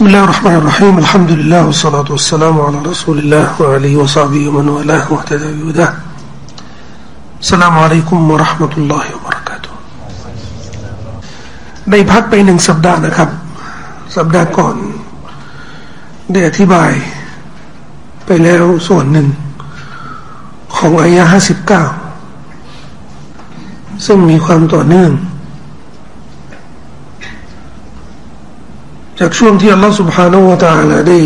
بسم الله الرحمن الرحيم الحمد لله والصلاة والسلام على رسول الله وعليه وصحبه ومن والاه واهتدى بهداه السلام عليكم ورحمة الله وبركاته ได้พักไปหนึ่งสัปดาห์นะครับ สัปดาห์ก่อนได้อธิบาย ไปแล้วส่วนหนึ่ง ของอายะห้าสิบเก้าซึ่งมีความต่อเนื่อง จากช่วงที่อัลลอฮฺ سبحانه และ تعالى ได้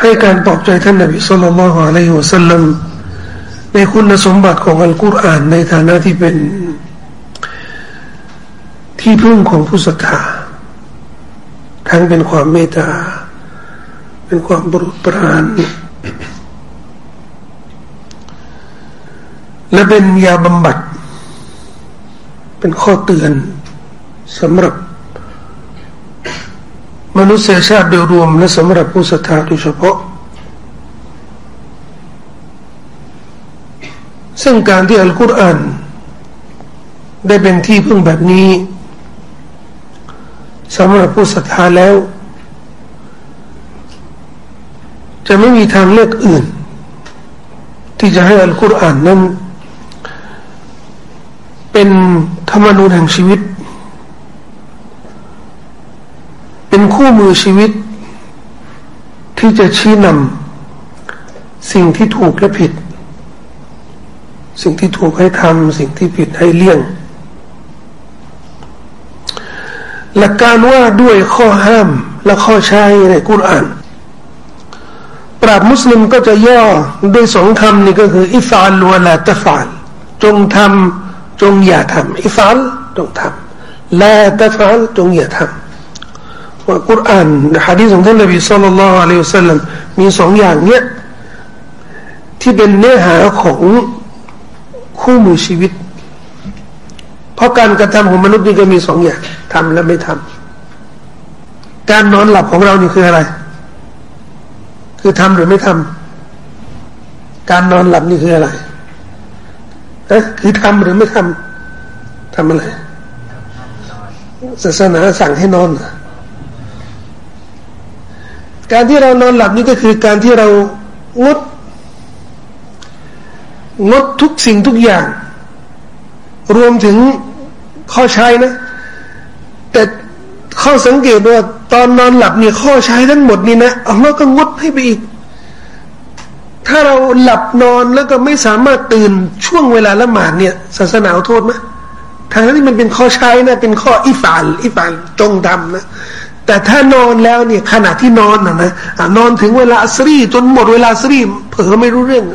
ให้การปลอบใจท่านนบีสุลต่านละฮ์อะลัยฮิวะสัลลัมในคุณสมบัติของอัลกุรอานในฐานะที่เป็น ที่พึ่งของผู้ศรัทธาทั้งเป็นความเมตตา เป็นความบรุษปราน และเป็นยาบำบัด เป็นข้อเตือน สำหรับ มนุษยชาติโดยรวมและสำหรับผู้ศรัทธาโดยเฉพาะ ซึ่งการที่อัลกุรอานได้เป็นที่พึ่งแบบนี้สำหรับผู้ศรัทธาแล้ว จะไม่มีทางเลือกอื่น ที่จะให้อัลกุรอานนั้น เป็นธรรมนูญแห่งชีวิต เป็นคู่มือชีวิต ที่จะชี้นำสิ่งที่ถูกและผิด สิ่งที่ถูกให้ทำสิ่งที่ผิดให้เลี่ยง หลักการว่าด้วยข้อห้ามและข้อใช้ในกุรอานปราบมุสลิมก็จะย่อด้วยสองคำนี่ก็คือ อิฟาลวะลาตฟาลจงทำจงอย่าทำอิฟาลจงทำลาตฟาลจงอย่าทำ ว่ากุรอานฮะดีษของท่านนบีสุลต่านละอัลลอฮฺสัลลัมมีสองอย่างเนี้ยที่เป็นเนื้อหาของคู่มือชีวิต เพราะการกระทำของมนุษย์นี่ก็มีสองอย่างทำและไม่ทำการนอนหลับของเรานี่คืออะไร คือทำหรือไม่ทำการนอนหลับนี่คืออะไรเอ๊ะคือทำหรือไม่ทำทำอะไร ศาสนาสั่งให้นอนนะ การที่เรานอนหลับนี่ก็คือการที่เรางดงดทุกสิ่งทุกอย่าง รวมถึงข้อใช้นะ แต่ข้อสังเกตว่าตอนนอนหลับเนี่ยข้อใช้ทั้งหมดนี่นะอัลลอฮ์ก็งดให้ไปอีก ถ้าเราหลับนอนแล้วก็ไม่สามารถตื่นช่วงเวลาละหมาดเนี่ย ศาสนาโทษไหมทางนั้นที่มันเป็นข้อใช้นะ เป็นข้ออิฟานอิฟานจงดำนะ แต่ถ้านอนแล้วเนี่ยขณะที่นอนนะนะนอนถึงเวลาสรีจนหมดเวลาสรีเผลอไม่รู้เรื่อง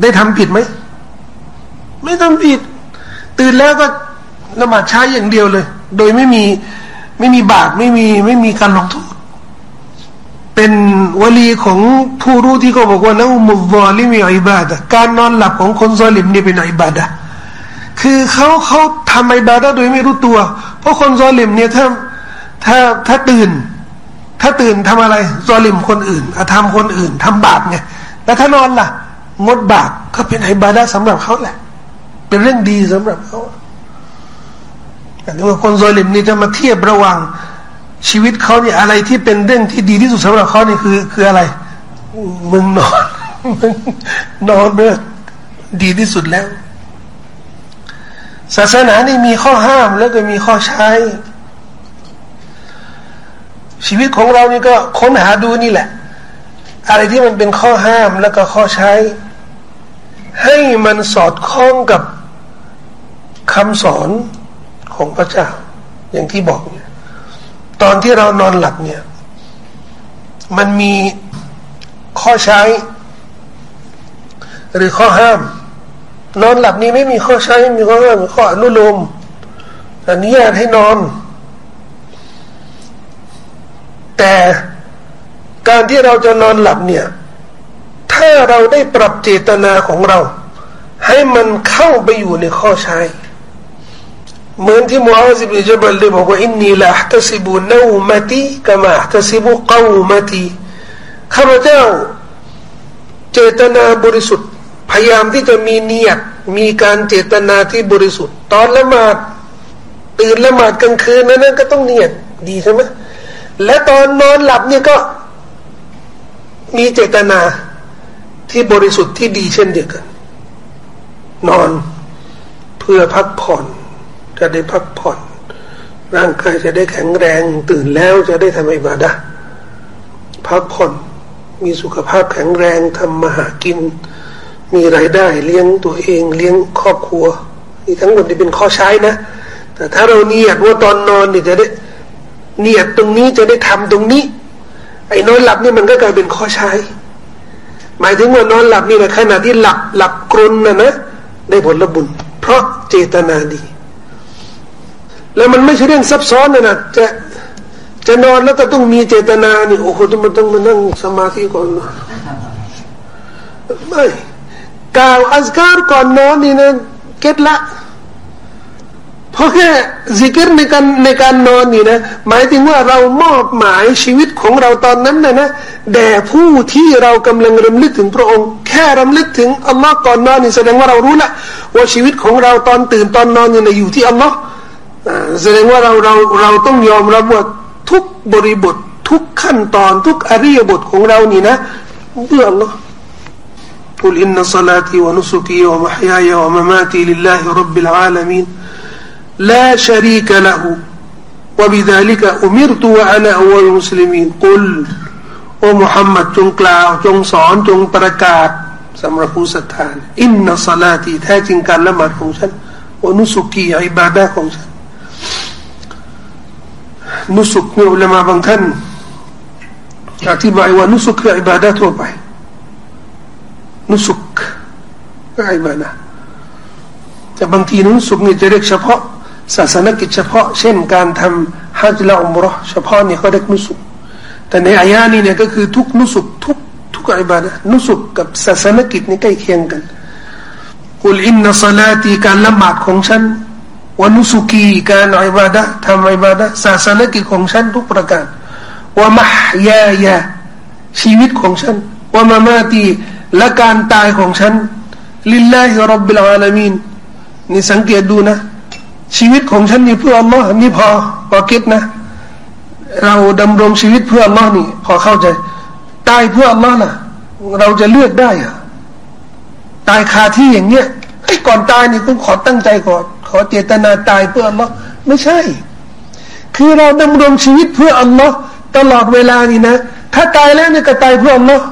ได้ทำผิดไหม ไม่ทำผิด ตื่นแล้วก็ละหมาดช้าอย่างเดียวเลย โดยไม่มีไม่มีบาปไม่มีไม่มีการลงโทษเป็นวลีของผู้รู้ที่เขาบอกว่าแล้วมุวอลิมีอิบาดะการนอนหลับของคนซอลิมนี่เป็นอิบาดะคือเขาเขาทำอิบาดะโดยไม่รู้ตัว เพราะคนซอลิมเนี่ยถ้า ถ้าถ้าตื่น ถ้าตื่นทำอะไรซอลิมคนอื่นอทำคนอื่นทำบาปไงแล้วถ้านอนล่ะ งดบาปก็เป็นไอบาดาสำหรับเขาแหละ เป็นเรื่องดีสำหรับเขาแต่ว่าคนซอลิมนี่จะมาเทียบระหว่างชีวิตเขาเนี่ยอะไรที่เป็นเรื่องที่ดีที่สุดสำหรับเขานี่คือ คืออะไร มึงนอนมึงนอนเมื่อดีที่สุดแล้ว ศาสนานี่มีข้อห้ามแล้วก็มีข้อใช้ ชีวิตของเรานี่ก็ค้นหาดูนี่แหละ อะไรที่มันเป็นข้อห้ามแล้วก็ข้อใช้ ให้มันสอดคล้องกับคำสอนของพระเจ้า อย่างที่บอกเนี่ยตอนที่เรานอนหลับเนี่ย มันมีข้อใช้ หรือข้อห้าม นอนหลับนี่ไม่มีข้อใช้ไม่มีข้อห้ามข้ออนุโลมอนุญาตให้นอน แต่การที่เราจะนอนหลับเนี่ย ถ้าเราได้ปรับเจตนาของเรา ให้มันเข้าไปอยู่ในข้อใช้ เหมือนที่มูอาซิบิจบัลได้บอกว่าอินนีละอัตสิบุนูมตีกามาอัตสิบุกาวมตีข้าพเจ้า เจตนาบริสุทธิ์ พยายามที่จะมีเนียดมีการเจตนาที่บริสุทธิ์ ตอนละหมาดตื่นละหมาดกลางคืนนั้นก็ต้องเนียดดีใช่ไหม และตอนนอนหลับเนี่ยก็มีเจตนาที่บริสุทธิ์ที่ดีเช่นเดียวกัน นอนเพื่อพักผ่อน จะได้พักผ่อน ร่างกายจะได้แข็งแรงตื่นแล้วจะได้ทำอิบาดะพักผ่อนมีสุขภาพแข็งแรงทำมาหากิน มีไรายได้เลี้ยงตัวเองเลี้ยงครอบครัวนี่ทั้งหมดนี่เป็นข้อใช้นะ แต่ถ้าเราเนียดว่าตอนนอนนี่จะได้ เนียดตรงนี้จะได้ทำตรงนี้ ไอ้นอนหลับนี่มันก็กลายเป็นข้อใช้ หมายถึงว่านอนหลับนี่แหละขณะที่หลับหลับกรนนะนะได้ผลบุญ เพราะเจตนาดี แล้วมันไม่ใช่เรื่องซับซ้อนนะนะจะจะนอนแล้วก็ต้องมีเจตนานี่โอ้โหมันต้องมานั่งสมาธิก่อนนะไม่กล่าวอัสการก่อนนอนนี่นะเก็ตละ เพราะแค่ซิกรในการในการนอนนี่นะหมายถึงว่าเรามอบหมายชีวิตของเราตอนนั้นนะนะแด่ผู้ที่เรากำลังรำลึกถึงพระองค์ แค่รำลึกถึงอัลลอฮ์ก่อนนอนนี่แสดงว่าเรารู้ละว่าชีวิตของเราตอนตื่นตอนนอนนี่อยู่ที่อัลลอฮ์แสดงว่าเราเราเราต้องยอมรับว่าทุกบริบท ทุกขั้นตอน ทุกอริยบทของเรานี่นะเพื่ออัลลอฮ์ قل إن صلاتي ونسكي ومحياي ومماتي لله رب العالمين لا شريك له وبذلك أمرت وأنا أول المسلمين قل โอ้มุฮัมมัดจงกล่าวจงสอนจงประกาศสำหรับผู้ศรัทธาอินนัสลาตีแท้จริงการละหมาดของฉันวนุสุกีอิบาดะของฉันนุสุกมีอุลามาบางท่านอธิบายว่านุสุกคืออิบาดะทั่วไปนุสุกก็อิบาดะแต่บางทีนุสุกนี่จะเรียกเฉพาะ ศาสนกิจเฉพาะ เช่นการทำฮัจละอุมรอเฉพาะนี่เขาเรียกนุสุกแต่ในอายานี้เนี่ยก็คือทุกนุสุกทุกทุกอิบาดะนุสุกกับศาสนกิจนี่ใกล้เคียงกันกุลอินนัสลาตีการละหมาดของฉันวนุสุกีการอิบาดะทำอิบาดะศาสนกิจของฉันทุกประการว่ามหยายาชีวิตของฉันว่ามามาตีและการตายของฉันลิลลาฮิรับบิลอาลามีนนี่สังเกตดูนะ ชีวิตของฉันนี่เพื่ออัลลอฮ์นี่พอพอคิดนะ เราดำรงชีวิตเพื่ออัลลอฮ์นี่ พอเข้าใจ ตายเพื่ออัลลอฮ์น่ะเราจะเลือกได้อะตายคาที่อย่างเนี้ยให้ก่อนตายนี่ต้องขอตั้งใจก่อนขอเจตนาตายเพื่ออัลลอฮ์ไม่ใช่ คือเราดำรงชีวิตเพื่ออัลลอฮ์ตลอดเวลานี่นะ ถ้าตายแล้วเนี่ยก็ตายเพื่ออัลลอฮ์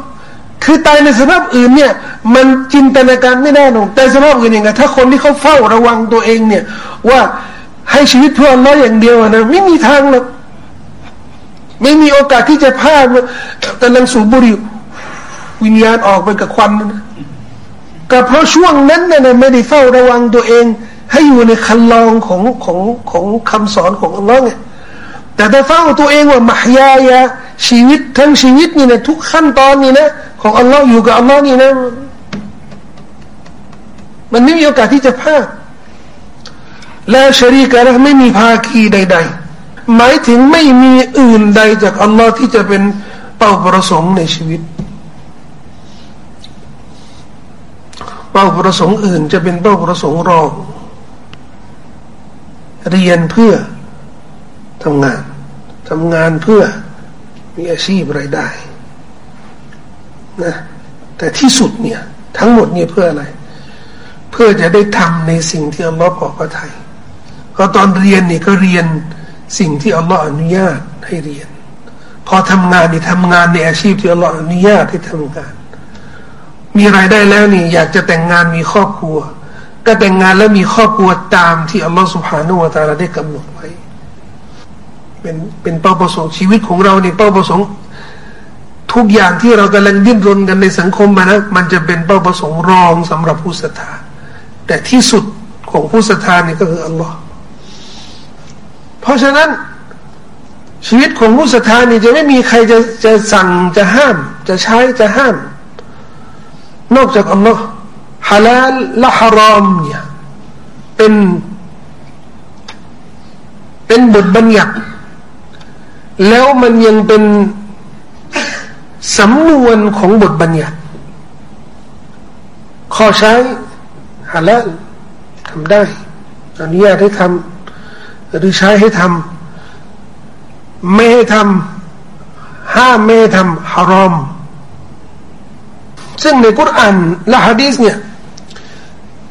คือตายในสภาพอื่นเนี่ย มันจินตนาการไม่ได้หรอกแต่สภาพอื่นอย่างไงถ้าคนที่เขาเฝ้าระวังตัวเองเนี่ย ว่าให้ชีวิตเพื่ออัลลอฮ์อย่างเดียวนะไม่มีทางหรอกไม่มีโอกาสที่จะพลาดกำลังสูบบุหรี่วิญญาณออกไปกับควันนะก็เพราะช่วงนั้นเนี่ยไม่ได้เฝ้าระวังตัวเอง ให้อยู่ในคันลองของของของคำสอนของอัลลอฮ์ไงแต่ถ้าเฝ้าตัวเองว่ามหยายาชีวิตทั้งชีวิตนี่นะทุกขั้นตอนนี่นะ ของอัลลอฮ์อยู่กับอัลลอฮ์นี่นะ มันไม่มีโอกาสที่จะพลาดและชรีกะละไม่มีภาคีใด ๆ หมายถึงไม่มีอื่นใดจากอัลลอฮ์ที่จะเป็นเป้าประสงค์ในชีวิต เป้าประสงค์อื่นจะเป็นเป้าประสงค์รองเรียนเพื่อทำงานทำงานเพื่อมีอาชีพไรายได้ นะแต่ที่สุดเนี่ย ทั้งหมดเนี่ยเพื่ออะไร เพื่อจะได้ทำในสิ่งที่อัลลอฮ์บอกพระทัยพอตอนเรียนนี่ก็เรียนสิ่งที่อัลลอฮ์อนุญาตให้เรียน พอทำงานนี่ทำงานในอาชีพที่อัลลอฮ์อนุญาตให้ทำงาน มีรายได้แล้วนี่ อยากจะแต่งงานมีครอบครัว ก็แต่งงานแล้วมีครอบครัวตามที่อัลลอฮ์สุบฮานุวะตาลาได้กำหนดไว้ เป็นเป็นเป้าประสงค์ชีวิตของเราเนี่ยเป้าประสงค์ ทุกอย่างที่เรากำลังดิ้นรนกันในสังคมมานะมันจะเป็นเป้าประสงค์รองสำหรับผู้ศรัทธาแต่ที่สุดของผู้ศรัทธานี่ก็คืออัลลอฮ์เพราะฉะนั้น ชีวิตของผู้ศรัทธานี่จะไม่มีใครจะจะสั่งจะห้าม จะใช้จะห้าม นอกจากอัลลอฮ์ฮาลาลและฮารอมเนี่ยเป็น เป็นบทบัญญัติแล้วมันยังเป็น สำนวนของบทบัญญัติข้อใช้ฮาลาลทำได้อนุญาตให้ทำหรือใช้ให้ทำไม่ให้ทำห้ามไม่ให้ทำฮารอม ซึ่งในกุรอานและฮะดีษเนี่ย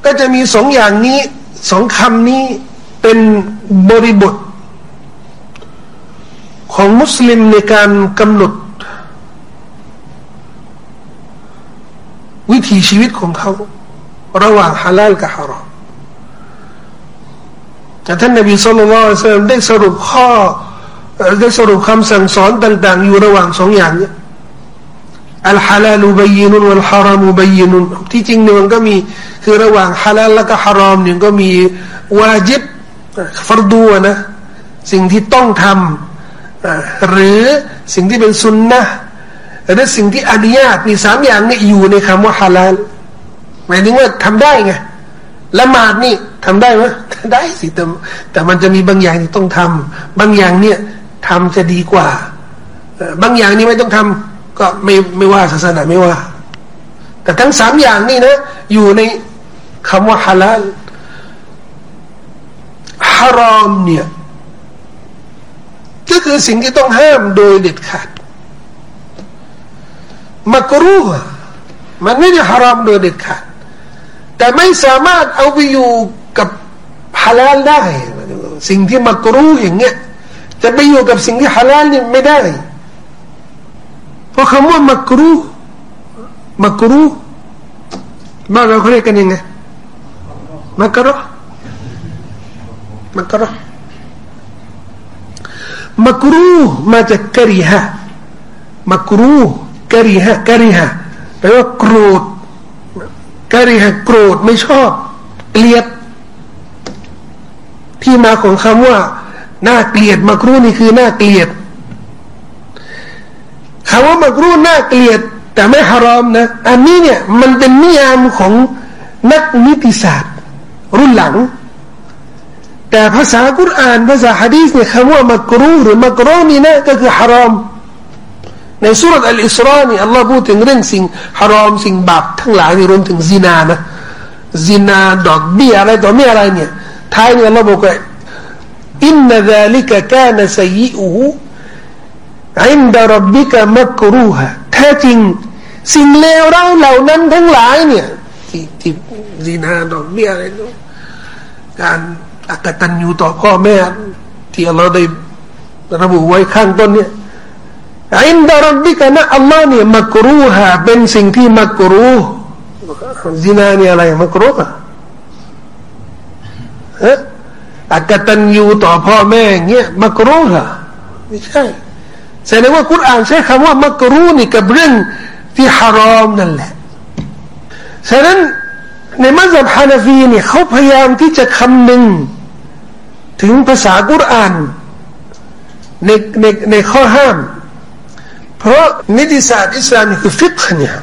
ก็จะมีสองอย่างนี้สองคำนี้เป็นบริบท ของมุสลิมในการกำหนด วิถีชีวิตของเขา ระหว่างฮาลาลกับฮารอมแต่ท่านนบีสุลต่านได้สรุปข้อได้สรุปคำสั่งสอนต่างๆ อยู่ระหว่างสองอย่างนี้อัลฮาลาลูบยีนุนวัลฮารามูบยีนุนที่จริงเนี่ยมันก็มีคือระหว่างฮาลาลและก็ฮารอมเนี่ยก็มีวาจิบฟรดูนะสิ่งที่ต้องทำหรือสิ่งที่เป็นสุนนะ หรือสิ่งที่อนุญาตมีสามอย่างนี่อยู่ในคำว่าฮาลาลหมายถึงว่าทำได้ไงละหมาดนี่ทำได้ไหมได้สิแต่แต่มันจะมีบางอย่างที่ต้องทำบางอย่างเนี่ยทำจะดีกว่าบางอย่างนี่ไม่ต้องทำก็ไม่ไม่ว่าศาสนาไม่ว่า แต่ทั้งสามอย่างนี่นะ อยู่ในคำว่าฮาลาลฮารอมเนี่ยก็คือสิ่งที่ต้องห้ามโดยเด็ดขาด มักรูมันไม่ได้ฮารอมโดยเด็ดขาดแต่ไม่สามารถเอาไปอยู่กับฮาลาลได้สิ่งที่มักรูอย่างเงี้ยจะไปอยู่กับสิ่งที่ฮาลาลนี่ไม่ได้ เพราะคำว่ามักรูมักรูบ้านเราเขาเรียกกันยังไงมักรูมักรูมักรูมาจากกริฮะมักรู กริฮะกริฮะแปลว่าโกรธกริฮะโกรธไม่ชอบเกลียด ที่มาของคำว่าน่าเกลียดมักรูนี่คือน่าเกลียดคำว่ามักรูน่าเกลียด แต่ไม่ฮารอมนะ อันนี้เนี่ยมันเป็นนิยามของนักนิติศาสตร์ รุ่นหลัง แต่ภาษากุรอานภาษาฮะดีษเนี่ยคำว่ามักรูหรือมักรูนี่นะก็คือฮารอม ในสุรษอัลอิสรานี่อัลลอฮ์พูดถึงเรื่องสิ่งฮารอมสิ่งบาปทั้งหลายนี่รวมถึงซินานะซินาดอกเบี้ยอะไรต่อไม่อะไรเนี่ยท้ายเนี่ยอัลลอฮ์บอกว่าอินนัาลิกะกานสยิอูอินดารบิกะมักรูฮะแท้จริง สิ่งเลวร้ายเหล่านั้นทั้งหลายเนี่ยที่ที่ซินาดอกเบี้ยอะไรการอักตันยูต่อพ่อแม่ที่อัลลอฮ์ได้ระบุไว้ข้างต้นเนี่ย อินดารับบิกะนะอัลลอฮ์เนี่ยมักรูฮะเป็นสิ่งที่มักรูซินาเนี่ยอะไรมักรูฮะฮะอักตันยูต่อพ่อแม่เงี้ยมักรูฮะไม่ใช่แสดงว่าคุรานใช้คำว่ามักรูนี่กับเรื่องที่ฮารอมนั่นแหละฉะนั้นในมัสยิดฮานาฟีเนี่ยเขาพยายามที่จะคำนึงถึงภาษากุรอานในในในข้อห้าม เพราะนิติศาสตร์อิสลามคือฟิกเนี่ย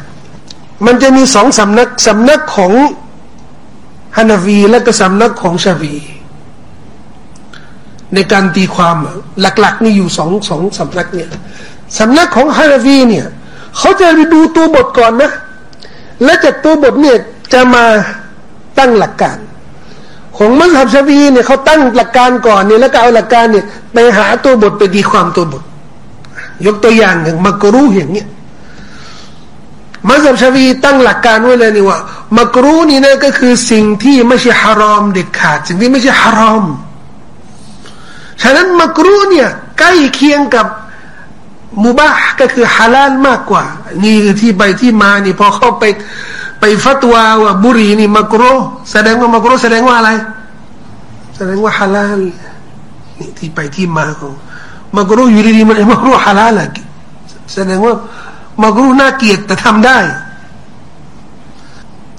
มันจะมีสองสำนักสำนักของฮานาวีและก็สำนักของชาวี ในการตีความหลักๆนี่อยู่สองสองสำนักเนี่ยสำนักของฮานาวีเนี่ยเขาจะไปดูตัวบทก่อนนะ และจากตัวบทเนี่ยจะมาตั้งหลักการ ของมัสยิดชาวีเนี่ยเขาตั้งหลักการก่อนเนี่ยแล้วก็เอาหลักการเนี่ยไปหาตัวบทไปตีความตัวบท ยกตัวอย่างอย่างมักรูอย่างเนี้ยมัสยิดชาวีตั้งหลักการไว้เลยนี่ว่า มักรูนี่นะก็คือสิ่งที่ไม่ใช่ฮารอมเด็ดขาด สิ่งที่ไม่ใช่ฮารอม ฉะนั้นมักรูเนี่ยใกล้เคียงกับมุบาห์ก็คือฮาลาลมากกว่า นี่คือที่ไปที่มานี่พอเข้าไปไปฟัตวาว่าบุรีนี่มักรูแสดงว่ามักรูแสดงว่าอะไร แสดงว่าฮาลาลนี่ที่ไปที่มาของ มักรู้อยู่ดีๆมันมักรู้ฮาลาลแสดงว่ามักรู้น่าเกลียดแต่ทำได้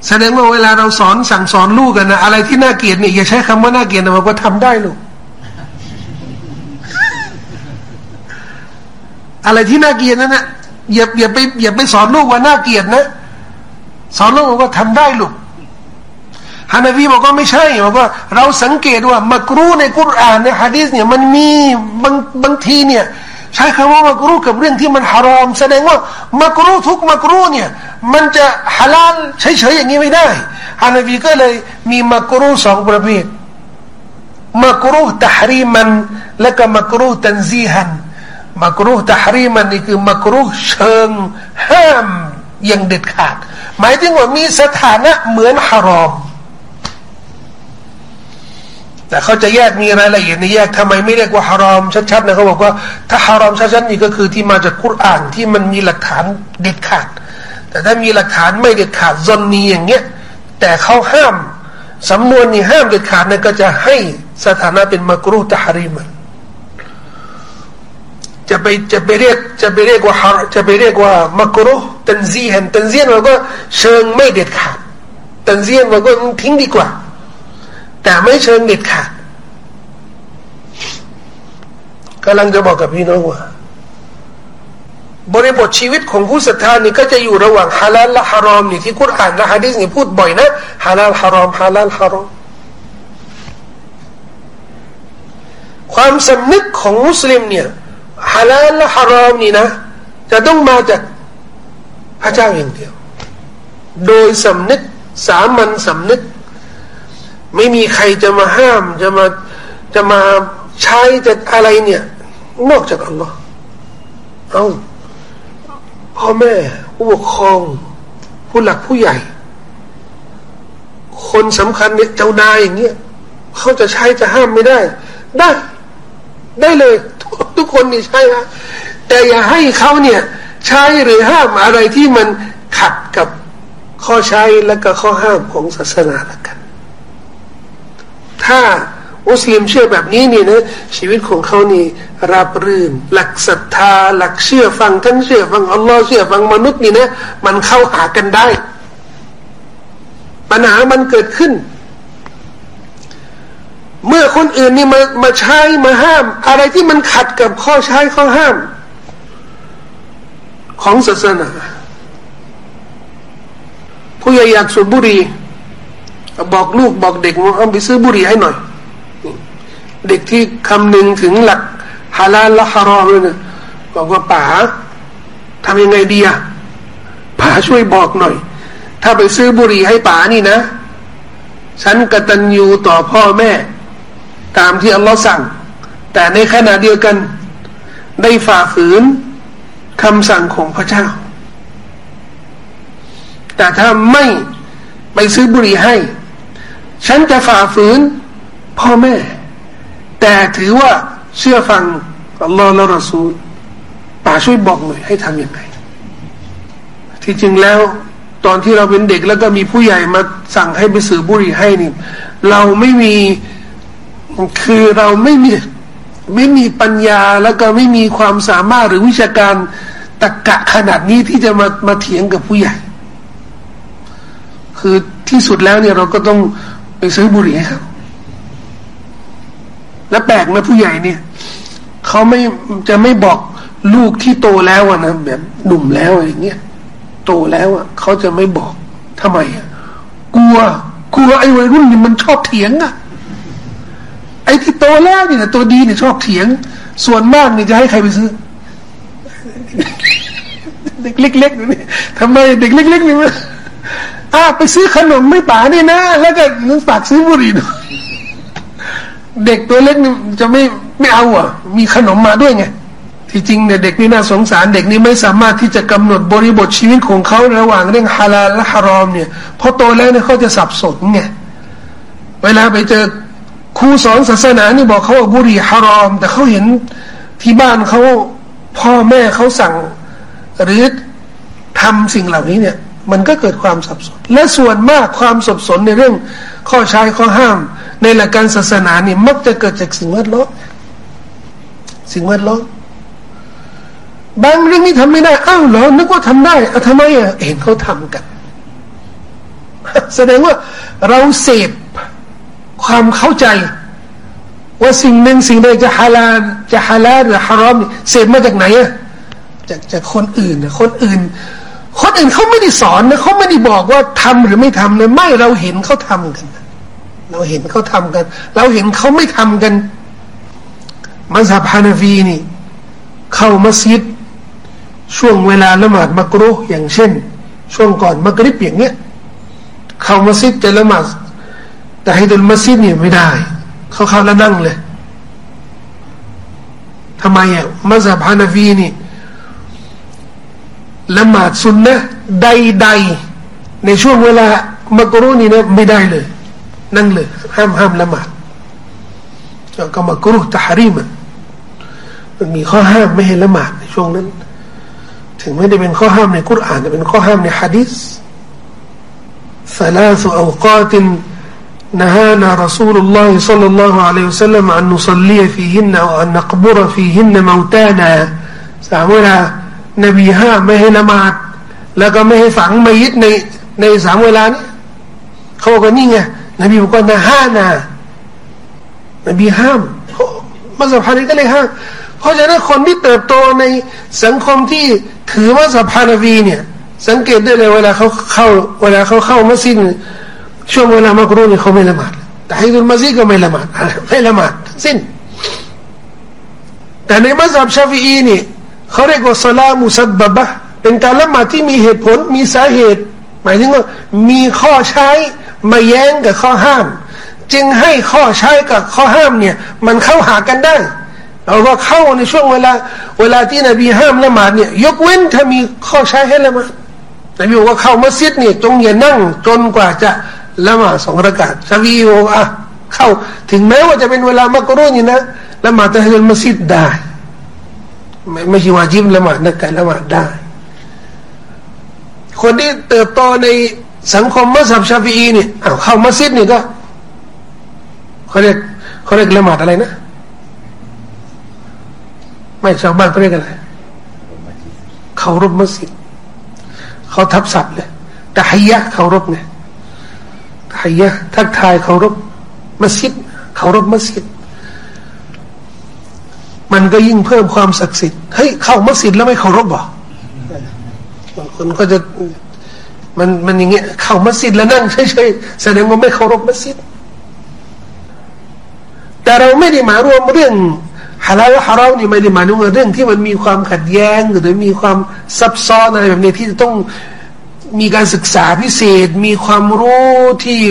แสดงว่าเวลาเราสอนสั่งสอนลูกกันนะอะไรที่น่าเกลียดเนี่ยอย่าใช้คำว่าน่าเกลียดนะมันก็ทำได้ลูกอะไรที่น่าเกลียดนั่นนะอย่าอย่าไปอย่าไปสอนลูกว่าน่าเกลียดนะ สอนลูกว่าทำได้ลูก ฮานาวีบอกว่าไม่ใช่บอกว่า เราสังเกตว่ามักรูในกุรอานในฮะดีษเนี่ยมันมีบางบางทีเนี่ยใช้คำว่ามักรูกับเรื่องที่มันฮารอม แสดงว่ามักรูทุกมักรูเนี่ยมันจะฮาลาลเฉยๆอย่างนี้ไม่ได้ฮานาวีก็เลยมีมักรูสองประเภทมักรูตะฮรีมันและก็มักรูตันซีฮันมักรูตะฮรีมันนี่คือมักรูเชิงห้ามอย่างเด็ดขาด หมายถึงว่ามีสถานะเหมือนฮารอม แต่เขาจะแยกมีรายละเอียดในแยกทำไมไม่เรียกว่าฮารอมชัดๆนะเขาบอกว่าถ้าฮารอมชัดๆนี่ก็คือที่มาจากคุรานที่มันมีหลักฐานเด็ดขาด แต่ถ้ามีหลักฐานไม่เด็ดขาดจนนีอย่างเงี้ยแต่เขาห้ามสำนวนนี้ห้ามเด็ดขาดเนี่ยก็จะให้สถานะเป็นมักรูตะฮาริมันจะไปจะไปเรียกจะไปเรียกว่าจะไปเรียกว่ามักรูตันซีฮันตันซีนเราก็เชิงไม่เด็ดขาดตันซีนเราก็ทิ้งดีกว่า แต่ไม่เชิงเด็ดขาดกำลังจะบอกกับพี่น้องว่า บริบทชีวิตของผู้ศรัทธานี่ก็จะอยู่ระหว่างฮาลาลและฮารอมนี่ที่คุรานและฮะดิษนี่พูดบ่อยนะฮาลาลฮารอมฮาลาลฮารอมความสำนึกของมุสลิมเนี่ยฮาลาลและฮารอมนี่นะ จะต้องมาจากพระเจ้าอย่างเดียว โดยสำนึกสามัญสำนึก ไม่มีใครจะมาห้าม จะมาจะมาใช้จะอะไรเนี่ย นอกจากอัลลอฮ์เอาพ่อแม่ผู้ปกครอง ผู้หลักผู้ใหญ่ คนสำคัญเนี่ยเจ้านายอย่างเงี้ยเขาจะใช้จะห้ามไม่ได้ ได้ ได้เลยทุกคนนี่ใช่ฮะแต่อย่าให้เขาเนี่ย ใช้หรือห้ามอะไรที่มันขัดกับข้อใช้และก็ข้อห้ามของศาสนาละกัน ถ้ามุสลิมเชื่อแบบนี้นี่นะชีวิตของเขานี่รับรื่น หลักศรัทธา หลักเชื่อฟังทั้งเชื่อฟังอัลลอฮ์เชื่อฟังมนุษย์นี่นะมันเข้าหากันได้ ปัญหามันเกิดขึ้น เมื่อคนอื่นนี่มามาใช้มาห้าม อะไรที่มันขัดกับข้อใช้ข้อห้าม ของศาสนาผู้ใหญ่อยากสูบบุหรี่ บอกลูกบอกเด็กว่าเอาไปซื้อบุหรี่ให้หน่อย เด็กที่คำนึงถึงหลักฮาลาลและฮารอมเลยนะบอกว่าป๋าทำยังไงดีอะป๋าช่วยบอกหน่อย ถ้าไปซื้อบุหรี่ให้ป๋านี่นะ ฉันกตัญญูต่อพ่อแม่ ตามที่อัลลอฮ์สั่ง แต่ในขณะเดียวกัน ได้ฝ่าฝืนคำสั่งของพระเจ้า แต่ถ้าไม่ไปซื้อบุหรี่ให้ ฉันจะฝ่าฝืนพ่อแม่ แต่ถือว่าเชื่อฟังอัลลอฮ์และรอซูลป่าช่วยบอกหน่อยให้ทำยังไง ที่จริงแล้วตอนที่เราเป็นเด็กแล้วก็มีผู้ใหญ่มาสั่งให้ไปสือบุหรี่ให้นี่ เราไม่มีคือเราไม่มีไม่มีปัญญาแล้วก็ไม่มีความสามารถหรือวิชาการตะกะขนาดนี้ที่จะมามาเถียงกับผู้ใหญ่ คือที่สุดแล้วเนี่ยเราก็ต้อง ไปซื้อบุหรี่ให้เขาแล้วแปลกนะผู้ใหญ่เนี่ยเขาไม่จะไม่บอกลูกที่โตแล้วนะแบบหนุ่มแล้วอะไรเงี้ยโตแล้วอะเขาจะไม่บอกทำไมอะกลัวกลัวไอ้วัยรุ่นนี่มันชอบเถียงอะไอ้ที่โตแล้วเนี่ยตัวดีเนี่ยชอบเถียง ส่วนมากเนี่ยจะให้ใครไปซื้อ เด็กเล็กๆนี่ทำไมเด็กเล็กๆนี่มัน อ่าไปซื้อขนมไม่ป่านี่นะ แล้วก็นึกฝากซื้อบุหรี่ด้วยเด็กตัวเล็กนี่จะไม่ไม่เอาอะ มีขนมมาด้วยไงที่จริงเนี่ยเด็กนี่น่าสงสารเด็กนี่ไม่สามารถที่จะกำหนดบริบทชีวิตของเขาระหว่างเรื่องฮาลาลและฮารอมเนี่ยพอโตแล้วเนี่ยเขาจะสับสนไงเวลาไปเจอครูสอนศาสนานี่บอกเขาว่าบุหรี่ฮารอม แต่เขาเห็นที่บ้านเขาพ่อแม่เขาสั่ง หรือทำสิ่งเหล่านี้เนี่ย มันก็เกิดความสับสน และส่วนมากความสับสนในเรื่อง ข้อใช้ข้อห้าม ในหลักการศาสนานี่มักจะเกิดจากสิ่งแวดล้อมสิ่งแวดล้อมบางเรื่องนี้ทำไม่ได้อ้าวเหรอนึกว่าทำได้อะทำไมอะเห็นเขาทำกัน แสดงว่าเราเสพความเข้าใจ ว่าสิ่งหนึ่งสิ่งใดจะฮาลาลจะฮาลาลหรือฮารอมเสพมาจากไหนอะจากจากคนอื่นนะคนอื่น คนอื่นเขาไม่ได้สอนนะเขาไม่ได้บอกว่าทำหรือไม่ทำนะไม่เราเห็นเขาทำกัน เราเห็นเขาทำกัน เราเห็นเขาไม่ทำกันมัสยิดฮานาฟีนี่ เข้ามัสยิด ช่วงเวลาละหมาดมักรุอย่างเช่น ช่วงก่อนมักริบอย่างเงี้ยเข้ามัสยิดจะละหมาดแต่ให้ดุลมัสยิดนี่ไม่ได้ เขาเข้าแล้วนั่งเลยทำไมอะมัสยิดฮานาฟีนี่ ละหมาดสุนนะใดๆในช่วงเวลามากรุนี่นะไม่ได้เลย นั่งเลย ห้ามห้ามละหมาดก็มากรุตฮาริมันมันมีข้อห้ามไม่ให้ละหมาดในช่วงนั้น ถึงไม่ได้เป็นข้อห้ามในกุรอานแต่เป็นข้อห้ามในฮะดิษ ثلاث أوقات نهانا رسول الله صلى الله عليه وسلم أن نصلي فيهن أو أن نقبر فيهن موتانا สามเวลา นบีห้ามไม่ให้ละหมาด แล้วก็ไม่ให้ฝังม่ยึดในในสามเวลานี้เขาบอกว่านี่ไงนบีบอกว่านะห้านานบีห้ามมาสัมพันธ์ก็เลยห้ามเพราะฉะนั้นคนที่เติบโตในสังคมที่ถือว่าสัมพันวีเนี่ย สังเกตได้เลยเวลาเขาเข้า เวลาเขาเข้ามัสยิดช่วงเวลามากรุนี่เขาไม่ละหมาดแต่ให้ดุลมัสยิดก็ไม่ละหมาดไม่ละหมาดสิ้น แต่ในมัสยิดชาฟีอีนี่ เขาเรียกว่าสลามุสับบะบะเป็นการละหมาดที่มีเหตุผลมีสาเหตุ หมายถึงว่ามีข้อใช้มาแย้งกับข้อห้าม จึงให้ข้อใช้กับข้อห้ามเนี่ย มันเข้าหากันได้เราก็เข้าในช่วงเวลา เวลาที่นบีห้ามละหมาดเนี่ย ยกเว้นถ้ามีข้อใช้ให้ละหมาดนบีบอกว่าเข้ามัสยิดเนี่ยจงอย่านั่งจนกว่าจะละหมาดสองระกาศชาวีบอกอะเข้าถึงแม้ว่าจะเป็นเวลามากรุนี่นะละหมาดตะฮิลมัสยิดได้ ไม่ไม่ใช่วาจิบละหมาดนัการละหมาดได้ คนที่เติบโตในสังคมมัสยิดชาฟีอีนี่อ้าวเข้ามัสยิดนี่ก็เขาเรียกเขาเรียกละหมาดอะไรนะ ไม่ชาวบ้านเขาเรียกอะไรเขารบมัสยิดเขาทับศัพท์เลยแต่ฮยะเขารบไงฮยะทักทายเขารบมัสยิดเขารบมัสยิด มันก็ยิ่งเพิ่มความศักดิ์สิทธิ์เฮ้ยเข้ามัสยิดแล้วไม่เคารพบ่บางคนก็จะมันมันอย่างเงี้ยเข้ามัสยิดแล้วนั่งเฉยๆแสดงว่าไม่เคารพมัสยิด แต่เราไม่ได้มารวมเรื่องฮาลาลฮารอมนี่ไม่ได้หมายถึงเรื่องที่มันมีความขัดแย้งหรือมีความซับซ้อนอะไรแบบนี้ที่จะต้อง มีการศึกษาพิเศษ มีความรู้ที่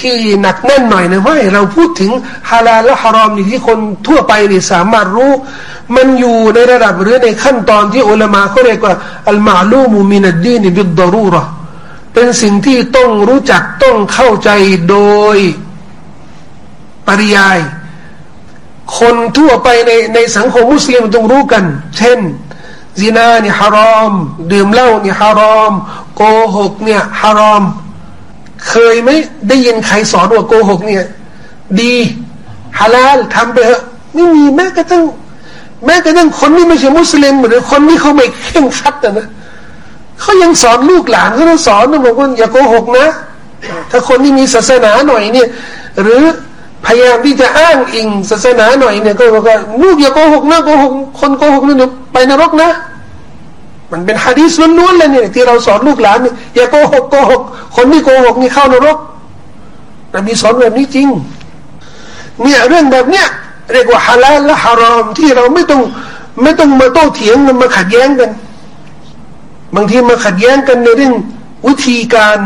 ที่หนักแน่นหน่อยนะไม่เราพูดถึงฮาลาลและฮารอมนี่ที่คนทั่วไปนี่สามารถรู้ มันอยู่ในระดับหรือในขั้นตอนที่อุลามะเขาเรียกว่าอัลมาลูมูมินัดดีนบิดดารูระเป็นสิ่งที่ต้องรู้จักต้องเข้าใจโดยปริยาย คนทั่วไปในในสังคมมุสลิมต้องรู้กัน เช่น ซินาเนี่ยฮารอม ดื่มเหล้าเนี่ยฮารอม โกหกเนี่ยฮารอม เคยไหมได้ยินใครสอนว่าโกหกเนี่ย ดีฮาลาลทำไปเถอะไม่มีแม้กระทั่งแม้กระทั่งคนที่ไม่ใช่มุสลิมหรือคนที่เขาไม่เข่งคัดนะเขายังสอนลูกหลานเขาสอนนะบอกว่าอย่าโกหกนะ ถ้าคนที่มีศาสนาหน่อยเนี่ย หรือ พยายามที่จะอ้างอิงศาสนาหน่อยเนี่ยก็บอกว่าลูกอย่าโกหกนะโกหกคนโกหกนี่เดี๋ยวไปนรกนะ มันเป็นฮะดีษล้วนๆเลยเนี่ยที่เราสอนลูกหลานเนี่ยอย่าโกหกโกหก คนที่โกหกนี่เข้านรกแต่มีสอนแบบนี้จริง เนี่ยเรื่องแบบเนี้ยเรียกว่าฮาลาลและฮารอมที่เราไม่ต้องไม่ต้องมาโต้เถียงมาขัดแย้งกัน บางทีมาขัดแย้งกันในเรื่องวิธีการ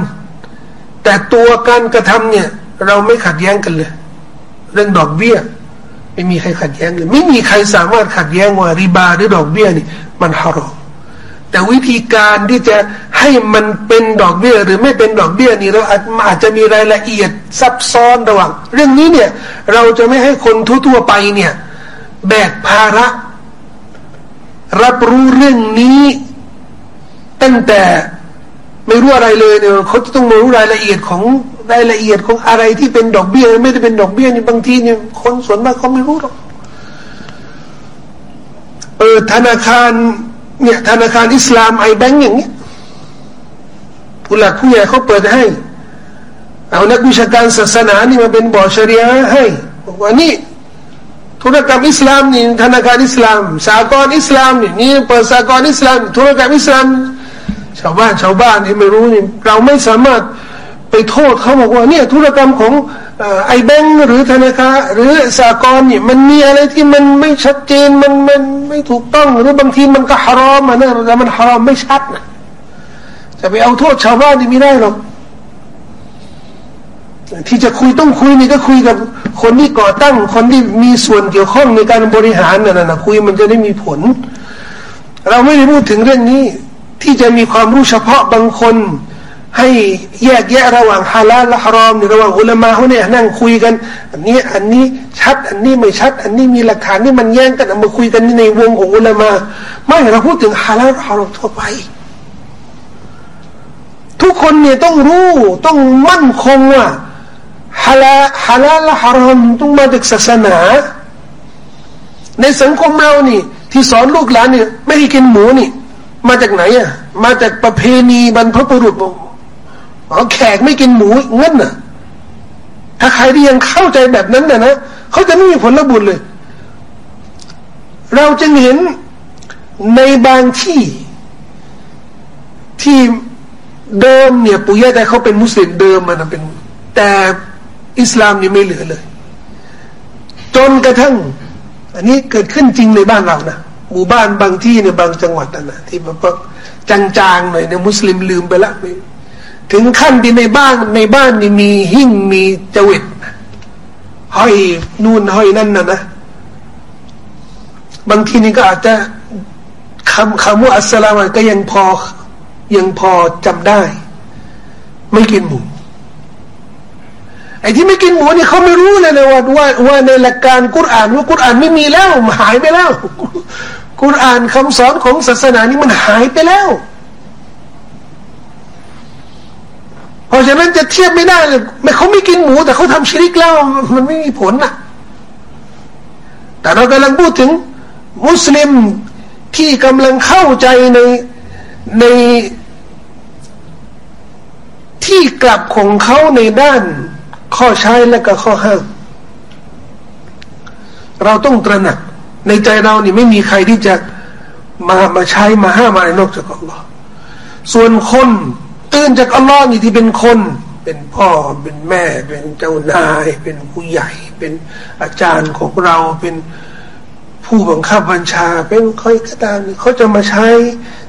แต่ตัวการกระทำเนี่ย เราไม่ขัดแย้งกันเลย เรื่องดอกเบี้ย ไม่มีใครขัดแย้งเลยไม่มีใครสามารถขัดแย้งว่าริบาหรือดอกเบี้ยนี่ มันฮารอมแต่วิธีการที่จะให้มันเป็นดอกเบี้ย หรือไม่เป็นดอกเบี้ยนี่เราอาจจะมีรายละเอียดซับซ้อนระหว่างเรื่องนี้เนี่ยเราจะไม่ให้คนทั่วๆไปเนี่ยแบกภาระ รับรู้เรื่องนี้ ตั้งแต่ไม่รู้อะไรเลยเนี่ยเขาจะต้องรู้รายละเอียดของ รายละเอียดของอะไรที่เป็นดอกเบี้ย ไม่ได้เป็นดอกเบี้ยนี่บางทีเนี่ยคนส่วนมากเขาไม่รู้หรอกเออธนาคารเนี่ยธนาคารอิสลามไอแบงก์อย่างเนี้ยผู้หลักผู้ใหญ่เขาเปิดให้ เอานักวิชาการศาสนานี่มาเป็นบอชเรียให้บอกว่านี่ธุรกรรมอิสลามนี่ธนาคารอิสลาม สากลอิสลามนี่นี่เปิดสากลอิสลาม ธุรกรรมอิสลาม ชาวบ้านชาวบ้านที่ไม่รู้นี่เราไม่สามารถ ไปโทษเขาบอกว่าเนี่ยธุรกรรมของไอแบงก์หรือธนาคารหรือสากลเนี่ยมันมีอะไรที่มันไม่ชัดเจนมันมันไม่ถูกต้องหรือบางทีมันก็ฮารอมนะแต่มันฮารอมไม่ชัดนะจะไปเอาโทษชาวบ้านนี่ไม่ได้หรอกที่จะคุยต้องคุยนี่ก็คุยกับคนที่ก่อตั้ง คนที่มีส่วนเกี่ยวข้องในการบริหารนั่นนะคุยมันจะได้มีผล เราไม่ได้พูดถึงเรื่องนี้ ที่จะมีความรู้เฉพาะบางคน ให้แยกแยะระหว่างฮาลาลและฮารอมในระหว่างอุลามะเขาเนี่ยนั่งคุยกัน อันนี้อันนี้ชัด อันนี้ไม่ชัด อันนี้มีหลักฐานนี่มันแย่งกันมาคุยกันในวงของอุลามะไม่เราพูดถึงฮาลาลฮารอมทั่วไป ทุกคนเนี่ยต้องรู้ต้องมั่นคงว่าฮาลาฮาลาละฮารอมต้องมาจากศาสนา ในสังคมเรานี่ ที่สอนลูกหลานเนี่ยไม่ให้กินหมูนี่ มาจากไหนอะมาจากประเพณีบรรพบุรุษ อ๋อแขกไม่กินหมูงั้นน่ะ ถ้าใครที่ยังเข้าใจแบบนั้นน่ะนะเขาจะไม่มีผลบุญเลย เราจึงเห็นในบางที่ที่เดิมเนี่ยปู่ย่าแต่เขาเป็นมุสลิมเดิมมันเป็น แต่อิสลามนี่ไม่เหลือเลย จนกระทั่ง อันนี้เกิดขึ้นจริงในบ้านเรานะหมู่บ้านบางที่ในบางจังหวัดนั่ะที่แบบจางๆหน่อยในมุสลิมลืมไปละ ถึงขั้นที่ในบ้านในบ้านนี่มีหิ้งมีจวิตห้อยนู่นห้อยนั่นนะนะ บางทีนี่ก็อาจจะคำคำว่าอัสลามก็ยังพอ ยังพอจำได้ ไม่กินหมูไอ้ที่ไม่กินหมูนี่เขาไม่รู้เลยนะว่าว่าว่าในหลักการกุรอานว่ากุรอานไม่มีแล้วหายไปแล้วกุรอานคำสอนของศาสนานี่มันหายไปแล้ว เพราะฉะนั้นจะเทียบไม่ได้เลยไม่เขาไม่กินหมู แต่เขาทำชิริกแล้วมันไม่มีผลน่ะ แต่เรากำลังพูดถึงมุสลิมที่กำลังเข้าใจในในที่กลับของเขาในด้านข้อใช้และก็ข้อห้ามเราต้องตระหนัก ในใจเรานี่ไม่มีใครที่จะมามาใช้มาห้ามอะไรนอกจากอัลลอฮ์ส่วนคน ตื่นจากอัลลอฮ์นี่ที่เป็นคน เป็นพ่อเป็นแม่ เป็นเจ้านาย เป็นผู้ใหญ่ เป็นอาจารย์ของเราเป็นผู้บังคับบัญชา เป็นใครก็ตามเขาจะมาใช้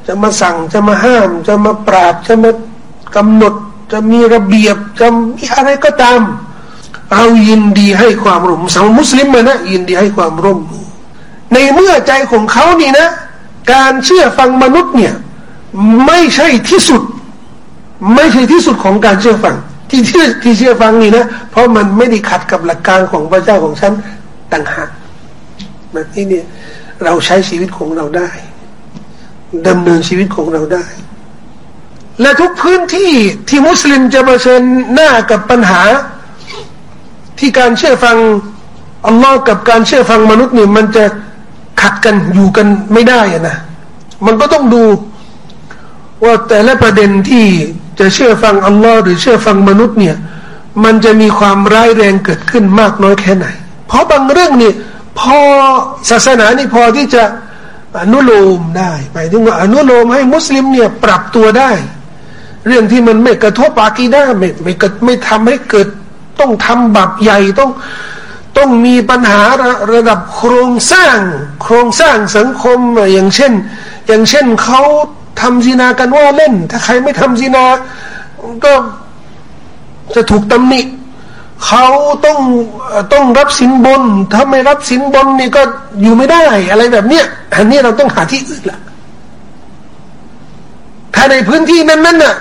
จะมาสั่งจะมาห้าม จะมาปราบจะมากำหนดจะมีระเบียบจะมีอะไรก็ตาม เรายินดีให้ความร่วมสาวมุสลิมนะยินดีให้ความร่วมมือในเมื่อใจของเขานี่นะ การเชื่อฟังมนุษย์เนี่ย ไม่ใช่ที่สุด ไม่ใช่ที่สุดของการเชื่อฟัง ที่เชื่อที่เชื่อฟังนี่นะ เพราะมันไม่ได้ขัดกับหลักการของพระเจ้าของฉันต่างหากแบบนี้เนี่ยเราใช้ชีวิตของเราได้ดำเนินชีวิตของเราได้ และทุกพื้นที่ที่มุสลิมจะมาเชิญหน้ากับปัญหา ที่การเชื่อฟังอัลลอฮ์กับการเชื่อฟังมนุษย์นี่มันจะขัดกันอยู่กันไม่ได้นะมันก็ต้องดูว่าแต่ละประเด็นที่ จะเชื่อฟังอัลลอฮ์หรือเชื่อฟังมนุษย์เนี่ย มันจะมีความร้ายแรงเกิดขึ้นมากน้อยแค่ไหน เพราะบางเรื่องนี่พอศาสนานี่พอที่จะอนุโลมได้ไปถึงว่าอนุโลมให้มุสลิมเนี่ยปรับตัวได้ เรื่องที่มันไม่กระทบปากีด้าไม่ไม่ไม่ทำให้เกิดต้องทำบับใหญ่ต้องต้องมีปัญหาระระดับโครงสร้าง โครงสร้างสังคมอย่างเช่น อย่างเช่นเขา ทำจีนากันว่าเล่น ถ้าใครไม่ทำจีนา ก็จะถูกตำหนิเขาต้องต้องรับสินบน ถ้าไม่รับสินบนนี่ก็อยู่ไม่ได้อะไรแบบเนี้ยอันนี้เราต้องหาที่อื่นละถ้าในพื้นที่นั้นๆน่ะ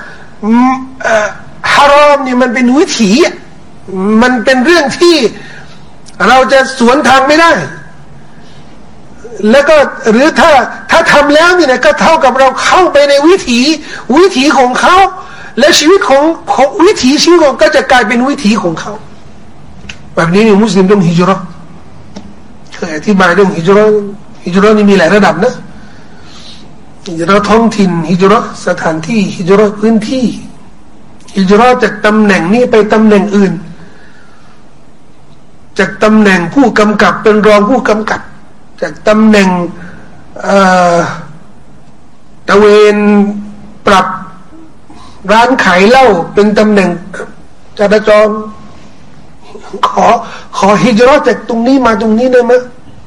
ฮารอมนี่มันเป็นวิถีมันเป็นเรื่องที่ เราจะสวนทางไม่ได้ แล้วก็หรือถ้าถ้าทำแล้วนี่นะก็เท่ากับเราเข้าไปในวิถีวิถีของเขา และชีวิตของของวิถีชีวิตของก็จะกลายเป็นวิถีของเขา แบบนี้นี่มุสลิมต้องฮิจรัตเคยอธิบายเรื่องฮิจรัตฮิจรัตนี่มีหลายระดับนะฮิจรัตท้องถิ่นฮิจรัตสถานที่ฮิจรัตพื้นที่ฮิจรัตจากตำแหน่งนี้ไปตำแหน่งอื่น จากตำแหน่งผู้กำกับเป็นรองผู้กำกับ จากตำแหน่งตะเวนปรับร้านขายเหล้าเป็นตำแหน่งจราจร ขอขอฮิจรัตจากตรงนี้มาตรงนี้ได้ไหม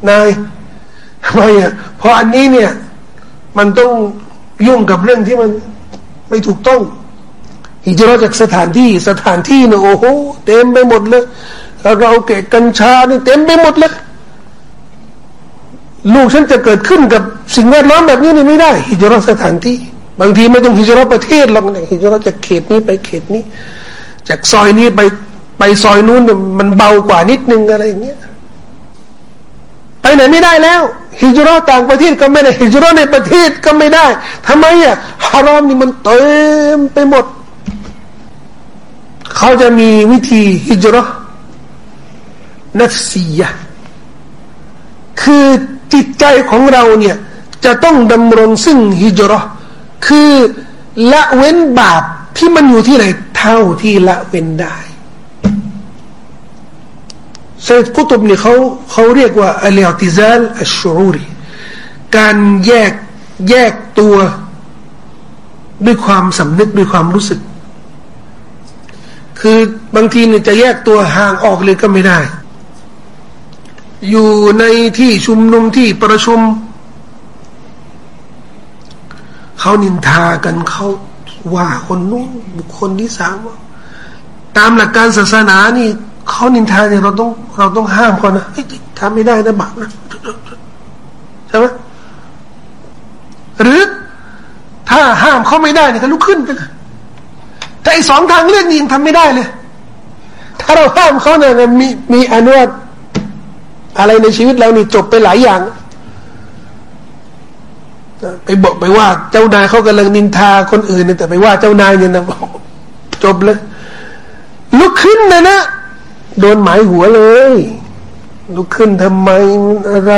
นายทำไมอะเพราะอันนี้เนี่ย มันต้องยุ่งกับเรื่องที่มันไม่ถูกต้องฮิจรัตจากสถานที่สถานที่เนี่ยโอ้โหเต็มไปหมดเลยเราเกะกัญชาเนี่ยเต็มไปหมดเลย ลูกฉันจะเกิดขึ้นกับสิ่งแวดล้อมแบบนี้นี่ไม่ได้ ฮิจรัสถานที่ บางทีไม่ต้องฮิจรัประเทศหรอกเนี่ยฮิจรัจากเขตนี้ไปเขตนี้ จากซอยนี้ไปไปซอยนู้นมันเบากว่านิดนึงอะไรอย่างเงี้ยไปไหนไม่ได้แล้ว ฮิจรัตต่างประเทศก็ไม่ได้ฮิจรัในประเทศก็ไม่ได้ทำไมอะฮารอมนี่มันเต็มไปหมด เขาจะมีวิธีฮิจรันัฟซียะคือ จิตใจของเราเนี่ยจะต้องดำรงซึ่งฮิจรัตคือละเว้นบาปที่มันอยู่ที่ไหนเท่าที่ละเว้นได้เซตกุตุบนี่เขาเขาเรียกว่าอัลอติซาลอัชชูรีการแยกแยกตัวด้วยความสำนึกด้วยความรู้สึก คือบางทีเนี่ยจะแยกตัวห่างออกเลยก็ไม่ได้ อยู่ในที่ชุมนุมที่ประชุม เขานินทากันเขาว่าคนนู้นบุคคลที่สามตามหลักการศาสนานี่เขานินทาเนี่ยเราต้องเราต้องห้ามเขานะทำไม่ได้นะบาปนะใช่ไหมหรือถ้าห้ามเขาไม่ได้เนี่ยก็ลุกขึ้นไปเลยแต่อีสองทางเลือกนี้ยังทำไม่ได้เลย ถ้าเราห้ามเขาเนี่ยมีมีอนุญาต อะไรในชีวิตเรานี่จบไปหลายอย่างไปบอกไปว่าเจ้านายเขากำลังนินทาคนอื่นแต่ไปว่าเจ้านายเนี่ยนะจบเลยลุกขึ้นนะนะโดนหมายหัวเลยลุกขึ้นทำไมอะไร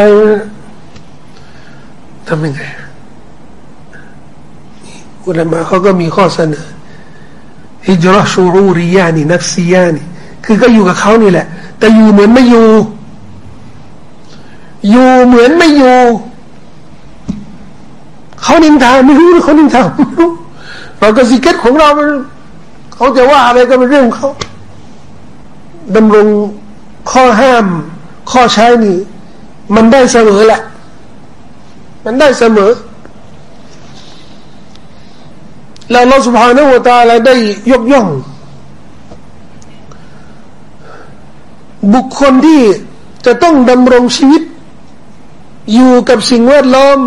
ทำยังไงอุลามะเขาก็มีข้อเสนอฮิจรัชูรูริยานีนักซียานีคือก็อยู่กับเขานี่แหละ แต่อยู่เหมือนไม่อยู่ อยู่เหมือนไม่อยู่ เขานินทาไม่รู้เขานินทาไม่รู้เราก็สิเกตของเราเขาจะว่าอะไรก็เป็นเรื่องเขาดำรงข้อห้าม ข้อใช้นี่ มันได้เสมอแหละ มันได้เสมอ แล้วเราสุภาพนวตาอะไรได้ยกย่อง บุคคลที่จะต้องดำรงชีวิต อยู่กับสิ่งแวดล้อม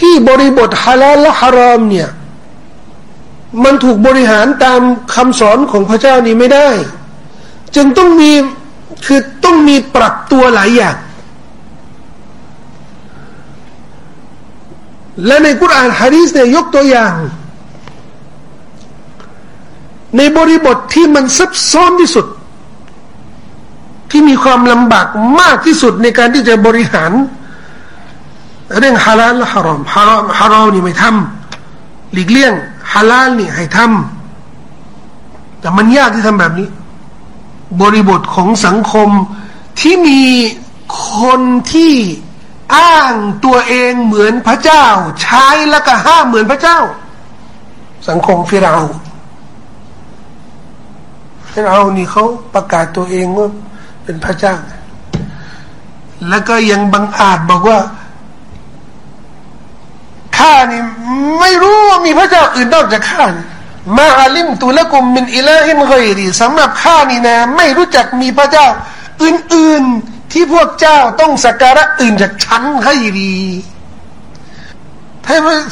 ที่บริบทฮาลาลและฮารอมเนี่ย มันถูกบริหารตามคำสอนของพระเจ้านี้ไม่ได้ จึงต้องมีคือต้องมีปรับตัวหลายอย่าง และในกุรอานฮะดีสเนี่ยยกตัวอย่าง ในบริบทที่มันซับซ้อนที่สุด ที่มีความลำบากมากที่สุดในการที่จะบริหาร เรื่องฮาลาลและฮารอมฮารอมฮารอมนี่ไม่ทำหลีกเลี่ยงฮาลาลนี่ให้ทำแต่มันยากที่ทำแบบนี้ บริบทของสังคมที่มีคนที่อ้างตัวเองเหมือนพระเจ้า ใช้แล้วก็ห้ามเหมือนพระเจ้า สังคมฟิราฟิรานี่เขาประกาศตัวเองว่าเป็นพระเจ้า แล้วก็ยังบังอาจบอกว่า ข้านี่ไม่รู้ว่ามีพระเจ้าอื่นนอกจากข้านี่มาอาลิมตุลกุมมินอิลาฮิมกอยรีสำหรับข้านี่นะ ไม่รู้จักมีพระเจ้า อื่นๆที่พวกเจ้าต้องสักการะอื่นจากฉันให้รี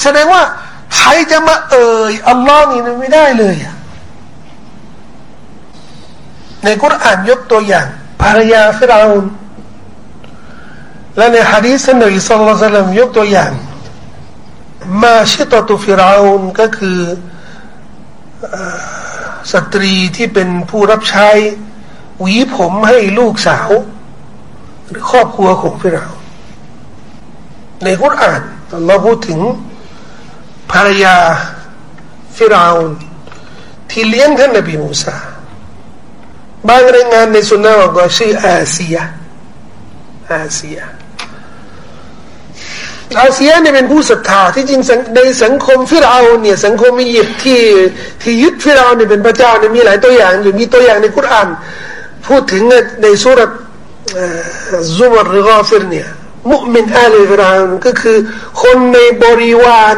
แสดงว่าใครจะมาเอ่ยอัลลอฮ์นี่ไม่ได้เลยในกุรอานยกตัวอย่างภรรยาฟิราอุนและในฮะดีษนบีสุลต่านยกตัวอย่าง มาชิตตุฟิราอุนก็คือสตรีที่เป็นผู้รับใช้หวีผมให้ลูกสาว หรือครอบครัวของฟิราในคุรานเราพูดถึงภรรยาฟิราอนที่เลี้ยงท่านนบีมูซาบางรายงานในสุนนะบอกว่าชื่ออาเซียอาเซีย อาเซียเนี่ยเป็นผู้ศรัทธาที่จริงในสังคมฟิราอนเนี่ยสังคมอียิปต์ที่ที่ยึดฟิราอนเนี่ยเป็นพระเจ้าเนี่ยมีหลายตัวอย่างอยู่มีตัวอย่างในคุรานพูดถึงในสุรซุมรหรือกอฟิรเนี่ยมุมินอาลีฟิราอก็คือคนในบริวาร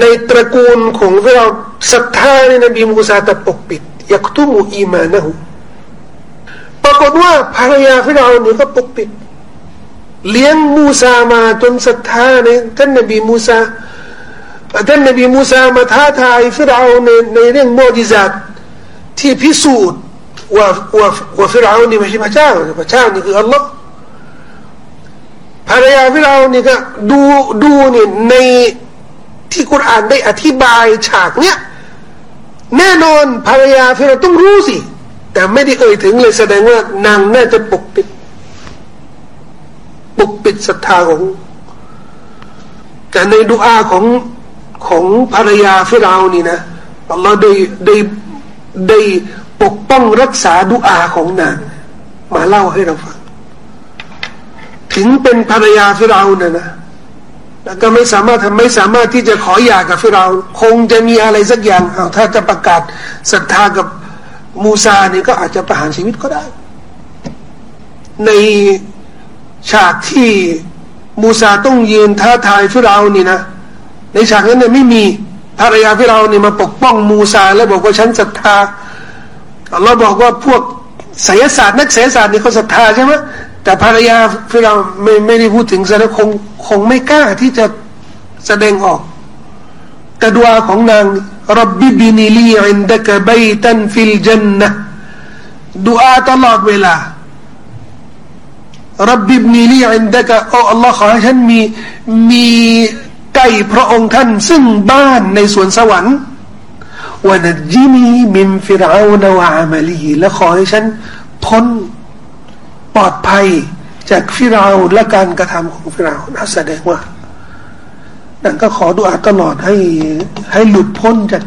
ในตระกูลของเราศรัทธาในนบีมูซาแต่ปกปิดيكتم إيمانهปรากฏว่าภรรยาฟิเราเนี่ยก็ปกปิด เลี้ยงมูซามาจนศรัทธาในท่านนบีมูซาท่านนบีมูซามาท้าทายฟิเราในในเรื่องมัวอ์ญิซาตที่พิสูจน์ว่าว่าว่าฟิเรานี่ไม่ใช่พระเจ้าพระเจ้านี่คืออัลลอฮ์ภรรยาฟิเรานี่ก็ดูดูนี่ในที่กุรอานได้อธิบายฉากเนี้ยแน่นอนภรรยาฟิเราต้องรู้สิ แต่ไม่ได้เอ่ยถึงเลยแสดงว่านางน่าจะปกปิด ปกปิดศรัทธาของ แต่ในดุอาของของภรรยาฟิรานี่นะอัลลอฮ์ได้ได้ได้ปกป้องรักษาดุอาของนาง มาเล่าให้เราฟัง ถึงเป็นภรรยาฟิรานี่นะแล้วก็ไม่สามารถทำไม่สามารถที่จะขอหย่ากับฟิราคงจะมีอะไรสักอย่างถ้าจะประกาศศรัทธากับมูซาเนี่ยก็อาจจะประหารชีวิตก็ได้ ใน ฉากที่มูซาต้องยืนท้าทายฟิเรานี่นะ ในฉากนั้นเนี่ยไม่มีภรรยาฟิเราเนี่มาปกป้องมูซาแล้วบอกว่าฉันศรัทธาเราบอกว่าพวกไสยศาสตร์นักไสยศาสตร์นี่เขาศรัทธาใช่ไหมแต่ภรรยาฟิเราไม่ไม่ได้พูดถึงแสดงคงคงไม่กล้าที่จะแสดงออกแต่ดุอาของนางرب ابن لي عندك بيتا في الجنةดุอาตลอดเวลา رب ابن لي عندكโอ้ อัลลอฮ์ ขอให้ฉันมีมีใกล้พระองค์ท่าน ซึ่งบ้านในสวนสวรรค์วันจินีมินฟิรเอานวามาลีและขอให้ฉันพ้นปลอดภัยจากฟิราและการกระทำของฟิราน่าแสดงว่านั่นก็ขอดุอาตลอดให้ให้หลุดพ้นจาก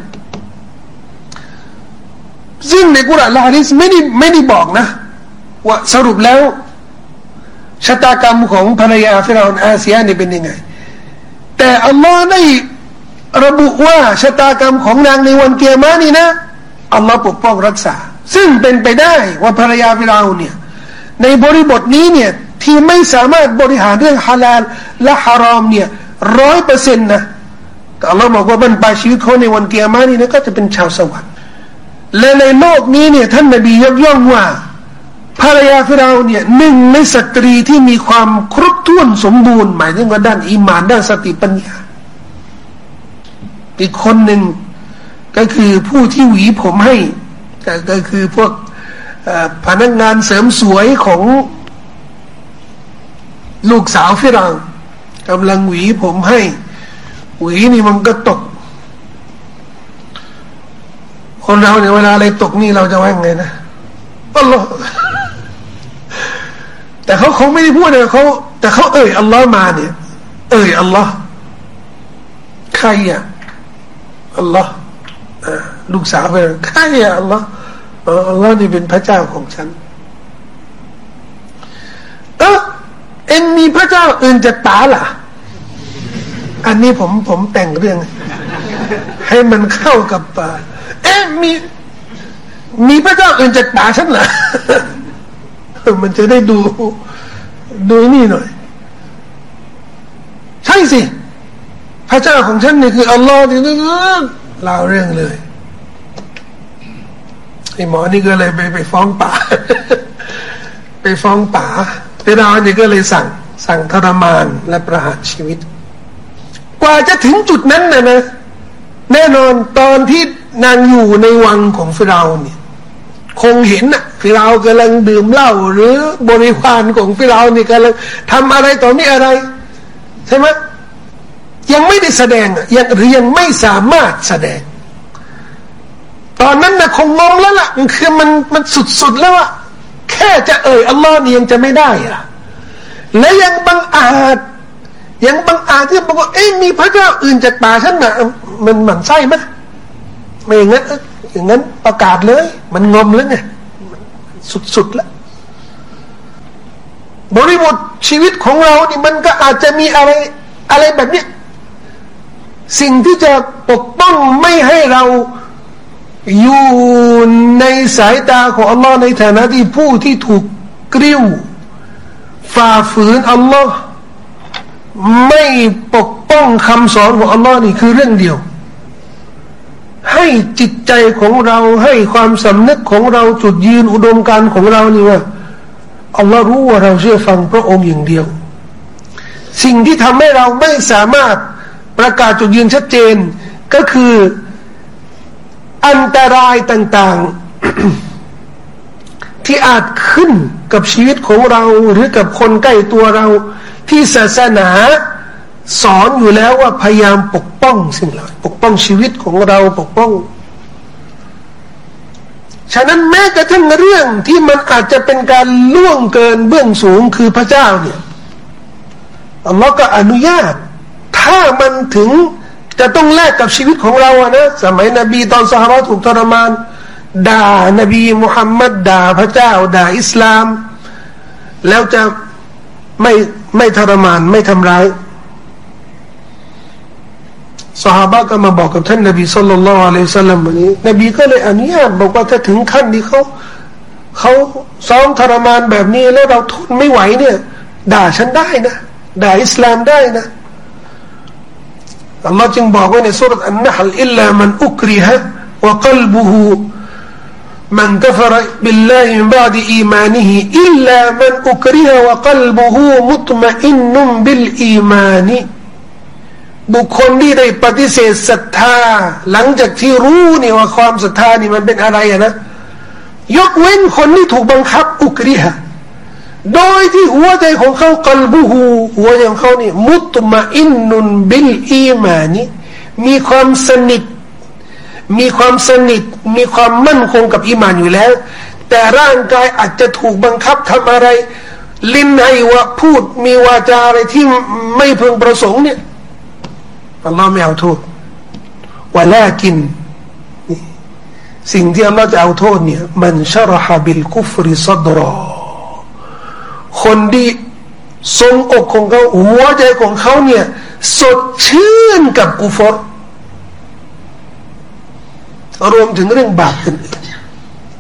ซึ่งในกุรอานละฮะดิษไม่ได้ไม่ได้บอกนะ ว่าสรุปแล้ว ชะตากรรมของภรรยาฟิราอาเซียนี่เป็นยังไง แต่อัลลอฮ์ได้ระบุว่าชะตากรรมของนางในวันกิยามะฮ์นี่นะอัลลอฮ์ปกป้องรักษา ซึ่งเป็นไปได้ว่าภรรยาฟิเราเนี่ยในบริบทนี้เนี่ยที่ไม่สามารถบริหารเรื่องฮาลาลและฮารอมเนี่ยร้อยเปอร์เซ็นต์นะแต่เราบอกว่าบั้นปลายชีวิตเขาในวันกิยามะฮ์นี่นะก็จะเป็นชาวสวรรค์และในโลกนี้เนี่ยท่านนบียกย่องว่า ภรรยาฟิเราเนี่ยหนึ่งในสตรีที่มีความครบถ้วนสมบูรณ์ หมายถึงว่าด้านอีมานด้านสติปัญญา อีกคนหนึ่งก็คือผู้ที่หวีผมให้ก็คือพวกพนักงานเสริมสวยของลูกสาวฟิรังกำลังหวีผมให้ หวีนี่มันก็ตก คนเราเนี่ยเวลาอะไรตกนี่เราจะว่าไงนะอัลลอฮ์ แต่เขาเขาไม่ได้พูดนะเขาแต่เขาเอ่ยอัลลอฮ์มาเนี่ย เอ่ยอัลลอฮ์ใครอะอัลลอฮ์ลูกสาวไปใครอะอัลลอฮ์อัลลอฮ์นี่เป็นพระเจ้าของฉันเออเอ็งมีพระเจ้าอื่นจะตาล่ะ อันนี้ผมผมแต่งเรื่อง ให้มันเข้ากับเอ๊ะมี มีพระเจ้าอื่นจะตาฉันเหรอ มันจะได้ดู ดูนี่หน่อย ใช่สิ พระเจ้าของฉันนี่คืออัลลอฮ์นี่เล่าเรื่องเลยไอ้หมอนี่ก็เลยไปไปฟ้องป่า ไปฟ้องป่าเปรานนี่ก็เลยสั่ง สั่งทรมานและประหารชีวิต กว่าจะถึงจุดนั้นนะนะแน่นอนตอนที่นางอยู่ในวังของฟิราเนี่ย คงเห็นน่ะฟิราากำลังดื่มเหล้าหรือบริวารของฟิรานี่กำลังทำอะไรต่อนี้อะไร ใช่ไหมยังไม่ได้แสดงยังหรือยังไม่สามารถแสดง ตอนนั้นนะคงงงแล้วล่ะคือมันมันสุดๆแล้วอะแค่จะเอ่ยอัลลอฮ์นี่ยังจะไม่ได้อะและยังบังอาจยังบังอาจที่บอกว่าเอ้มีพระเจ้าอื่นจากป่าฉันนะมันหมันไส้ไหม ไม่อย่างนั้นอย่างนั้นประกาศเลย มันงมแล้วไงสุดๆแล้วบริบทชีวิตของเรานี่มันก็อาจจะมีอะไรอะไรแบบนี้สิ่งที่จะปกป้องไม่ให้เราอยู่ในสายตาของอัลลอฮ์ในฐานะที่ผู้ที่ถูกกริ้วฝ่าฝืนอัลลอฮ์ไม่ปกป้องคำสอนของอัลลอฮ์นี่คือเรื่องเดียว ให้จิตใจของเราให้ความสำนึกของเราจุดยืนอุดมการของเรานี่ว่าอัลลอฮ์รู้ว่าเราเชื่อฟังพระองค์อย่างเดียว สิ่งที่ทำให้เราไม่สามารถประกาศจุดยืนชัดเจน ก็คืออันตรายต่างๆ ที่อาจขึ้นกับชีวิตของเราหรือกับคนใกล้ตัวเราที่ศาสนา สอนอยู่แล้วว่าพยายามปกป้องสิ่งเหล่าปกป้องชีวิตของเราปกป้อง ฉะนั้นแม้กระทั่งเรื่องที่มันอาจจะเป็นการล่วงเกินเบื้องสูงคือพระเจ้าเนี่ยอัลลอฮ์ก็อนุญาต ถ้ามันถึงจะต้องแลกกับชีวิตของเราอะนะสมัยนบีตอนสหราถูกทรมาน ด่านบีมุฮัมมัดด่าพระเจ้า ด่าอิสลาม แล้วจะไม่ไม่ทรมานไม่ทำร้าย สหายก็มาบอกกับท่านนบีสุลต่านละอัลลอฮฺสัลลัมวันนี้นบีก็เลยอนุญาตบอกว่าถ้าถึงขั้นที่เขาเขาซ้อมทรมานแบบนี้แล้วเราทนไม่ไหวเนี่ย ด่าฉันได้นะด่าอิสลามได้นะอัลลอฮ์จึงบอกไว้ในสุรษอันนัฮลอิลลามันอุกริฮะวะกลบุฮู من كفر بالله من بعد إيمانه إلا من أكره وقلبه مطمئن بالإيمان บุคคลที่ได้ปฏิเสธศรัทธา หลังจากที่รู้นี่ว่าความศรัทธานี่มันเป็นอะไรอะนะ ยกเว้นคนที่ถูกบังคับอุกริฮะโดยที่หัวใจของเขากลบุหูหัวใจของเขานี่มุตมาอินนุนบิลอีมานีมีความสนิท มีความสนิท มีความมั่นคงกับอีมานอยู่แล้ว แต่ร่างกายอาจจะถูกบังคับทำอะไร ลิ้นให้ว่าพูดมีวาจาอะไรที่ไม่พึงประสงค์เนี่ย อัลลอฮ์ไม่เอาโทษว่าแลกิน สิ่งที่อัลลอฮ์จะเอาโทษเนี่ยมันชรหบิลกุฟริซัดรอคนที่ทรงอกของเขาหัวใจของเขาเนี่ยสดชื่นกับกุฟรรวมถึงเรื่องบาปอื่น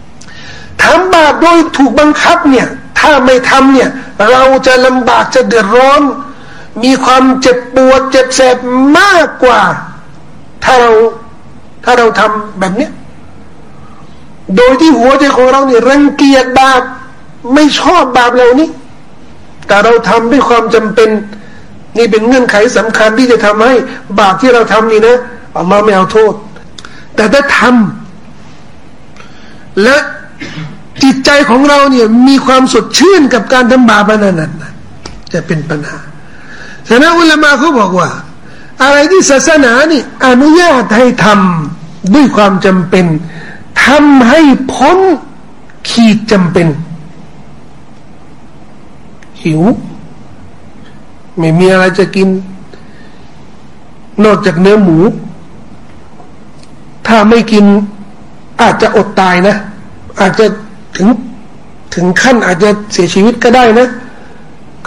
ๆทำบาปโดยถูกบังคับเนี่ย ถ้าไม่ทำเนี่ย เราจะลำบากจะเดือดร้อน มีความเจ็บปวดเจ็บแสบมากกว่า ถ้าเราถ้าเราทำแบบนี้โดยที่หัวใจของเราเนี่ยรังเกียจบาปไม่ชอบบาปเหล่านี้ แต่เราทำด้วยความจำเป็น นี่เป็นเงื่อนไขสำคัญที่จะทำให้บาปที่เราทำนี่นะอัลลอฮ์ไม่เอาโทษ แต่ถ้าทำและจิตใจของเราเนี่ยมีความสดชื่นกับการทำบาปนั้นนจะเป็นปัญหา ฉะอุลามะเขาบอกว่า อะไรที่ศาสนานี่อนุญาตให้ทำด้วยความจำเป็นทำให้พ้นขีดจำเป็น หิว ไม่มีอะไรจะกิน นอกจากเนื้อหมู ถ้าไม่กินอาจจะอดตายนะ อาจจะถึงถึงขั้นอาจจะเสียชีวิตก็ได้นะ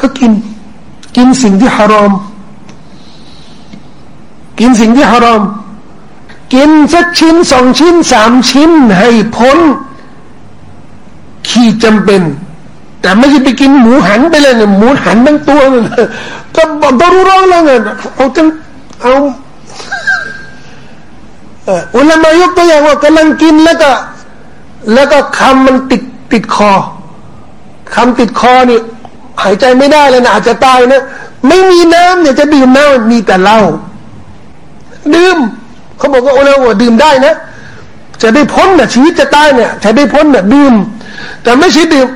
ก็กิน กินสิ่งที่ฮารอม กินสิ่งที่ฮารอม กินสักชิ้นสองชิ้นสามชิ้นให้พ้น ขีดจำเป็น แต่ไม่ใช่ไปกินหมูหันไปเลยเนี่ยหมูหันทั้งตัวเลยก็บอกรู้ร้องแล้วไงเอาจังเอาอุลามายกตัวอย่างว่ากำลังกินแล้วก็ แล้วก็คำมันติดติดคอคำติดคอนี่ หายใจไม่ได้เลยนะอาจจะตายนะ ไม่มีน้ำเนี่ยจะดื่มน้ำมีแต่เหล้าดื่มเขาบอกว่าโอ้เราดื่มได้นะ จะได้พ้นนะชีวิตจะตายเนี่ย จะได้พ้นนะดื่ม แต่ไม่ใช่ดื่ม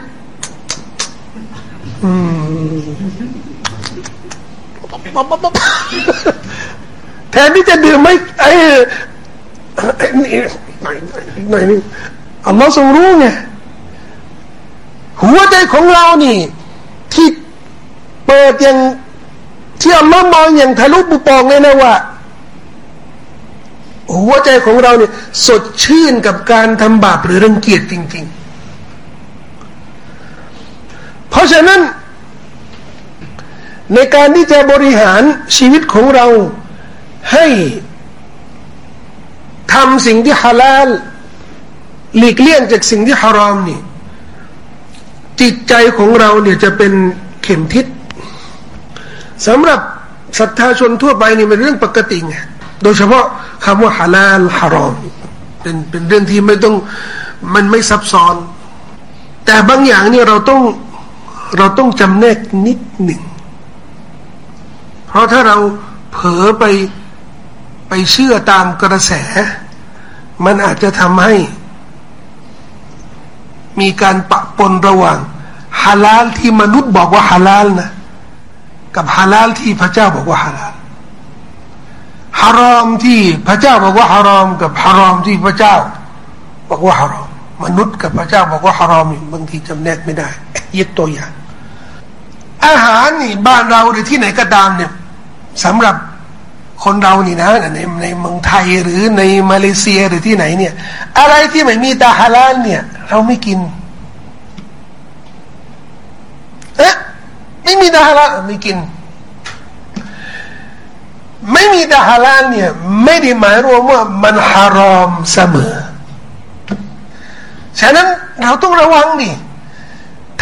แทนที่จะดื่มไม่ไอ้หน่อยหน่อยนี่อัลลอฮ์ทรงรู้ไงหัวใจของเรานี่ ที่เปิดอย่างที่อัลลอฮ์มองอย่างทะลุปุปองเลยนะว่า หัวใจของเราเนี่ย สดชื่นกับการทำบาปหรือรังเกียจจริง ๆ เพราะฉะนั้น ในการที่จะบริหารชีวิตของเราให้ทำสิ่งที่ฮาลาลหลีกเลี่ยงจากสิ่งที่ฮารอมนี่ จิตใจของเราเนี่ยจะเป็นเข็มทิศสำหรับศรัทธาชนทั่วไปนี่เป็นเรื่องปกติไงโดยเฉพาะคำว่าฮาลาลฮารอมเป็นเป็นเรื่องที่ไม่ต้องมันไม่ซับซ้อน แต่บางอย่างเนี่ยเราต้องเราต้องจำแนกนิดหนึ่ง เพราะถ้าเราเผลอไปไปเชื่อตามกระแส มันอาจจะทำให้ มีการปะปนระหว่างฮาลาลที่มนุษย์บอกว่าฮาลาลนะกับฮาลาลที่พระเจ้าบอกว่าฮาลาลฮารอมที่พระเจ้าบอกว่าฮารอม กับฮารอมที่พระเจ้า บอกว่าฮารอมมนุษย์กับพระเจ้าบอกว่าฮารอมบางทีจำแนกไม่ได้ยกตัวอย่าง อาหารนี่บ้านเราหรือที่ไหนก็ตามเนี่ยสำหรับคนเรานี่นะในในเมืองไทยหรือในมาเลเซียหรือที่ไหนเนี่ย อะไรที่ไม่มีตาฮาลาลเนี่ย เราไม่กินเอ๊ะไม่มีตาฮาลไม่กิน ไม่มีแต่ฮาลาลเนี่ยไม่ได้หมายรวมว่ามันฮารอมเสมอ ฉะนั้นเราต้องระวังดิ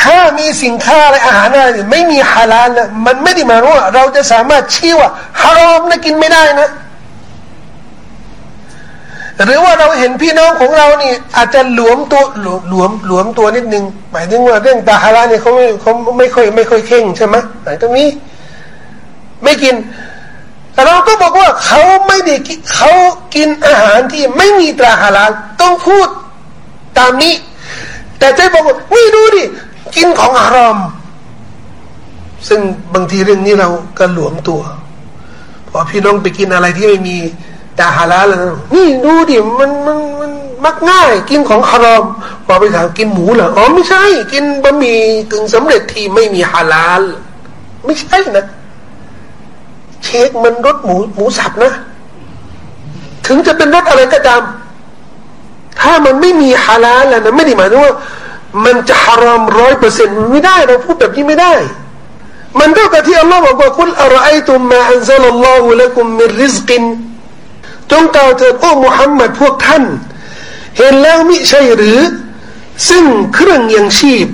ถ้ามีสินค้าอะไรอาหารอะไรไม่มีฮาลาลนะมันไม่ได้หมายว่าเราจะสามารถชี้ว่าฮารอมนะกินไม่ได้นะ หรือว่าเราเห็นพี่น้องของเรานี่ อาจจะหลวมตัวหลวมหลวมหลวมตัวนิดนึง หมายถึงว่าเรื่องตาฮาลาเนี่ยเขาไม่เขาไม่ค่อยไม่ค่อยเข่งใช่ไหมหมายถึงนี้ไม่กิน แต่เราก็บอกว่าเขาไม่ได้เขากินอาหารที่ไม่มีตราฮาลาต้องพูดตามนี้ แต่ใจบอกว่านี่ดูดิกินของอารอม ซึ่งบางทีเรื่องนี้เราก็หลวมตัวพอพี่น้องไปกินอะไรที่ไม่มี ตาฮาลาลแล้วนี่ดูดิมันมันมันมักง่าย กินของฮารอมพอไปถามกินหมูเหรออ๋อไม่ใช่ กินบะหมี่กึ่งสำเร็จที่ไม่มีฮาลาลไม่ใช่นะเค้กมันรสหมูหมูสับนะ ถึงจะเป็นรสอะไรก็ตาม ถ้ามันไม่มีฮาลาลแล้วนะไม่ได้หมายถึงว่า มันจะฮารอมร้อยเปอร์เซ็นต์ไม่ได้เราพูดแบบนี้ไม่ได้มันเท่ากับที่อัลลอฮ์บอกว่าقل أرأيتم ما أنزل الله لكم من رزق จงกล่าวเถิดโอ้มุฮัมมัดพวกท่าน เห็นแล้วมิใช่หรือ ซึ่งเครื่องยังชีพ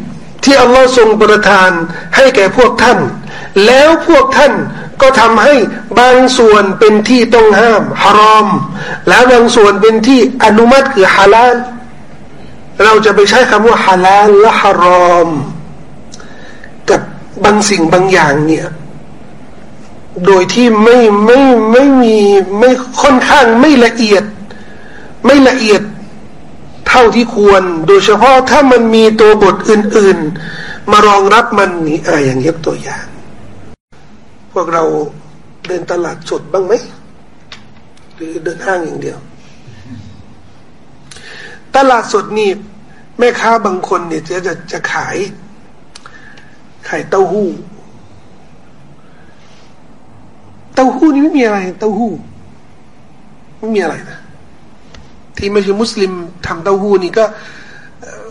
ที่อัลลอฮ์ทรงประทานให้แก่พวกท่าน แล้วพวกท่านก็ทำให้บางส่วนเป็นที่ต้องห้ามฮารอม แล้วบางส่วนเป็นที่อนุมัติคือฮาลาลเราจะไปใช้คำว่าฮาลาลและฮารอม กับบางสิ่งบางอย่างเนี่ย โดยที่ไม่ไม่ไม่มีไม่ค่อนข้างไม่ละเอียด ไม่ละเอียดเท่าที่ควร โดยเฉพาะถ้ามันมีตัวบทอื่น ๆ มารองรับมันนี่อะอย่างยกตัวอย่าง พวกเราเดินตลาดสดบ้างไหมหรือเดินห้างอย่างเดียว ตลาดสดนี่แม่ค้าบางคนเนี่ยจะจะจะขายขายเต้าหู้ เต้าหู้นี่ไม่มีอะไรเต้าหู้ไม่มีอะไรนะที่ไม่ใช่มุสลิมทำเต้าหู้นี่ก็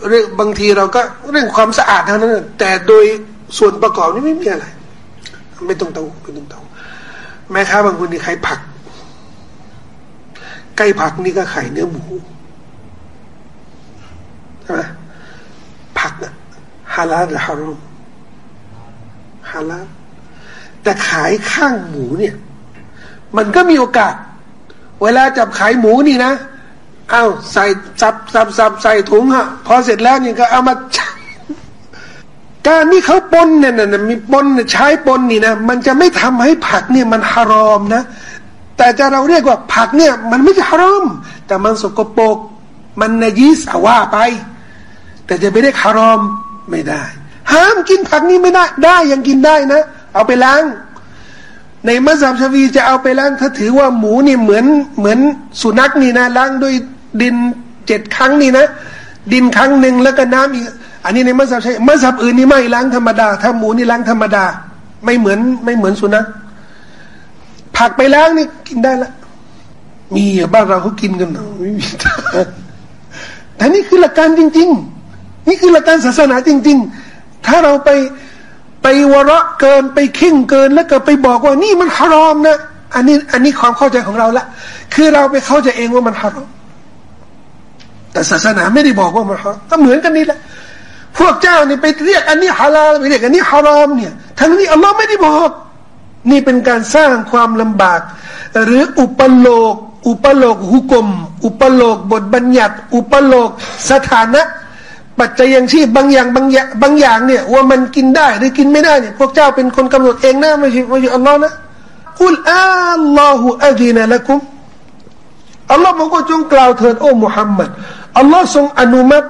เรื่องบางทีเราก็เรื่องความสะอาดเท่านั้นแต่โดยส่วนประกอบนี่ไม่มีอะไร ไม่ต้องเตาไม่ต้องเตาแม่ค้าบางคนนี่ขายผักใกล้ผักนี่ก็ขายเนื้อหมูใช่ไหมผักอะฮาลาลหรือฮารอมฮาลาล แต่ขายข้างหมูเนี่ย มันก็มีโอกาส เวลาจับขายหมูนี่นะเอาใส่ซับซับซับใส่ถุงฮะพอเสร็จแล้วนี่ก็เอามาการที่เขาปนเนี่ยนะมีปนใช้ปนนี่นะมันจะไม่ทำให้ผักเนี่ยมันฮารอมนะ แต่จะเราเรียกว่าผักเนี่ยมันไม่ใช่ฮารอม แต่มันสกปรกมันนยิสอว่าไป แต่จะไปเรียกฮารอมไม่ได้ ห้ามกินผักนี้ไม่ได้ ได้ยังกินได้นะ เอาไปล้าง ในมัสยิดชวีจะเอาไปล้าง ถ้าถือว่าหมูนี่เหมือนเหมือนสุนัขนี่นะล้างด้วยดินเจ็ดครั้งนี่นะ ดินครั้งหนึ่งแล้วก็น้ำอีกอันนี้ในมัสยิดใช่มัสยิดอื่นนี่ไม่ล้างธรรมดา ถ้าหมูนี่ล้างธรรมดา ไม่เหมือนไม่เหมือนสุนัขผักไปล้างนี่กินได้ละมีบ้านเราเขากินกันไม่มีแต่นี่คือหลักการจริง ๆ นี่คือหลักการศาสนาจริง ๆ ถ้าเราไป ไปวระเกินไปขิ้งเกินแล้วก็ไปบอกว่านี่มันฮารอมนะอันนี้อันนี้ความเข้าใจของเราละคือเราไปเข้าใจเองว่ามันฮารอมแต่ศาสนาไม่ได้บอกว่ามันฮารอมก็เหมือนกันนี่แหละพวกเจ้านี่ไปเรียกอันนี้ฮาลาลไปเรียกอันนี้ฮารอมเนี่ย ทั้งนี้อัลลอฮ์ไม่ได้บอก นี่เป็นการสร้างความลำบาก หรืออุปโลก อุปโลกหุกม อุปโลกบทบัญญัติ อุปโลกสถานะ ปัจจัยยังชีพบางอย่างบางอย่างบางอย่างเนี่ยว่ามันกินได้หรือกินไม่ได้เนี่ยพวกเจ้าเป็นคนกำหนดเองนะไม่ใช่ไม่ใช่อัลลอฮ์นะกุลอัลลอฮฺอัลดีนะละกุมอัลลอฮ์บอกว่าจงกล่าวเถิดโอ้มุฮัมมัดอัลลอฮ์ทรงอนุมัติ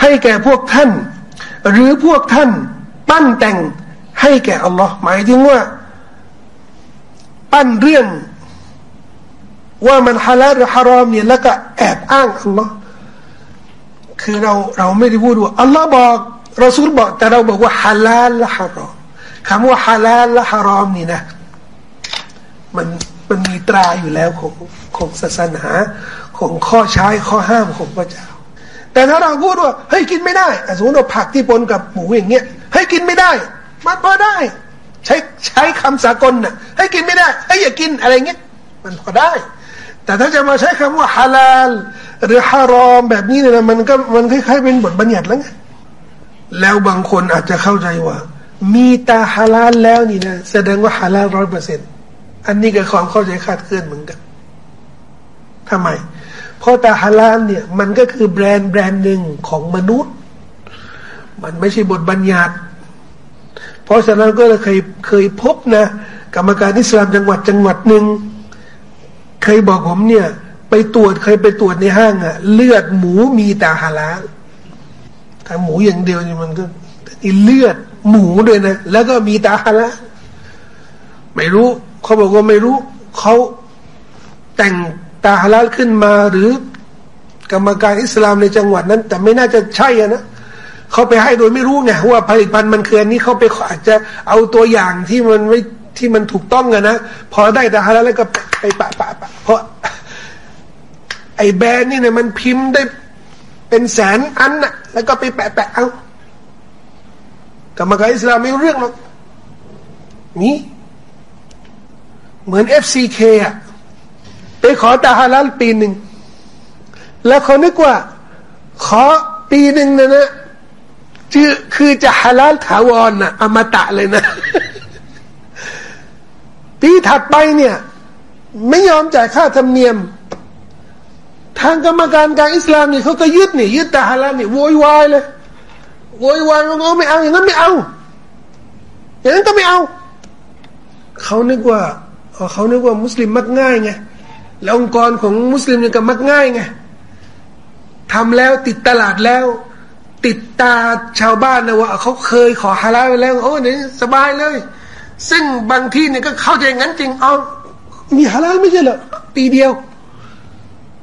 ให้แก่พวกท่าน หรือพวกท่านปั้นแต่งให้แก่อัลลอฮ์หมายถึงว่า ปั้นเรื่อง ว่ามันฮาลาลหรือฮารอมเนี่ยแล้วก็แอบอ้างอัลลอฮ์ คือเราเราไม่ได้พูดว่าอัลลอฮ์บอกราสูลบอกแต่เราบอกว่าฮาลาลและฮารอมคำว่าฮาลาลและฮารอมนี่นะมันมันมีตราอยู่แล้วของของศาสนาของข้อใช้ข้อห้ามของพระเจ้า แต่ถ้าเราพูดว่าเฮ้ยกินไม่ได้สมมติว่าผักที่ปนกับหมูอย่างเงี้ยให้ยกินไม่ได้ มันพอได้ ใช้ใช้คำสากลน่ะให้ยกินไม่ได้ให้ยอย่ากินอะไรเงี้ยมันพอได้ แต่ถ้าจะมาใช้คำว่าฮาลาล หรือฮารอมแบบนี้เนี่ยมันก็มันคล้ายๆเป็นบทบัญญัติแล้วไงแล้วบางคนอาจจะเข้าใจว่า มีตาฮาลาลแล้วนี่นะแสดงว่าฮาลาลร้อยเปอร์เซ็นต์อันนี้ก็ความเข้าใจคาดเคลื่อนเหมือนกันทำไม เพราะตาฮาลาลเนี่ย มันก็คือแบรนด์แบรนด์หนึ่งของมนุษย์ มันไม่ใช่บทบัญญัติ เพราะฉะนั้นก็เคยเคยพบนะ กรรมการอิสลามจังหวัดจังหวัดหนึ่งเคยบอกผมเนี่ย ไปตรวจเคยไปตรวจในห้างอะเลือดหมูมีตาฮาลาลถ้าหมูอย่างเดียวนี่มันก็เลือดหมูด้วยนะ แล้วก็มีตาฮาลาลไม่รู้เขาบอกว่าไม่รู้เขาแต่งตาฮาลาลขึ้นมาหรือกรรมการอิสลามในจังหวัดนั้น แต่ไม่น่าจะใช่อะนะเขาไปให้โดยไม่รู้ไงว่าผลิตภัณฑ์มันคืออันนี้เขาไปอาจจะเอาตัวอย่างที่มันไม่ที่มันถูกต้องอะนะพอได้ตาฮาลาลแล้วก็ไปปะปะปะเพราะ ไอ้แบรนด์นี่เนี่ยมันพิมพ์ได้เป็นแสนอันน่ะ แล้วก็ไปแปะแปะเอากรรมการอิสลามไม่รู้เรื่องหรอกนี่เหมือน FCK อะไปขอตาฮาลาลปีหนึ่ง แล้วเขานึกว่า ขอปีหนึ่งนะนะคือคือจะฮาลาลถาวรนะอมตะเลยนะ ปีถัดไปเนี่ย ไม่ยอมจ่ายค่าธรรมเนียม ทางกรรมการการอิสลามนี่เขาก็ยึดนี่ยึดตาฮาลาลนี่โวยวายเลยโวยวายว่าไม่เอาอย่างนั้นไม่เอา อย่างนั้นก็ไม่เอา เขานึกว่าเขานึกว่ามุสลิมมักง่ายไงแล้วองค์กรของมุสลิมเนี่ยก็มักง่ายไงทำแล้วติดตลาดแล้ว ติดตาชาวบ้านนะว่าเขาเคยขอฮาลาลไปแล้วโอ้เนี่ยสบายเลย ซึ่งบางที่เนี่ยก็เข้าใจงั้นจริงเอามีฮาลาลไม่ใช่เหรอปีเดียว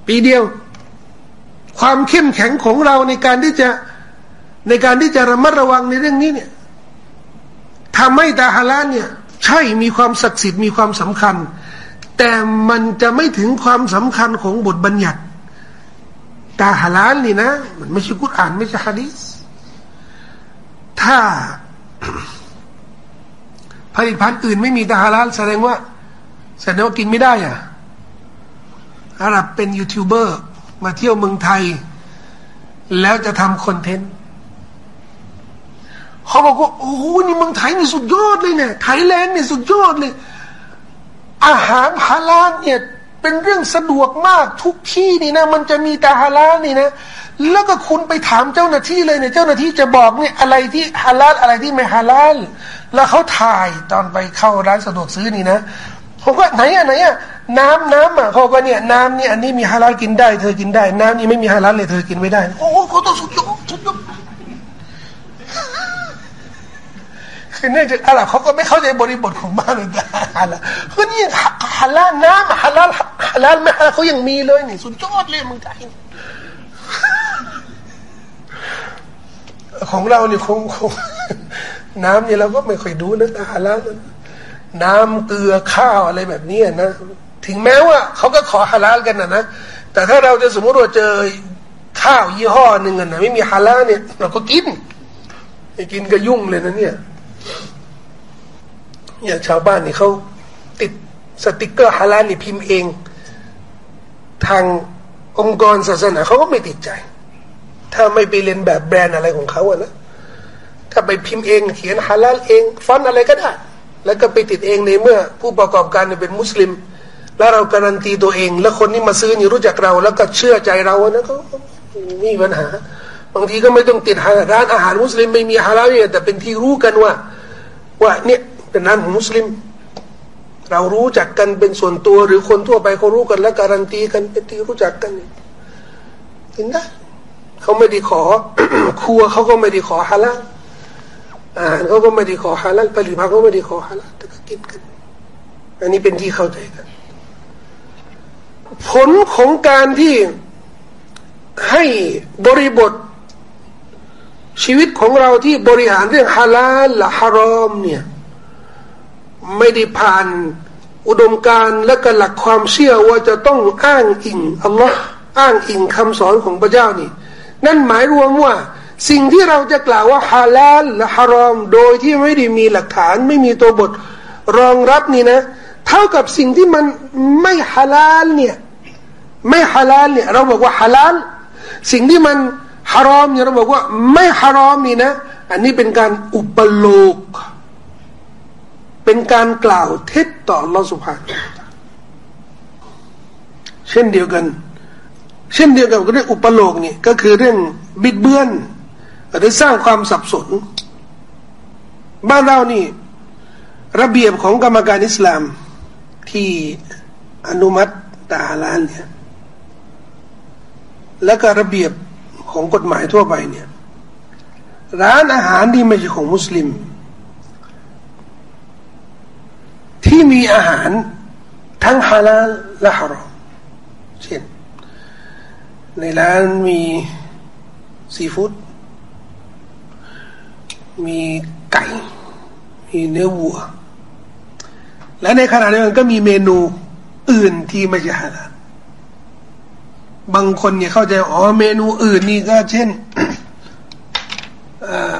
ปีเดียว ความเข้มแข็งของเราในการที่จะในการที่จะระมัดระวังในเรื่องนี้เนี่ยทำให้ตาฮาลาลเนี่ยใช่มีความศักดิ์สิทธิ์มีความสำคัญ แต่มันจะไม่ถึงความสำคัญของบทบัญญัติตาฮาลาลนี่นะ มันไม่ใช่กุรอานไม่ใช่ฮะดีสถ้าผลิตภัณฑ์อื่นไม่มีตราฮาลาลแสดงว่าแสดงว่ากินไม่ได้อะ อาหรับเป็นยูทูบเบอร์มาเที่ยวเมืองไทย แล้วจะทำ content เขาบอกว่าโอ้โหนี่เมืองไทยนี่สุดยอดเลยเนี่ยไทยแลนด์เนี่ยสุดยอดเลย อาหารฮาลาลเนี่ยเป็นเรื่องสะดวกมากทุกที่นี่นะ มันจะมีแต่ฮาลาลนี่นะ แล้วก็คุณไปถามเจ้าหน้าที่เลยเนี่ยเจ้าหน้าที่จะบอกเนี่ยอะไรที่ฮาลาลอะไรที่ไม่ฮาลาลแล้วเขาถ่ายตอนไปเข้าร้านสะดวกซื้อนี่นะ ผมก็ไหนอะไหนอะน้ำน้ำอะเขาก็เนี่ยน้ำเนี่ยอันนี้มีฮาลาลกินได้ เธอกินได้ น้ำนี่ไม่มีฮาลาลเลยเธอกินไม่ได้ โอ้โหเขาต้องสุดยอดสุดยอดคือเนื่องจากอะไรเขาก็ไม่เข้าใจบริบทของบ้านเลยแต่อะไรคือนี่ฮาลาลน้ำฮาลาลฮาลาลไม่ฮาลาลเขายังมีเลยนี่สุดยอดเลยมึงไทยของเราเนี่ยคงคงน้ำเนี่ยเราก็ไม่ค่อยดูนะแต่ฮาลาล น้ำเกลือข้าวอะไรแบบนี้นะถึงแม้ว่าเขาก็ขอฮาลาลกันนะนะแต่ถ้าเราจะสมมติว่าเจอข้าวยี่ห้อหนึ่งนะไม่มีฮาลาลเนี่ย เราก็กินไอ้กินก็ยุ่งเลยนะเนี่ยอย่างชาวบ้านนี่เขาติดสติกเกอร์ฮาลาลนี่พิมพ์เอง ทางองค์กรศาสนาเขาก็ไม่ติดใจ ถ้าไม่ไปเรียนแบบแบรนด์อะไรของเขาอะนะถ้าไปพิมพ์เอง เขียนฮาลาลเอง ฟอนอะไรก็ได้ แล้วก็ไปติดเองในเมื่อ ผู้ประกอบการเป็นมุสลิม แล้วเราการันตีตัวเอง แล้วคนที่มาซื้อนี่รู้จักเรา แล้วก็เชื่อใจเรานะก็มีปัญหา บางทีก็ไม่ต้องติดร้านอาหารมุสลิมไม่มีฮาลาลเนี่ยแต่เป็นที่รู้กันว่า ว่าเนี่ยเป็นร้านของมุสลิม เรารู้จักกันเป็นส่วนตัวหรือคนทั่วไปเขารู้กัน และการันตีกันเป็นที่รู้จักกันกินได้เขาไม่ได้ขอ ครัวเขาก็ไม่ได้ขอฮาลาล อาหารเขาก็ไม่ได้ขอฮาลาลผลิตภัณฑ์เขาไม่ได้ขอฮาลาลแต่ก็กินกัน อันนี้เป็นที่เข้าใจกัน ผลของการที่ให้บริบท ชีวิตของเราที่บริหารเรื่องฮาลาลและฮารอมเนี่ยไม่ได้ผ่านอุดมการและก็หลักความเชื่อว่าจะต้องอ้างอิงอัลลอฮ์อ้างอิงคำสอนของพระเจ้านี่ นั่นหมายรวมว่า สิ่งที่เราจะกล่าวว่าฮาลาลและฮารอม โดยที่ไม่ได้มีหลักฐาน ไม่มีตัวบทรองรับนี่นะ เท่ากับสิ่งที่มันไม่ฮาลาลเนี่ยไม่ฮาลาลเนี่ยเราบอกว่าฮาลาลสิ่งที่มันฮารอมเนี่ยเราบอกว่าไม่ฮารอมนี่นะ อันนี้เป็นการอุปโลก เป็นการกล่าวเท็จต่อลอสุภาเช่นเดียวกัน เช่นเดียวกับเรื่องอุปโลกนี่ก็คือเรื่องบิดเบือน หรือสร้างความสับสน บ้านเรานี่ ระเบียบของกรรมการอิสลามที่อนุมัติตาลานเนี่ยและก็ระเบียบของกฎหมายทั่วไปเนี่ย ร้านอาหารที่ไม่ใช่ของมุสลิม ที่มีอาหารทั้งฮาลาลและฮารอมเช่นในร้านมีซีฟู้ด มีไก่ มีเนื้อวัว และในขณะเดียวกันก็มีเมนูอื่นที่ไม่ใช่ฮาลาลบางคนเนี่ยเข้าใจอ๋อเมนูอื่นนี่ก็เช่น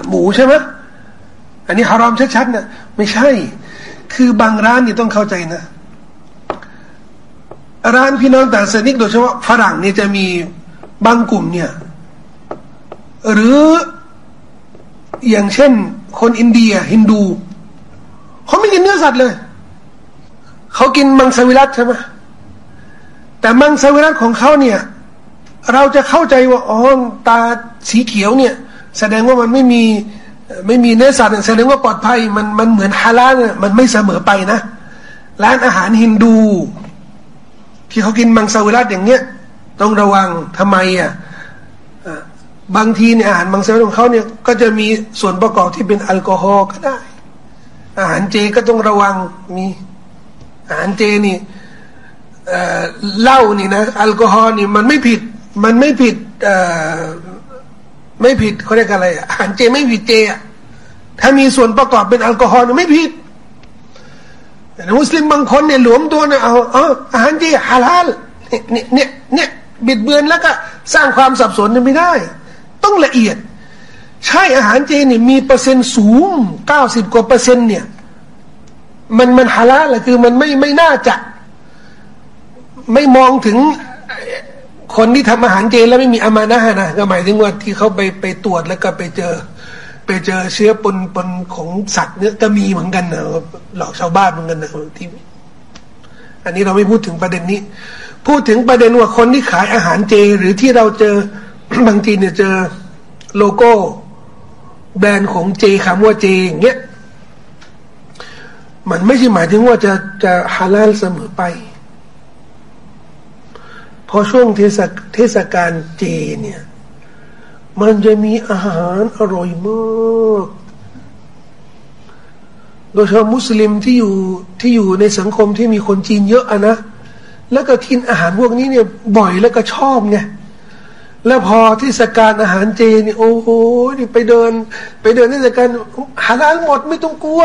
หมูใช่ไหมอันนี้ฮารอมชัดๆนะไม่ใช่ คือบางร้านนี่ต้องเข้าใจนะ ร้านพี่น้องต่างศาสนิกโดยเฉพาะฝรั่งนี่จะมีบางกลุ่มเนี่ย หรือ อย่างเช่น คนอินเดียฮินดูเขาไม่กินเนื้อสัตว์เลย เขากินมังสวิรัตใช่ไหมแต่มังสวิรัตของเขาเนี่ย เราจะเข้าใจว่าอ๋อตาสีเขียวเนี่ย แสดงว่ามันไม่มีไม่มีเนื้อสัตว์แสดงว่าปลอดภัยมันมันเหมือนฮาลาลมันไม่เสมอไปนะร้านอาหารฮินดู ที่เขากินมังสวิรัตอย่างเงี้ยต้องระวังทำไมอะ บางทีเนี่ยอาหารมังสวิรัตของเขาเนี่ยก็จะมีส่วนประกอบที่เป็นแอลกอฮอล์ก็ได้ อาหารเจก็ต้องระวังมีอาหารเจนี่เหล้านี่นะแอลกอฮอล์นี่มันไม่ผิด มันไม่ผิดไม่ผิดเขาเรียกอะไรอาหารเจไม่ผิดเจถ้ามีส่วนประกอบเป็นแอลกอฮอล์ไม่ผิดแต่มุสลิมบางคนเนี่ยหลวมตัวเนี่ยเอาเอออาหารเจฮาลาลเนี่ยเนี่ยเนี่ยบิดเบือนแล้วก็สร้างความสับสนไม่ได้ ต้องละเอียด ใช่อาหารเจเนี่ยมีเปอร์เซ็นต์สูงเก้าสิบกว่าเปอร์เซ็นต์เนี่ย มันมันฮาลาลคือมันไม่ไม่น่าจะ ไม่มองถึงคนที่ทำอาหารเจแล้วไม่มีอามานะนะก็หมายถึงว่าที่เขาไปไปตรวจแล้วก็ไปเจอ ไปเจอเชื้อปนปนของสัตว์เนี่ยก็มีเหมือนกันนะหลอกชาวบ้านเหมือนกันนะที่อันนี้เราไม่พูดถึงประเด็นนี้ พูดถึงประเด็นว่าคนที่ขายอาหารเจ หรือที่เราเจอ บางทีเนี่ยเจอโลโก้แบรนด์ของเจคำว่าเจอย่างเงี้ยมันไม่ใช่หมายถึงว่าจะจะฮาลาลเสมอไป พอช่วงเทศเทศกาลเจเนี่ย มันจะมีอาหารอร่อยมากโดยเฉพาะมุสลิมที่อยู่ที่อยู่ในสังคมที่มีคนจีนเยอะอะนะ แล้วก็กินอาหารพวกนี้เนี่ยบ่อยแล้วก็ชอบไง แล้วพอเทศกาลอาหารเจนี่โอ้โหนี่ไปเดิน ไปเดินเทศกาลหาร้านหมดไม่ต้องกลัว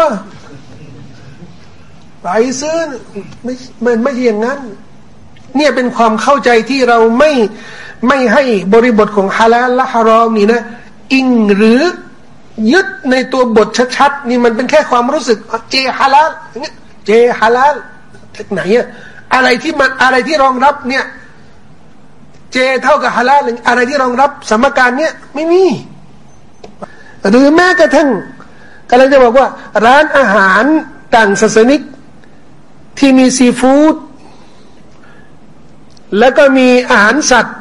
ไปซื้อไม่ไม่ไม่อย่างนั้น เนี่ยเป็นความเข้าใจที่เราไม่ไม่ให้บริบทของฮาลาลและฮารอมนี่นะอิงหรือยึดในตัวบทชัดๆนี่มันเป็นแค่ความรู้สึกเจฮาลาลเจฮาลาลจากไหนอะอะไรที่มันอะไรที่รองรับเนี่ย เจเท่ากับฮาลาลอะไรที่รองรับสมการเนี่ยไม่มี หรือแม้กระทั่งกำลังจะบอกว่า ร้านอาหารต่างศาสนิก ที่มีซีฟู้ดแล้วก็มีอาหารสัตว์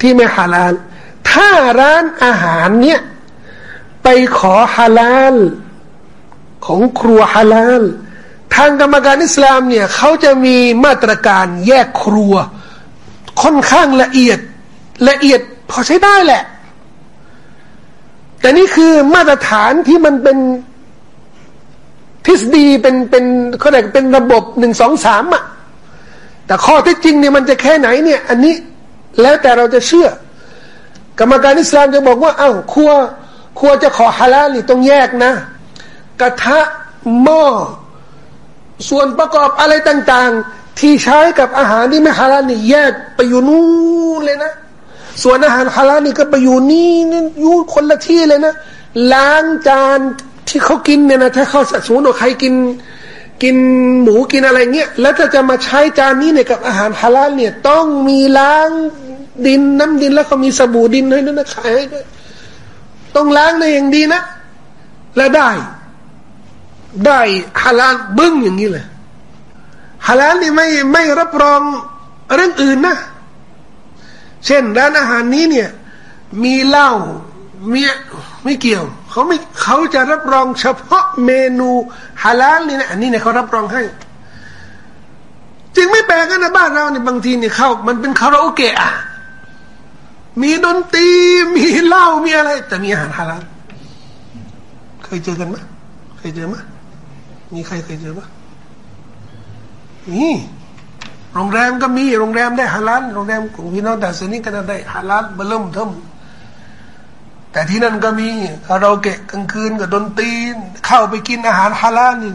ที่ไม่ฮาลาล ถ้าร้านอาหารเนี่ยไปขอฮาลาล ของครัวฮาลาล ทางกรรมการอิสลามเนี่ยเขาจะมีมาตรการแยกครัว ค่อนข้างละเอียดละเอียดพอใช้ได้แหละ แต่นี่คือมาตรฐานที่มันเป็นทฤษฎีเป็นเป็นเขาเรียกเป็นระบบหนึ่งสองสามอะ แต่ข้อที่จริงเนี่ยมันจะแค่ไหนเนี่ย อันนี้แล้วแต่เราจะเชื่อ กรรมการอิสลามจะบอกว่าอ้าวครัวครัวจะขอฮาลาลนี่ต้องแยกนะ กระทะหม้อส่วนประกอบอะไรต่าง ๆ ที่ใช้กับอาหารที่ไม่ฮาลาลนี่แยกไปอยู่นู่นเลยนะ ส่วนอาหารฮาลาลนี่ก็ไปอยู่นี่นี่อยู่คนละที่เลยนะ ล้างจานที่เขากินเนี่ยนะถ้าเขาสมมติว่าใครกิน กินหมูกินอะไรเงี้ยแล้วถ้าจะมาใช้จานนี้เนี่ยกับอาหารฮาลาลเนี่ยต้องมีล้างดินน้ำดินแล้วก็มีสบู่ดินให้ด้วยนะขายให้ด้วยต้องล้างในอย่างดีนะ และได้ ได้ฮาลาลบึ้งอย่างนี้เลย ฮาลาลนี่ไม่ไม่รับรองเรื่องอื่นนะ เช่นร้านอาหารนี้เนี่ย มีเหล้ามีไม่เกี่ยวเขาไม่เขาจะรับรองเฉพาะเมนูฮาลาลนี่นะอันนี้เนี่ยเขารับรองให้ จึงไม่แปลกนะบ้านเราเนี่ยบางทีเนี่ยเข้า มันเป็นคาราโอเกะอะมีดนตรีมีเหล้ามีอะไร แต่มีอาหารฮาลาลเคยเจอกันไหมเคยเจอไหมมีใครเคยเจอไหม นี่โรงแรมก็มีโรงแรมได้ฮาลาลโรงแรมของพี่น้องแต่สนิทกันได้ฮาลาลเบิ่มเทิมแต่ที่นั่นก็มีคาราโอเกะกลางคืนกับดนตรีเข้าไปกินอาหารฮาลาลนี่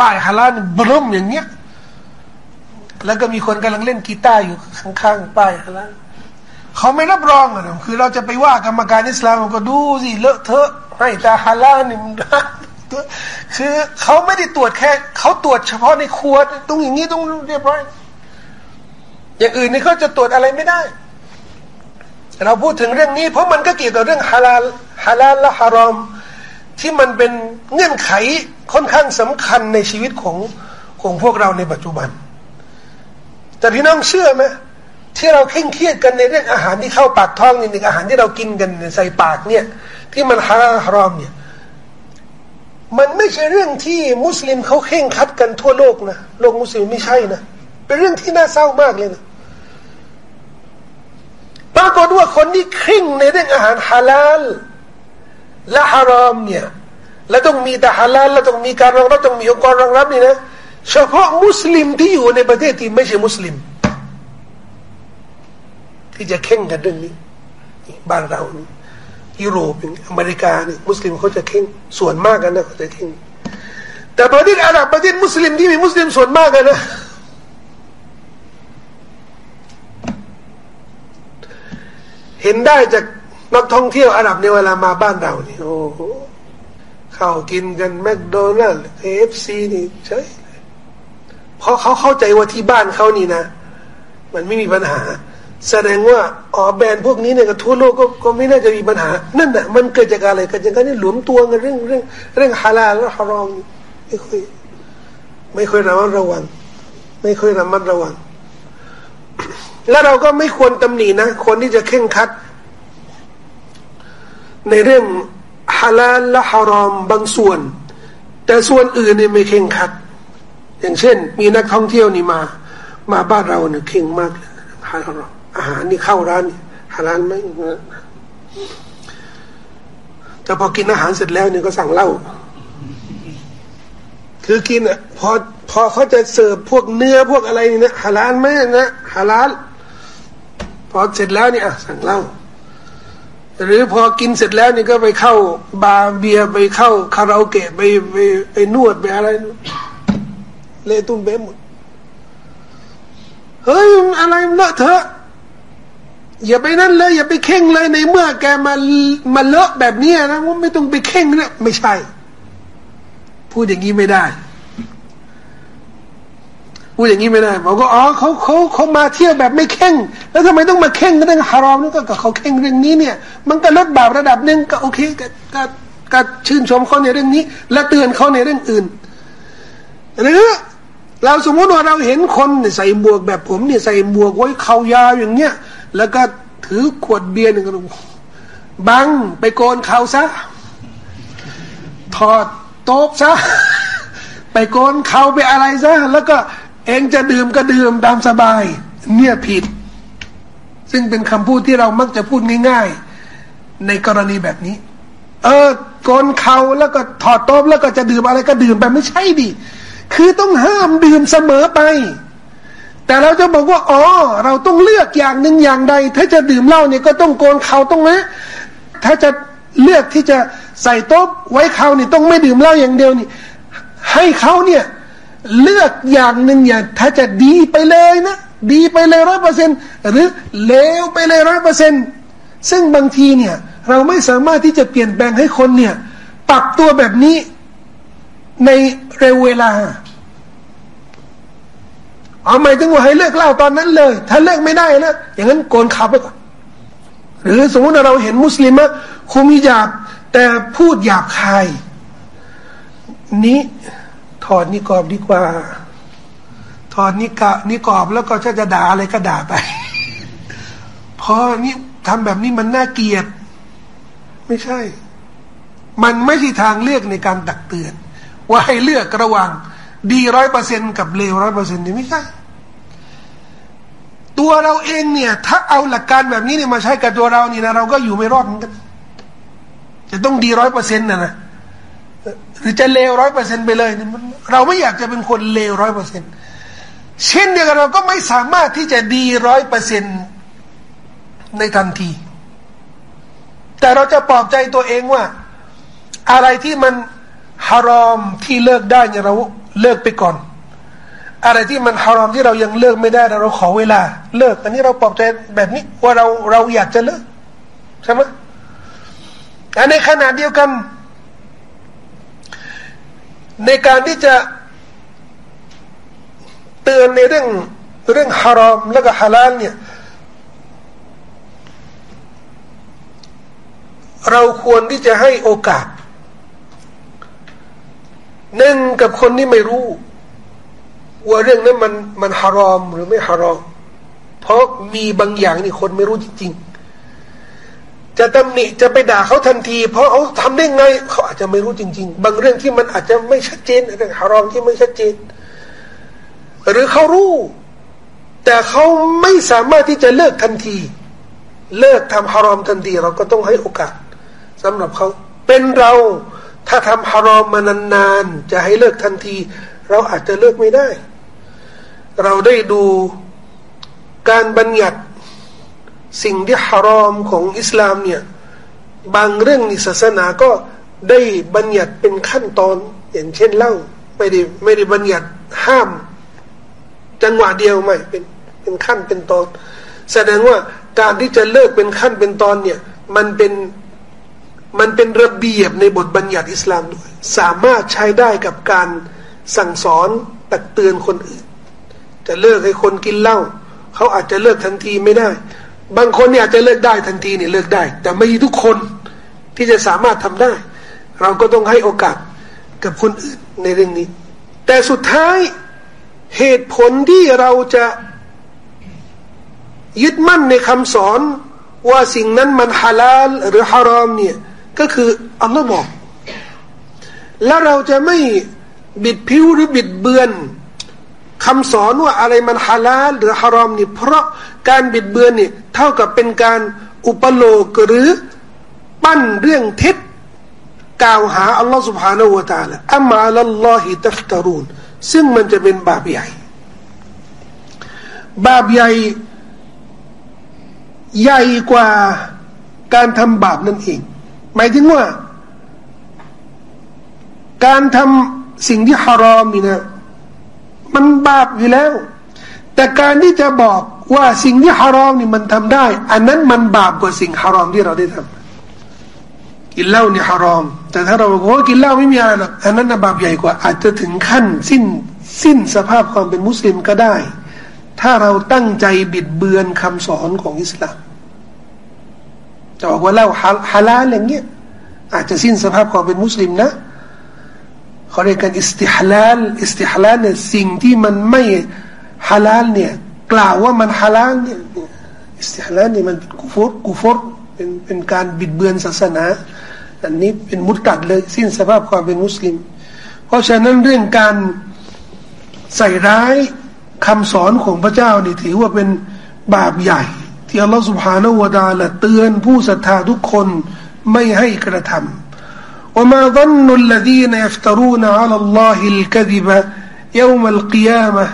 ป้ายฮาลาลบรมอย่างเงี้ย แล้วก็มีคนกำลังเล่นกีตาร์อยู่ข้างๆป้ายฮาลาลเขาไม่รับรองอะคือเราจะไปว่ากรรมการอิสลามก็ดูสิเลอะเทอะให้ต่ฮาลาลนี่ คือเขาไม่ได้ตรวจแค่เขาตรวจเฉพาะในครัวตรงอย่างนี้ต้องเรียบร้อย อย่างอื่นนี่เขาจะตรวจอะไรไม่ได้ เราพูดถึงเรื่องนี้ เพราะมันก็เกี่ยวกับเรื่องฮาลาลฮาลาลและฮารอม ที่มันเป็นเงื่อนไขค่อนข้างสำคัญในชีวิตของของพวกเราในปัจจุบัน แต่พี่น้องเชื่อไหมที่เราเคร่งเครียดกันในเรื่องอาหารที่เข้าปากท้องนี่หนึ่งอาหารที่เรากินกันใส่ปากเนี่ย ที่มันฮาลาลฮารอมเนี่ย มันไม่ใช่เรื่องที่มุสลิมเขาเข่งคัดกันทั่วโลกนะโลกมุสลิมไม่ใช่นะเป็นเรื่องที่น่าเศร้ามากเลยนะปรากฏว่าคนที่คริ่งในเรื่องอาหารฮาลาลและฮารอมเนี่ยและต้องมีแต่ฮาลาลและต้องมีการรองรับต้องมีองค์กรรองรับนี่นะเฉพาะมุสลิมที่อยู่ในประเทศที่ไม่ใช่มุสลิม ที่จะเคร่งกันเรื่องนี้บ้านเรานี่ ยุโรปอเมริกานี่มุสลิมเขาจะเคร่งส่วนมากกันนะเขาจะเคร่งแต่ประเทศอาหรับประเทศมุสลิมที่มีมุสลิมส่วนมากกันนะเห็นได้จากนักท่องเที่ยวอาหรับในเวลามาบ้านเรานี่โอ้โหเข้ากินกัน McDonald's KFC นี่ใช่เพราะเขาเข้าใจว่าที่บ้านเขานี่นะ มันไม่มีปัญหา แสดงว่าอ๋อแบรนด์พวกนี้เนี่ยกับทั่วโลกก็ก็ไม่น่าจะมีปัญหา นั่นแหละมันเกิดจากอะไรเกิดจากการที่หลวมตัวกันเรื่องเรื่องเรื่องฮาลาลและฮารอมไม่ค่อยไม่ค่อยระมัดระวัง ไม่ค่อยระมัดระวัง แล้วเราก็ไม่ควรตำหนินะ คนที่จะเข่งคัด ในเรื่องฮาลาลและฮารอมบางส่วน แต่ส่วนอื่นเนี่ยไม่เข่งคัด อย่างเช่น มีนักท่องเที่ยวนี่มา มาบ้านเราเนี่ยเข่งมากเลยฮาลาล อาหารนี่เข้าร้านฮาลาลไหมแต่พอกินอาหารเสร็จแล้วเนี่ยก็สั่งเหล้าคือกินอะพอพอเขาจะเสิร์ฟพวกเนื้อพวกอะไรนี่นะฮาลาลไหมนะฮาลาลพอเสร็จแล้วเนี่อะสั่งเหล้าหรือพอกินเสร็จแล้วนี่ก็ไปเข้าบาร์เบียไปเข้าคาราโอเกะไปไปไปนวดไปอะไรเละตุ้มเบ้หมดเฮ้ยอะไรเลอะเถอะ อย่าไปนั่นเลย อย่าไปเข่งเลยในเมื่อแกมามาเลอะแบบนี้นะว่าไม่ต้องไปเข่งเนี่ยไม่ใช่ พูดอย่างนี้ไม่ได้พูดอย่างนี้ไม่ได้บอกว่าอ๋อเขาเขาเขามาเที่ยวแบบไม่เข่ง แล้วทำไมต้องมาเข่งเรื่องฮารอมนี่ก็เขาเข่งเรื่องนี้เนี่ย มันก็ลดบาประดับหนึ่งก็โอเคก็ก็ก็ชื่นชมเขาในเรื่องนี้ และเตือนเขาในเรื่องอื่น หรือเราสมมติว่าเราเห็นคนใส่บวกแบบผมเนี่ยใส่บวกไว้เขายาวอย่างเนี้ย แล้วก็ถือขวดเบียร์หนึ่งบังไปโกนเขาซะ ถอดโต๊ะซะ ไปโกนเขาไปอะไรซะ แล้วก็เองจะดื่มก็ดื่มตามสบาย เนี่ยผิด ซึ่งเป็นคำพูดที่เรามักจะพูดง่าย ๆ ในกรณีแบบนี้ เออโกนเขาแล้วก็ถอดโต๊ะแล้วก็จะดื่มอะไรก็ดื่มไปไม่ใช่ดิ คือต้องห้ามดื่มเสมอไป แต่เราจะบอกว่าอ๋อเราต้องเลือกอย่างหนึ่งอย่างใด ถ้าจะดื่มเหล้าเนี่ยก็ต้องโกนเขาตรงนะถ้าจะเลือกที่จะใส่โต๊ะไว้เขานี่ต้องไม่ดื่มเหล้าอย่างเดียวนี่ ให้เขาเนี่ยเลือกอย่างหนึ่งอย่างถ้าจะดีไปเลยนะดีไปเลยร้อยเปอร์เซ็นหรือเลวไปเลยร้อยเปอร์เซ็นซึ่งบางทีเนี่ย เราไม่สามารถที่จะเปลี่ยนแปลงให้คนเนี่ย ปรับตัวแบบนี้ในเร็วเวลา เอาหมายถึงว่าให้เลิกเล่าตอนนั้นเลย ถ้าเลิกไม่ได้นะ อย่างนั้นโกนขาไปก่อน หรือสมมติเราเห็นมุสลิมะคุมิจาบ แต่พูดหยาบคาย นี้ถอดนิกอบดีกว่า ถอดนิกะนิกอบแล้วก็ถ้าจะด่าอะไรก็ด่าไป เพอนี่ทำแบบนี้มันน่าเกลียด ไม่ใช่ มันไม่ใช่ทางเลือกในการตักเตือน ว่าให้เลือกระหว่าง ดีร้อยเปอร์เซ็นกับเลวร้อยเปอร์เซ็นต์นี่ไม่ใช่ ตัวเราเองเนี่ย ถ้าเอาหลักการแบบนี้เนี่ยมาใช้กับตัวเรานี่นะเราก็อยู่ไม่รอดเหมือนกันจะต้องดีร้อยเปอร์เซ็นต์นะนะหรือจะเลวร้อยเปอร์เซ็นต์ไปเลยเราไม่อยากจะเป็นคนเลวร้อยเปอร์เซ็นต์เช่นเดียวกันเราก็ไม่สามารถที่จะดีร้อยเปอร์เซ็นต์ในทันที แต่เราจะปลอบใจตัวเองว่า อะไรที่มันฮารอมที่เลิกได้เนี่ยเรา เลิกไปก่อน อะไรที่มันฮารอมที่เรายังเลิกไม่ได้เราขอเวลา เลิกอันนี้เราปลอบใจแบบนี้ว่าเราเราอยากจะเลิกใช่ไหมแต่ในขณะเดียวกัน ในการที่จะเตือนในเรื่องเรื่องฮารอมแล้วก็ฮาลาลเนี่ยเราควรที่จะให้โอกาส หนึ่งกับคนที่ไม่รู้ ว่าเรื่องนั้นมันมันฮารอมหรือไม่ฮารอม เพราะมีบางอย่างนี่คนไม่รู้จริงๆ จะตำหนิจะไปด่าเขาทันที เพราะเขาทำได้ไง เขาอาจจะไม่รู้จริง ๆ บางเรื่องที่มันอาจจะไม่ชัดเจนเรื่องฮารอมที่ไม่ชัดเจน หรือเขารู้ แต่เขาไม่สามารถที่จะเลิกทันที เลิกทำฮารอมทันที เราก็ต้องให้โอกาสสำหรับเขา เป็นเรา ถ้าทำฮารอมมานานๆจะให้เลิกทันที เราอาจจะเลิกไม่ได้ เราได้ดูการบัญญัติสิ่งที่ฮารอมของอิสลามเนี่ยบางเรื่องในศาสนาก็ได้บัญญัติเป็นขั้นตอนอย่างเช่นเล่าไม่ได้ไม่ได้บัญญัติห้าม จังหวะเดียวไม่เป็นเป็นขั้นเป็นตอน แสดงว่าการที่จะเลิกเป็นขั้นเป็นตอนเนี่ย มันเป็น มันเป็นระเบียบในบทบัญญัติอิสลามด้วย สามารถใช้ได้กับการสั่งสอนตักเตือนคนอื่น จะเลิกให้คนกินเหล้าเขาอาจจะเลิกทันทีไม่ได้ บางคนเนี่ยอาจจะเลิกได้ทันทีเนี่ยเลิกได้ แต่ไม่ทุกคนที่จะสามารถทำได้ เราก็ต้องให้โอกาสกับคนอื่นในเรื่องนี้ แต่สุดท้ายเหตุผลที่เราจะยึดมั่นในคำสอนว่าสิ่งนั้นมันฮาลาลหรือฮารอมเนี่ย ก็คืออัลลอฮ์บอก แล้วเราจะไม่บิดผิวหรือบิดเบือนคำสอนว่าอะไรมันฮาลาลหรือฮารอมนี่เพราะการบิดเบือนนี่เท่ากับเป็นการอุปโลกหรือปั้นเรื่องเท็จกล่าวหาอัลลอฮ์ سبحانه และ تعالى อัมมาลัลลอฮิตัฟตารูนซึ่งมันจะเป็นบาปใหญ่ บาปใหญ่ ใหญ่กว่าการทำบาปนั่นเอง หมายถึงว่า การทำสิ่งที่ฮารอมนี่นะมันบาปอยู่แล้ว แต่การที่จะบอกว่าสิ่งที่ฮารอมนี่มันทำได้ อันนั้นมันบาปกว่าสิ่งฮารอมที่เราได้ทำกินเหล้านี่ฮารอม แต่ถ้าเราบอกว่ากินเหล้าไม่มีอะไรหรอกอันนั้นบาปใหญ่กว่า อาจจะถึงขั้น สิ้นสิ้นสภาพความเป็นมุสลิมก็ได้ ถ้าเราตั้งใจบิดเบือนคำสอนของอิสลาม จะบอกว่าเหล้าฮาลาลอย่างเงี้ยอาจจะสิ้นสภาพความเป็นมุสลิมนะเขาเรียกกันاستحلال استحلال เนี่ยสิ่งที่มันไม่ฮาลาลเนี่ยกล่าวว่ามันฮาลาลเนี่ยاستحلال เนี่ยมัน كفر كفرเป็นเป็นการบิดเบือนศาสนา อันนี้เป็นมุตตัดเลยสิ้นสภาพความเป็นมุสลิม เพราะฉะนั้นเรื่องการใส่ร้ายคำสอนของพระเจ้านี่ถือว่าเป็นบาปใหญ่ ที่อัลลอฮฺสุบฮานาวะดาละเตือนผู้ศรัทธาทุกคนไม่ให้กระทำ وما ظن الذين يفترون على الله الكذب يوم القيامة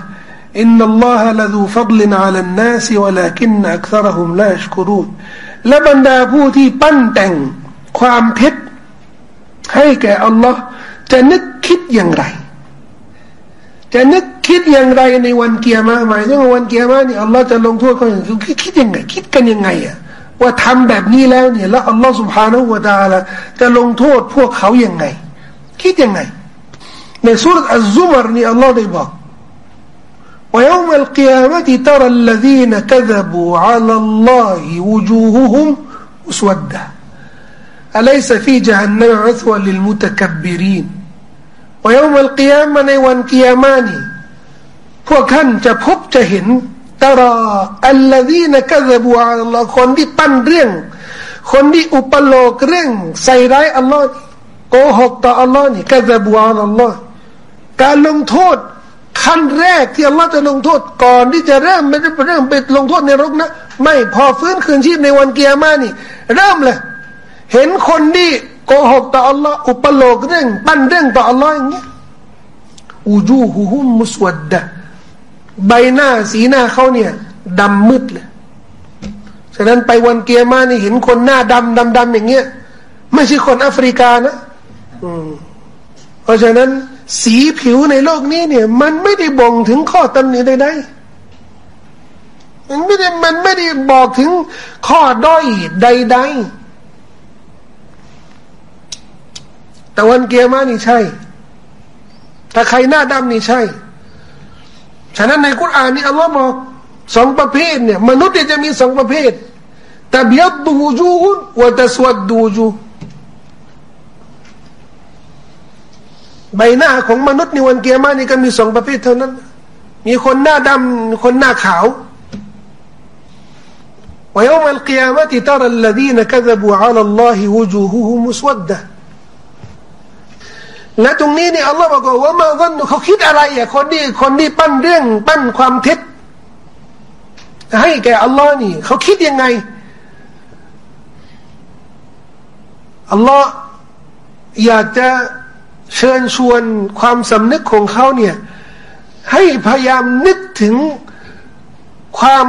إن الله لذو فضل على الناس ولكن أكثرهم لا يشكرون และบรรดาผู้ที่ปั้นแต่งความเท็จให้แก่อัลลอฮ์จะนึกคิดอย่างไร จะนึก คิดอย่างไรในวันเกียร์มาหมายถึงว่าวันเกียร์มาเนี่ยอัลลอฮ์จะลงโทษเขาอย่างคิดคิดยังไง คิดกันยังไงอ่ะว่าทำแบบนี้แล้วเนี่ยแล้วอัลลอฮ์สุบฮานาอูวาตาละจะลงโทษพวกเขายังไง คิดยังไง ในสุรอัลซุมรนี่อัลลอฮ์ได้บอก ويوم القيامة ترى الذين كذبوا على الله وجوههم مسودة أليس في جهنم عثوى للمتكبرين ويوم القيامة ในวันกิยามานี พวกท่านจะพบจะเห็นตรออัลลอฮีนะกะซบูอัลลอฮ์คนที่ปั้นเรื่อง คนที่อุปโลกเรื่อง ใส่ร้ายอัลลอฮ์โกหกต่ออัลลอฮ์นี่กะซบูอัลลอฮ์การลงโทษขั้นแรกที่อัลลอฮ์จะลงโทษก่อนที่จะเริ่มไม่ได้เริ่มไปลงโทษในรกนะ ไม่พอฟื้นคืนชีพในวันเกียร์มานี่ เริ่มเลย เห็นคนที่โกหกต่ออัลลอฮ์อุปโลกเรื่อง ปั้นเรื่องต่ออัลลอฮ์อย่างเงี้ยอูจูฮุฮุมมุสวดดะ ใบหน้าสีหน้าเขาเนี่ยดำมืดเลยฉะนั้นไปวันเกียร์มานี่เห็นคนหน้าดำดำดำอย่างเงี้ยไม่ใช่คนแอฟริกานะอืมเพราะฉะนั้นสีผิวในโลกนี้เนี่ย มันไม่ได้บ่งถึงข้อตำหนิใดๆมันไม่ได้มันไม่ได้บอกถึงข้อด้อยใดๆแต่วันเกียร์มานี่ใช่ ถ้าใครหน้าดำนี่ใช่ ฉะนั้นในกุรอานนี่อัลลอฮ์บอกสองประเภทเนี่ยมนุษย์จะมีสองประเภทแต่เบียดดูจูฮุนวะตะสวดดูจูใบหน้าของมนุษย์ในวันเกียร์มานี่ก็มีสองประเภทเท่านั้น มีคนหน้าดำคนหน้าขาว ويوم القيامة ترى الذين كذبوا على الله وجوههم مسودة และตรงนี้เนี่ยอัลลอฮ์บอกว่ามาวันเขาคิดอะไรอะคนที่คนที่ปั้นเรื่องปั้นความเท็จให้แก่อัลลอฮ์นี่เขาคิดยังไงอัลลอฮ์อยากจะเชิญชวนความสำนึกของเขาเนี่ยให้พยายามนึกถึงความ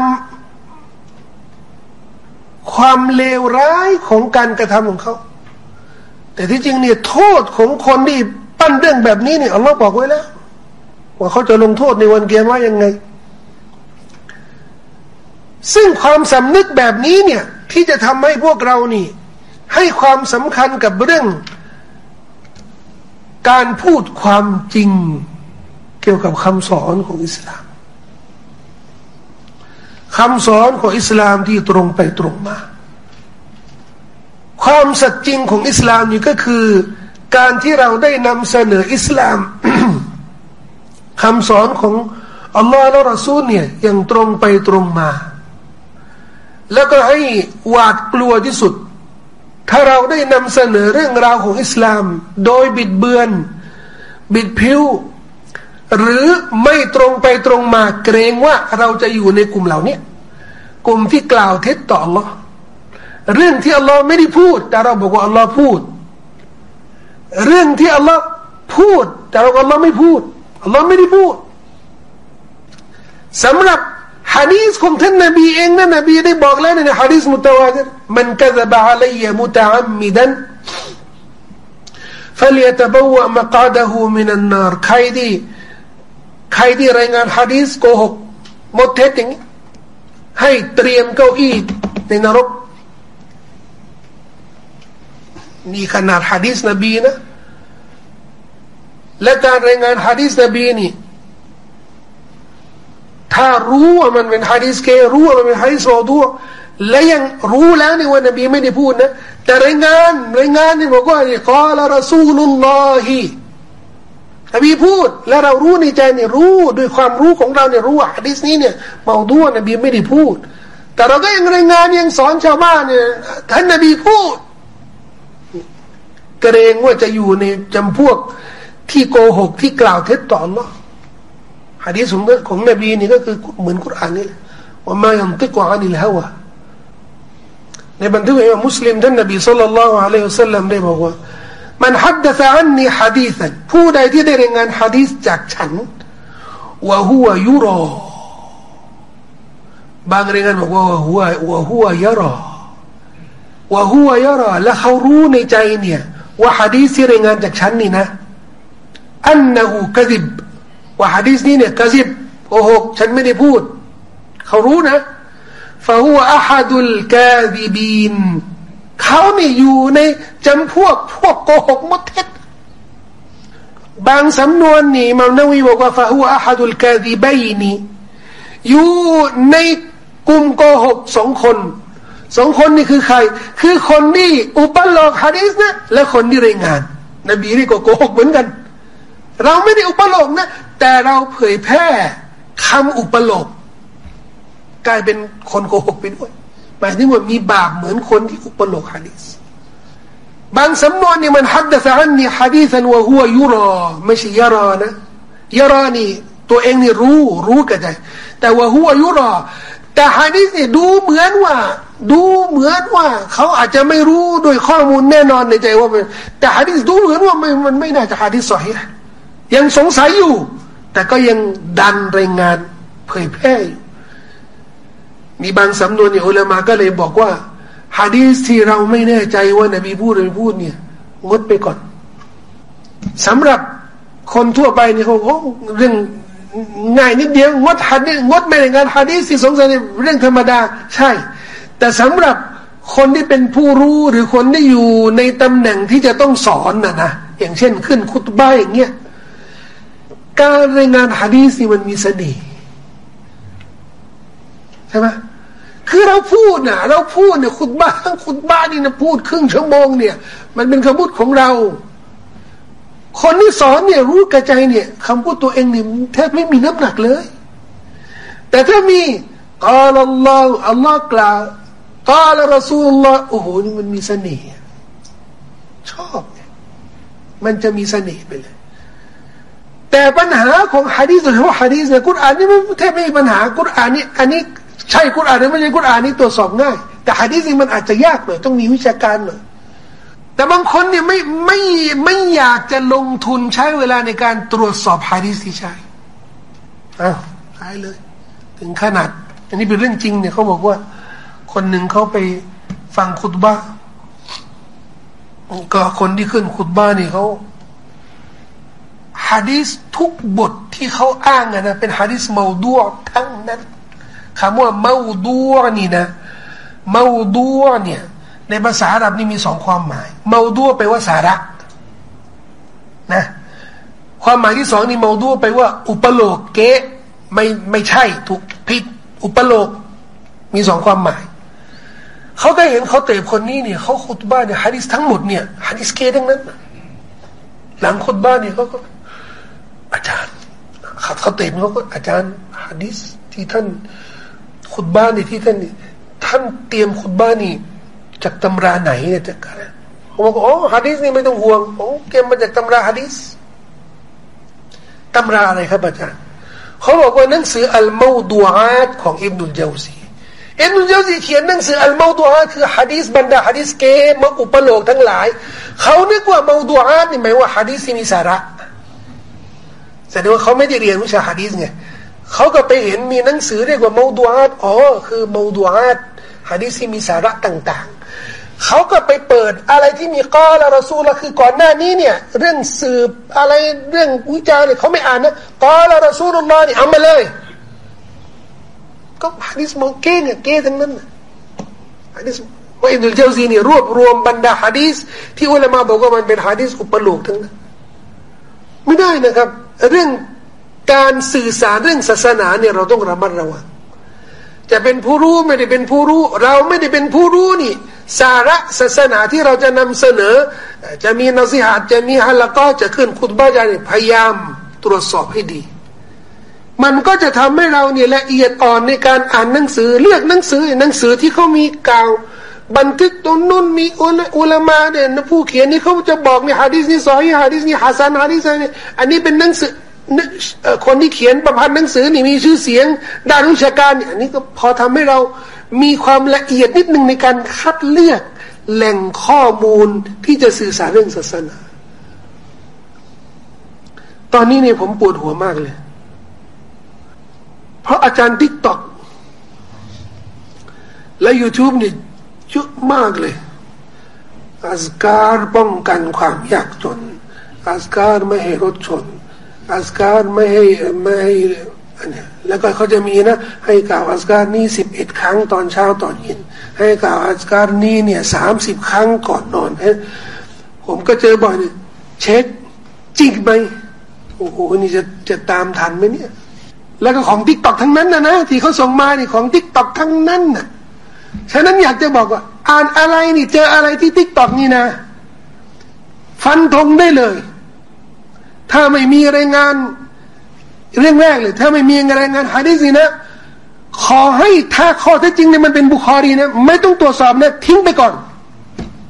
ความเลวร้ายของการกระทำของเขา แต่ที่จริงเนี่ยโทษของคนที่ ปั้นเรื่องแบบนี้เนี่ยอัลลอฮ์บอกไว้แล้ว ว่าเขาจะลงโทษในวันเกียร์ว่ายังไง ซึ่งความสำนึกแบบนี้เนี่ย ที่จะทำให้พวกเรานี่ ให้ความสำคัญกับเรื่อง การพูดความจริง เกี่ยวกับคำสอนของอิสลามคำสอนของอิสลามที่ตรงไปตรงมา ความสัจจริงของอิสลามนี่ก็คือ การที่เราได้นำเสนออิสลามคำสอนของอัลลอฮ์และรอซูลเนี่ยยังตรงไปตรงมา แล้วก็ให้หวาดกลัวที่สุด ถ้าเราได้นำเสนอเรื่องราวของอิสลาม โดยบิดเบือน บิดผิว หรือไม่ตรงไปตรงมา เกรงว่าเราจะอยู่ในกลุ่มเหล่านี้กลุ่มที่กล่าวเท็จต่ออัลลอฮ์เรื่องที่อัลลอฮ์ไม่ได้พูด แต่เราบอกว่าอัลลอฮ์พูด เรื่องที่อัลลอฮ์พูด แต่เราอัลลอฮ์ไม่พูดอัลลอฮ์ไม่ได้พูดสำหรับฮะดีษของท่านนบีเองนะนบีได้บอกแล้วในฮะดีษมุตวาติรมันกะซบะอะลัยมุตะอัมมิดัน فليتبوأ مقعده من النار ใครที่ใครที่รายงานฮะดีษโกหกหมดเท็จอย่างนี้ให้เตรียมเก้าอี้ในนรก นี่ขนาดฮะดีษนบีนะและการรายงานฮะดีษนบีนี่ถ้ารู้ว่ามันเป็นฮะดีษเกรู้ว่ามันเป็นฮะดีษโอดัวและยังรู้แล้วนี่ว่านบีไม่ได้พูดนะแต่รายงานรายงานนี่บอกว่านี่กอละรอซูลุลลอฮินบีพูด แล้วเรารู้ในใจเนี่ยรู้ด้วยความรู้ของเราเนี่ยรู้ว่าฮะดิษนี้เนี่ยเมาด้วนบีไม่ได้พูด แต่เราก็ยังรายงานยังสอนชาวบ้านเนี่ยท่านนบีพูด เกรงว่าจะอยู่ในจำพวกที่โกหกที่กล่าวเท็จต่อ Allah ฮะดีษของของนบีนี่ก็คือเหมือนกุรอานนี่แหละว่ามายันติกวานิลฮาวะในบันทึกอิมมุสลิมท่านนบีสุลต่านละอัลลอฮฺสัลลัมได้บอกว่ามันฮัดดะซอันนีฮะดีษผู้ใดที่ได้รายงานฮะดีษจากฉันว่าหัวยุรอบางรายงานบอกว่าหัวว่าหัวยรอว่าหัวยรอและเขารู้ในใจเนี่ย ว่าฮะดีษที่รายงานจากฉันนี่นะอันนะฮูกะดิบว่าฮะดีษนี้เนี่ยกะซิบโอ้โหฉันไม่ได้พูด เขารู้นะฟะฮัวอะฮัดุลกาดิบีนเขาเนี่ยอยู่ในจำพวกพวกโกหกมดเท็จบางสำนวนนี่มันาวีบอกว่าฟะฮัวอะฮัดุลกาดิบัยนีอยู่ในกลุ่มโกหกสองคน สองคนนี่คือใคร คือคนที่อุปโลกฮะดีษนะและคนที่รายงาน นบีนี่ก็โกหกเหมือนกัน เราไม่ได้อุปโลกนะ แต่เราเผยแพร่คำอุปโลกกลายเป็นคนโกหกไปด้วยหมายถึงว่ามีบาปเหมือนคนที่อุปโลกฮะดีษบางสำนวนนี่มันฮัดดะซันนี่ฮะดีษันว่าหัวยุรอไม่ใช่ยารอนะยารอนี่ตัวเองนี่รู้รู้กันใจแต่ว่าหัวยุรอแต่ฮะดีษนี่ดูเหมือนว่า ดูเหมือนว่าเขาอาจจะไม่รู้โดยข้อมูลแน่นอนในใจว่าแต่ฮะดีษดูเหมือนว่ามันมันไม่น่าจะฮะดีษสอฮียังสงสัยอยู่ แต่ก็ยังดันรายงานเผยแพร่อยู่มีบางสำนวนเนี่ยอุลามาก็เลยบอกว่าฮะดีษที่เราไม่แน่ใจว่านบีพูดหรือพูดเนี่ยงดไปก่อนสำหรับคนทั่วไปเนี่ยเขาเรื่องง่ายนิดเดียวงดฮัดนี่งดไม่ในงานฮะดีษที่สงสัยเรื่องธรรมดา ใช่ แต่สำหรับคนที่เป็นผู้รู้หรือคนที่อยู่ในตำแหน่งที่จะต้องสอนนะนะอย่างเช่นขึ้นคุตบ้าอย่างเงี้ยการรายงานฮะดีสนี่มันมีเสน่ห์ใช่ไหมคือเราพูดนะเราพูดเนี่ยคุตบ้าทั้งคุตบ้านี่นะพูดครึ่งชั่วโมงเนี่ย มันเป็นคำพูดของเรา คนที่สอนเนี่ยรู้กระใจเนี่ยคำพูดตัวเองเนี่ยแทบไม่มีน้ำหนักเลย แต่ถ้ามีกาลอัลลอฮ์อัลลอฮ์กล่าว กาลรอซูลละโอ้โหนี่มันมีเสน่ห์ชอบมันจะมีเสน่ห์ไปเลย แต่ปัญหาของฮะดีษหรือว่าฮะดีษเนี่ยกุรอานนี่มันแทบไม่มีปัญหากุรอานนี่อันนี้ใช่กุรอานหรือไม่ใช่กุรอานนี่ตรวจสอบง่าย แต่ฮะดีษนี่มันอาจจะยากหน่อยต้องมีวิชาการหน่อยแต่บางคนเนี่ยไม่ไม่ไม่อยากจะลงทุนใช้เวลาในการตรวจสอบฮะดีษที่ใช่อ้าวใช้เลย ถึงขนาด อันนี้เป็นเรื่องจริงเนี่ยเขาบอกว่า คนหนึ่งเขาไปฟังคุตบ้าก็คนที่ขึ้นคุตบ้านี่เขาฮะดีษทุกบทที่เขาอ้างนะเป็นฮะดีษมาดัวทั้งนั้นคำว่ามาดัวนี่นะมาดัวเนี่ยในภาษาอาหรับนี่มีสองความหมายมาดัวแปลว่าสาระนะความหมายที่สองนี่มาดัวแปลว่า อุปโลกเกะไม่ไม่ใช่ถูกผิดอุปโลกมีสองความหมาย เขาได้เห็นเขาเตะคนนี้เนี่ยเขาขุดบ้านเนี่ยฮะดิษทั้งหมดเนี่ยฮะดิษเกทั้งนั้นหลังขุดบ้านเนี่ยเขาก็อาจารย์ขับเขาเตะเขาก็อาจารย์ฮะดิษที่ท่านขุดบ้านนี่ที่ท่านท่านเตรียมขุดบ้านนี่จากตำราไหนเนี่ยจากอะไรผมบอกโอ้ฮะดิษนี่ไม่ต้องห่วงโอ้เตรียมมาจากตำราฮะดิษตำราอะไรครับอาจารย์เขาบอกว่าหนังสืออัลมาดูอาตของอิบนุลเจาซี อิบนุลเจาซีเขียนหนังสืออัลมาดูอาตคือฮะดีษบรรดาฮะดีษเกมาอุปโลกทั้งหลาย เขานึกว่ามาดูอาตนี่หมายว่าฮะดีษมีสาระแสดงว่าเขาไม่ได้เรียนวิชาฮะดีษไงเขาก็ไปเห็นมีหนังสือเรียกว่ามาดูอาตอ๋อคือมาดูอาตฮะดีษที่มีสาระต่างเขาก็ไปเปิดอะไรที่มีกอละรอซูละคือก่อนหน้านี้เนี่ย เรื่องสืบอะไรเรื่องวิจารณ์เนี่ยเขาไม่อ่านนะกอละรอซูลุลลอฮ์นี่เอามาเลย ก็ฮะดิษมองเก้เนี่ยเก้ทั้งนั้นฮะดิษว่าอิบนุลเจาซีนี่รวบรวมบรรดาฮะดีษที่อุลามะบอกว่ามันเป็นฮะดีษอุปโลกทั้งนั้นไม่ได้นะครับ เรื่องการสื่อสารเรื่องศาสนาเนี่ยเราต้องระมัดระวังจะเป็นผู้รู้ไม่ได้เป็นผู้รู้ เราไม่ได้เป็นผู้รู้นี่ สาระศาสนาที่เราจะนำเสนอ จะมีนสิหตจะมีฮัลละก็จะขึ้นคุณบ้าจะพยายามตรวจสอบให้ดี มันก็จะทำให้เราเนี่ยละเอียดอ่อนในการอ่านหนังสือ เลือกหนังสือหนังสือที่เขามีกล่าว บันทึกตรงนู้นมีอุลามาเนี่ยผู้เขียนนี่เขาจะบอกเนี่ยฮะดิษนี่ซอยฮะดิษนี่ฮัสซันฮะดิษนี่อันนี้เป็นหนังสือคนที่เขียนประพันธ์หนังสือนี่มีชื่อเสียงด้านวิชาการเนี่ยอันนี้ก็พอทำให้เรามีความละเอียดนิดหนึ่งในการคัดเลือกแหล่งข้อมูลที่จะสื่อสารเรื่องศาสนา ตอนนี้เนี่ยผมปวดหัวมากเลย เพราะอาจารย์ TikTok และ YouTube เนี่ยเยอะมากเลยأذكار ป้องกันความยากจนأذكار ไม่ให้รถชนأذكار ไม่ให้ไม่ให้แล้วก็เขาจะมีนะ ให้กล่าวأذكار นี้สิบเอ็ดครั้งตอนเช้าตอนเย็น ให้กล่าวأذكار นี้เนี่ยสามสิบครั้งก่อนนอนผมก็เจอบ่อยเนี่ยเช็คจริงไหมโอ้โหนี่จะจะตามทันไหมเนี่ย แล้วก็ของ TikTok ทั้งนั้นนะนะที่เขาส่งมานี่ของ TikTok ทั้งนั้นนะฉะนั้นอยากจะบอกว่า อ่านอะไรนี่ เจออะไรที่ TikTok นี่นะ ฟันธงได้เลย ถ้าไม่มีรายงาน เรื่องแรกเลย ถ้าไม่มีรายงานหะดีษนะ ขอให้ถ้าข้อเท็จจริงเนี่ยมันเป็นบุคอรีนะไม่ต้องตรวจสอบนะทิ้งไปก่อน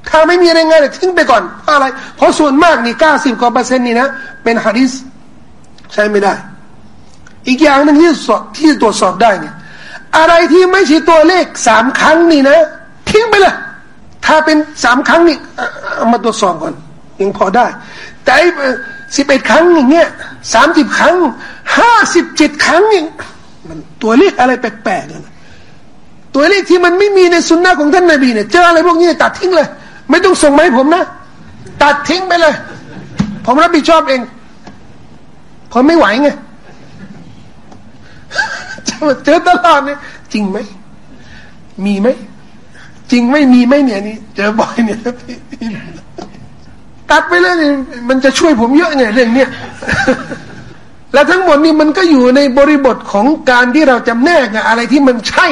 ถ้าไม่มีรายงานทิ้งไปก่อน อะไร เพราะส่วนมากนี่เก้าสิบกว่าเปอร์เซ็นต์นี่นะเป็นฮะดิษใช้ไม่ได้ อีกอย่างหนึ่งที่สอบที่ตรวจสอบได้เนี่ยอะไรที่ไม่ใช่ตัวเลขสามครั้งนี่นะทิ้งไปเลยถ้าเป็นสามครั้งนี่เอามาตรวจสอบก่อนยังพอได้ แต่สิบเอ็ดครั้งอย่างเงี้ยสามสิบครั้งห้าสิบเจ็ดครั้งนี่มันตัวเลขอะไรแปลกๆเนะตัวเลขที่มันไม่มีในสุนนะของท่านนาบีเนี่ยเจออะไรพวกนี้ตัดทิ้งเลย ไม่ต้องส่งมาให้ผมนะ ตัดทิ้งไปเลย ผมรับผิดชอบเองผมไม่ไหวไง เจอตลอดเนี่ยจริงไหม มีไหม จริงไม่มีไหมเนี่ยนี่เจอบ่อยเนี่ยตัดไปเลยเนี่ยมันจะช่วยผมเยอะเนี่ยเรื่องเนี้ยและทั้งหมดนี่มันก็อยู่ในบริบทของการที่เราจำแนกอะไรที่มันใช่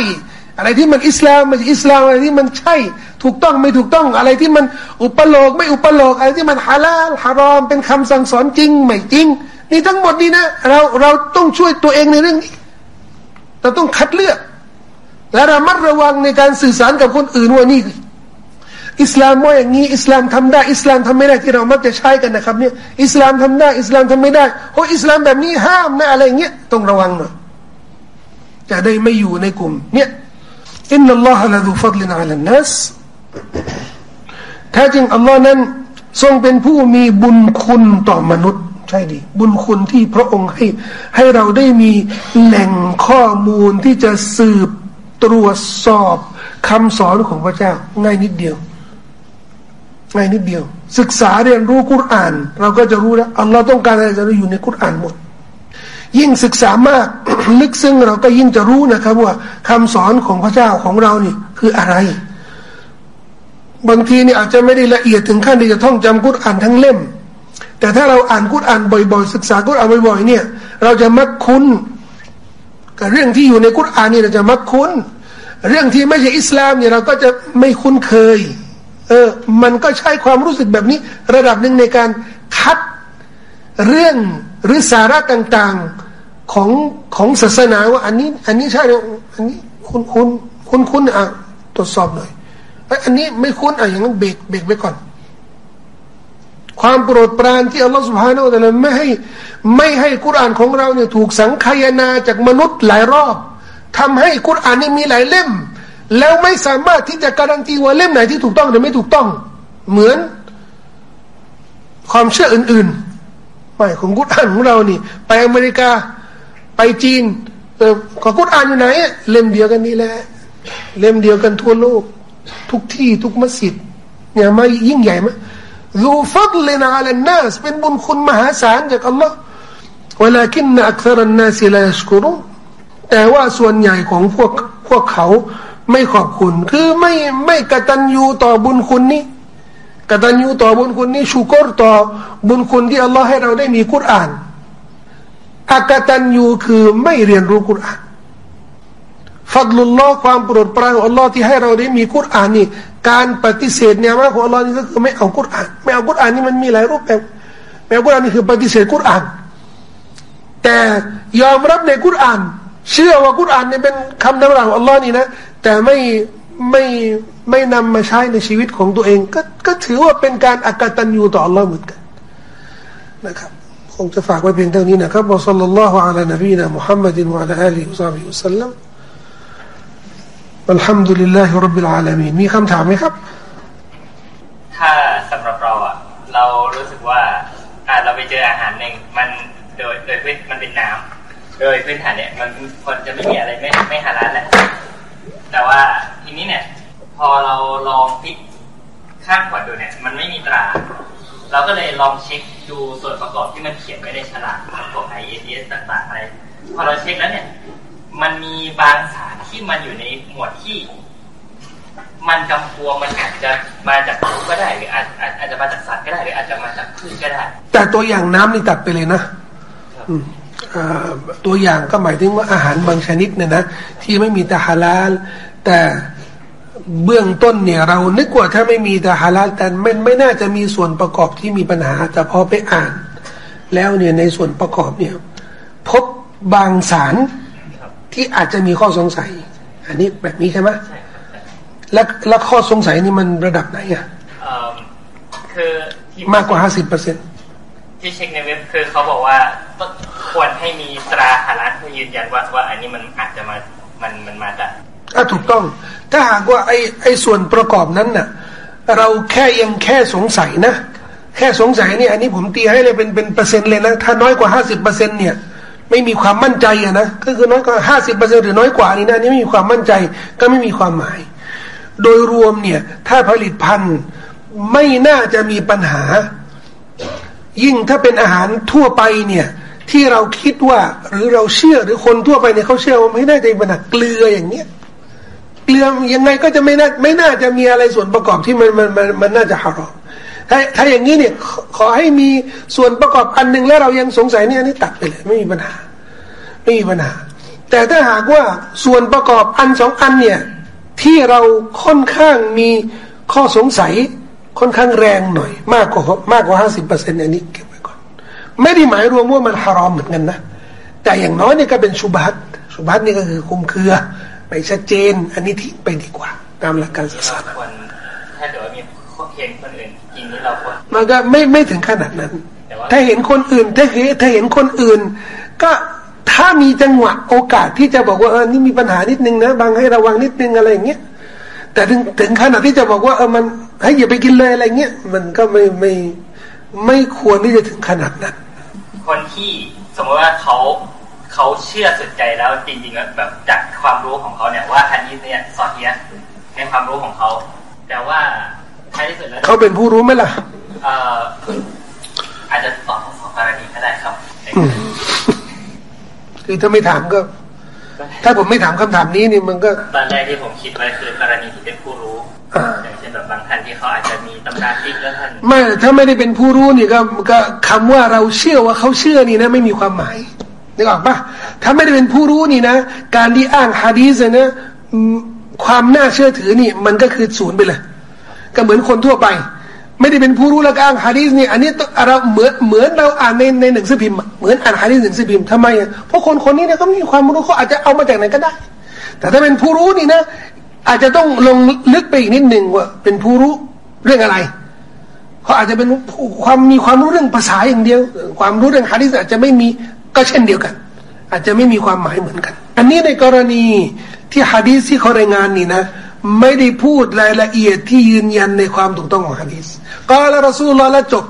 อะไรที่มันอิสลามมันอิสลามอะไรที่มันใช่ ถูกต้องไม่ถูกต้องอะไรที่มันอุปโลกไม่อุปโลกอะไรที่มันฮาลาลฮารอมเป็นคำสั่งสอนจริงไม่จริง นี่ทั้งหมดนี่นะเราเราต้องช่วยตัวเองในเรื่องนี้ เราต้องคัดเลือก และระมัดระวังในการสื่อสารกับคนอื่นว่านี่อิสลามว่าอย่างนี้อิสลามทำได้อิสลามทำไม่ได้ที่เรามักจะใช้กันนะครับเนี่ยอิสลามทำได้อิสลามทำไม่ได้โอ้อิสลามแบบนี้ห้ามนะอะไรเงี้ยต้องระวังหน่อยจะได้ไม่อยู่ในกลุ่มเนี่ยอินนัลลอฮฺละดูฟัดลินอัลนัสแท้จริงอัลลอฮ์นั้น ทรงเป็นผู้มีบุญคุณต่อมนุษย์ ใช่ดีบุญคุณที่พระองค์ให้ให้เราได้มีแหล่งข้อมูลที่จะสืบตรวจสอบคำสอนของพระเจ้า ง่ายนิดเดียว ง่ายนิดเดียว ศึกษาเรียนรู้กุราน เราก็จะรู้แล้วอัลลอฮ์ต้องการอะไรจะอยู่ในกุรานหมด ยิ่งศึกษามากลึกซึ้งเราก็ยิ่งจะรู้นะครับ ว่าคำสอนของพระเจ้าของเรานี่คืออะไรบางทีนี่อาจจะไม่ได้ละเอียดถึงขั้นที่จะท่องจำกุรอานทั้งเล่ม แต่ถ้าเราอ่านกุรอานบ่อยๆศึกษากุรอานบ่อยๆเนี่ย เราจะมักคุ้นกับเรื่องที่อยู่ในกุรอานนี่เราจะมักคุ้น เรื่องที่ไม่ใช่อิสลามเนี่ยเราก็จะไม่คุ้นเคย เออ มันก็ใช้ความรู้สึกแบบนี้ ระดับหนึ่งในการคัดเรื่องหรือสาระต่าง ๆของของศาสนาว่า อันนี้ อันนี้ใช่อันนี้คุ้นคุ้นคุ้นคุ้นอะตรวจสอบหน่อยอันนี้ไม่คุ้นอะอย่างนั้นเบรกเบรกไว้ก่อน ความโปรดปรานที่อัลลอฮฺสุบฮานาอัลลอฮฺไม่ให้ไม่ให้กุรานของเราเนี่ยถูกสังคายนาจากมนุษย์หลายรอบทำให้กุรานนี่มีหลายเล่ม แล้วไม่สามารถที่จะการันตีว่าเล่มไหนที่ถูกต้องหรือไม่ถูกต้อง เหมือน ความเชื่ออื่นๆไม่ของกุรานของเรานี่ ไปอเมริกาไปจีนเออของกุรานอยู่ไหนเล่มเดียวกันนี่แหละเล่มเดียวกันทั่วโลก ทุกที่ทุกมัสยิดเนี่ยไม่ยิ่งใหญ่ไหม รูฟัดเลนาอัลนัสเป็นบุญคุณมหาศาลจากอัลลอฮ์เวลาคินอักษรนัสลาสกุรุแต่ว่าส่วนใหญ่ของพวกพวกเขาไม่ขอบคุณ คือไม่ไม่กตัญญูต่อบุญคุณนี้กตัญญูต่อบุญคุณนี้ชูกรต่อบุญคุณที่อัลลอฮ์ให้เราได้มีกุรอาน อากตัญญูคือไม่เรียนรู้กุรอาน ฟัดลุลลอฮ์ความโปรดปรานของอัลลอฮ์ที่ให้เราได้มีกุรอานนี่การปฏิเสธเนี่ยมาของอัลลอฮ์นี่ก็คือไม่เอากุรอานไม่เอากุรอานนี่มันมีหลายรูปแบบไม่เอากุรอานนี่คือปฏิเสธกุรอาน แต่ยอมรับในกุรอาน เชื่อว่ากุรอานนี่เป็นคำนำราของอัลลอฮ์นี่นะแต่ไม่ไม่ไม่นำมาใช้ในชีวิตของตัวเอง ก็ก็ถือว่าเป็นการอักตันยูต่ออัลลอฮ์เหมือนกันนะครับคงจะฝากไว้เพียงเท่านี้นะครับอัลลอฮฺอัลลอฮฺอะลัยนบีนะมุฮัมมัดวะอัลลอฮฺอัลลอฮฺซัลลัมสัลลัม อัลฮัมดุลิลลาฮิรับบิลอาลามีนมีคำถามไหมครับ ถ้าสำหรับเราอะเรารู้สึกว่าอ่าเราไปเจออาหารหนึ่งมันโดยโดยพื้นมันเป็นน้ำโดยพื้นฐานเนี่ยมันควรจะไม่มีอะไรไม่ไม่ฮาลาลแหละแต่ว่าทีนี้เนี่ย พอเราลองพลิกข้างขวดดูเนี่ย มันไม่มีตรา เราก็เลยลองเช็คดูส่วนประกอบที่มันเขียนไว้ในฉลากของ ISS ต่างๆอะไรพอเราเช็คแล้วเนี่ย มันมีบางสาร ที่มันอยู่ในหมวดที่ มันกำพวงมันอาจจะมาจากพืชก็ได้หรืออาจอาจจะมาจากสัตว์ก็ได้หรืออาจจะมาจากพืชก็ได้ แต่ตัวอย่างน้ำนี่ตัดไปเลยนะตัวอย่างก็หมายถึงว่าอาหารบางชนิดเนี่ยนะที่ไม่มีตาฮาลาลแต่เบื้องต้นเนี่ยเรานึกว่าถ้าไม่มีตาฮาลาลแต่ไม่ไม่น่าจะมีส่วนประกอบที่มีปัญหา แต่พอไปอ่าน แล้วเนี่ยในส่วนประกอบเนี่ย พบบางสาร ที่อาจจะมีข้อสงสัย อันนี้แบบนี้ใช่ไหมใช่แล้วแล้วข้อสงสัยนี่มันระดับไหนอะคือมากกว่าห้าสิบเปอร์เซ็นที่เช็คในเว็บคือเขาบอกว่าควรให้มีตราฮาลาลเพื่อยืนยันว่าว่า อันนี้มันอาจจะมามันมันมาจากอะถูกต้อง ถ้าหากว่าไอ้ไอ้ส่วนประกอบนั้นน่ะ เราแค่ยังแค่สงสัยนะ แค่สงสัยนี่อันนี้ผมตีให้เลยเป็นเป็นเปอร์เซ็นต์เลยนะ ถ้าน้อยกว่าห้าสิบเปอร์เซ็นต์เนี่ย ไม่มีความมั่นใจอะนะก็คือน้อยกว่าห้าสิบเปอร์เซ็นต์หรือน้อยกว่านี่นะนี่ไม่มีความมั่นใจก็ไม่มีความหมาย โดยรวมเนี่ย ถ้าผลิตภัณฑ์ไม่น่าจะมีปัญหา ยิ่งถ้าเป็นอาหารทั่วไปเนี่ย ที่เราคิดว่าหรือเราเชื่อหรือคนทั่วไปเนี่ยเขาเชื่อว่าไม่ได้ใจปัญหาเกลืออย่างเนี้ยเกลือยังไงก็จะไม่น่าไม่น่าจะมีอะไรส่วนประกอบที่มันมันมันมันน่าจะฮารอม ถ้าถ้าอย่างนี้เนี่ยขอให้มีส่วนประกอบอันหนึ่งแล้วเรายังสงสัยเนี่ยนี่ตัดไปเลยไม่มีปัญหาไม่มีปัญหา แต่ถ้าหากว่าส่วนประกอบอันสองอันเนี่ยที่เราค่อนข้างมีข้อสงสัยค่อนข้างแรงหน่อย มากกว่ามากกว่าห้าสิบเปอร์เซ็นต์อันนี้เก็บไว้ก่อน ไม่ได้หมายรวมว่ามันฮารอมเหมือนกันนะแต่อย่างน้อยเนี่ยก็เป็นชุบัตชุบัตนี่ก็คือคุมเครือ ไม่ชัดเจน อันนี้ทิ้งไปดีกว่า ตามหลักการศาสนาถ้าเดี๋ยวมีเห็นคนอื่นกินนี่เราควร มันก็ไม่ไม่ถึงขนาดนั้น ถ้าเห็นคนอื่น ถ้าเห็นถ้าเห็นคนอื่น ก็ถ้ามีจังหวะโอกาสที่จะบอกว่าเออนี่มีปัญหานิดนึงนะบางให้ระวังนิดนึงอะไรอย่างเงี้ยแต่ถึงถึงขนาดที่จะบอกว่าเออมันให้อย่าไปกินเลยอะไรเงี้ยมันก็ไม่ไม่ไม่ควรที่จะถึงขนาดนั้น คนที่สมมติว่าเขาเขาเชื่อสุดใจแล้วจริงๆแบบจากความรู้ของเขาเนี่ยว่าฮันนี้เนี่ยซอเฮียในความรู้ของเขา แต่ว่าท้ายที่สุดแล้วเขาเป็นผู้รู้ไหมล่ะเอ่ออาจจะตอบทั้งสองกรณีก็ได้ครับ คือถ้าไม่ถามก็ ถ้าผมไม่ถามคำถามนี้นี่มันก็ตอนแรกที่ผมคิดไว้คือกรณีที่เป็นผู้รู้อย่างเช่นแบบบางท่านที่เขาอาจจะมีตำราติ๊กแล้วท่านไม่ถ้าไม่ได้เป็นผู้รู้นี่ก็ก็คำว่าเราเชื่อว่าเขาเชื่อนี่นะไม่มีความหมายนึกออกปะถ้าไม่ได้เป็นผู้รู้นี่นะ การที่อ้างฮะดีษนะความน่าเชื่อถือนี่ มันก็คือศูนย์ไปเลย ก็เหมือนคนทั่วไป ไม่ได้เป็นผู้รู้ล้วก็อ้างฮะดีษนี่อันนี้เราเหมือนเหมือนเราอ่านในในหนังสือพิมพ์เหมือนอ่านฮะดีษหนังสือพิมพ์ทำไมเพราะคนคนนี้เนี่ยเขามีความรู้เขาอาจจะเอามาจากไหนก็ได้ แต่ถ้าเป็นผู้รู้นี่นะ อาจจะต้องลงลึกไปอีกนิดหนึ่งว่าเป็นผู้รู้เรื่องอะไรเขาอาจจะเป็นความมีความรู้เรื่องภาษาอย่างเดียว ความรู้เรื่องฮะดีษอาจจะไม่มีก็เช่นเดียวกัน อาจจะไม่มีความหมายเหมือนกัน อันนี้ในกรณีที่ฮะดีษที่เขารายงานนี่นะ ไม่ได้พูดรายละเอียดที่ยืนยันในความถูกต้องของฮะดีษก็ล้วรอสูลละจบ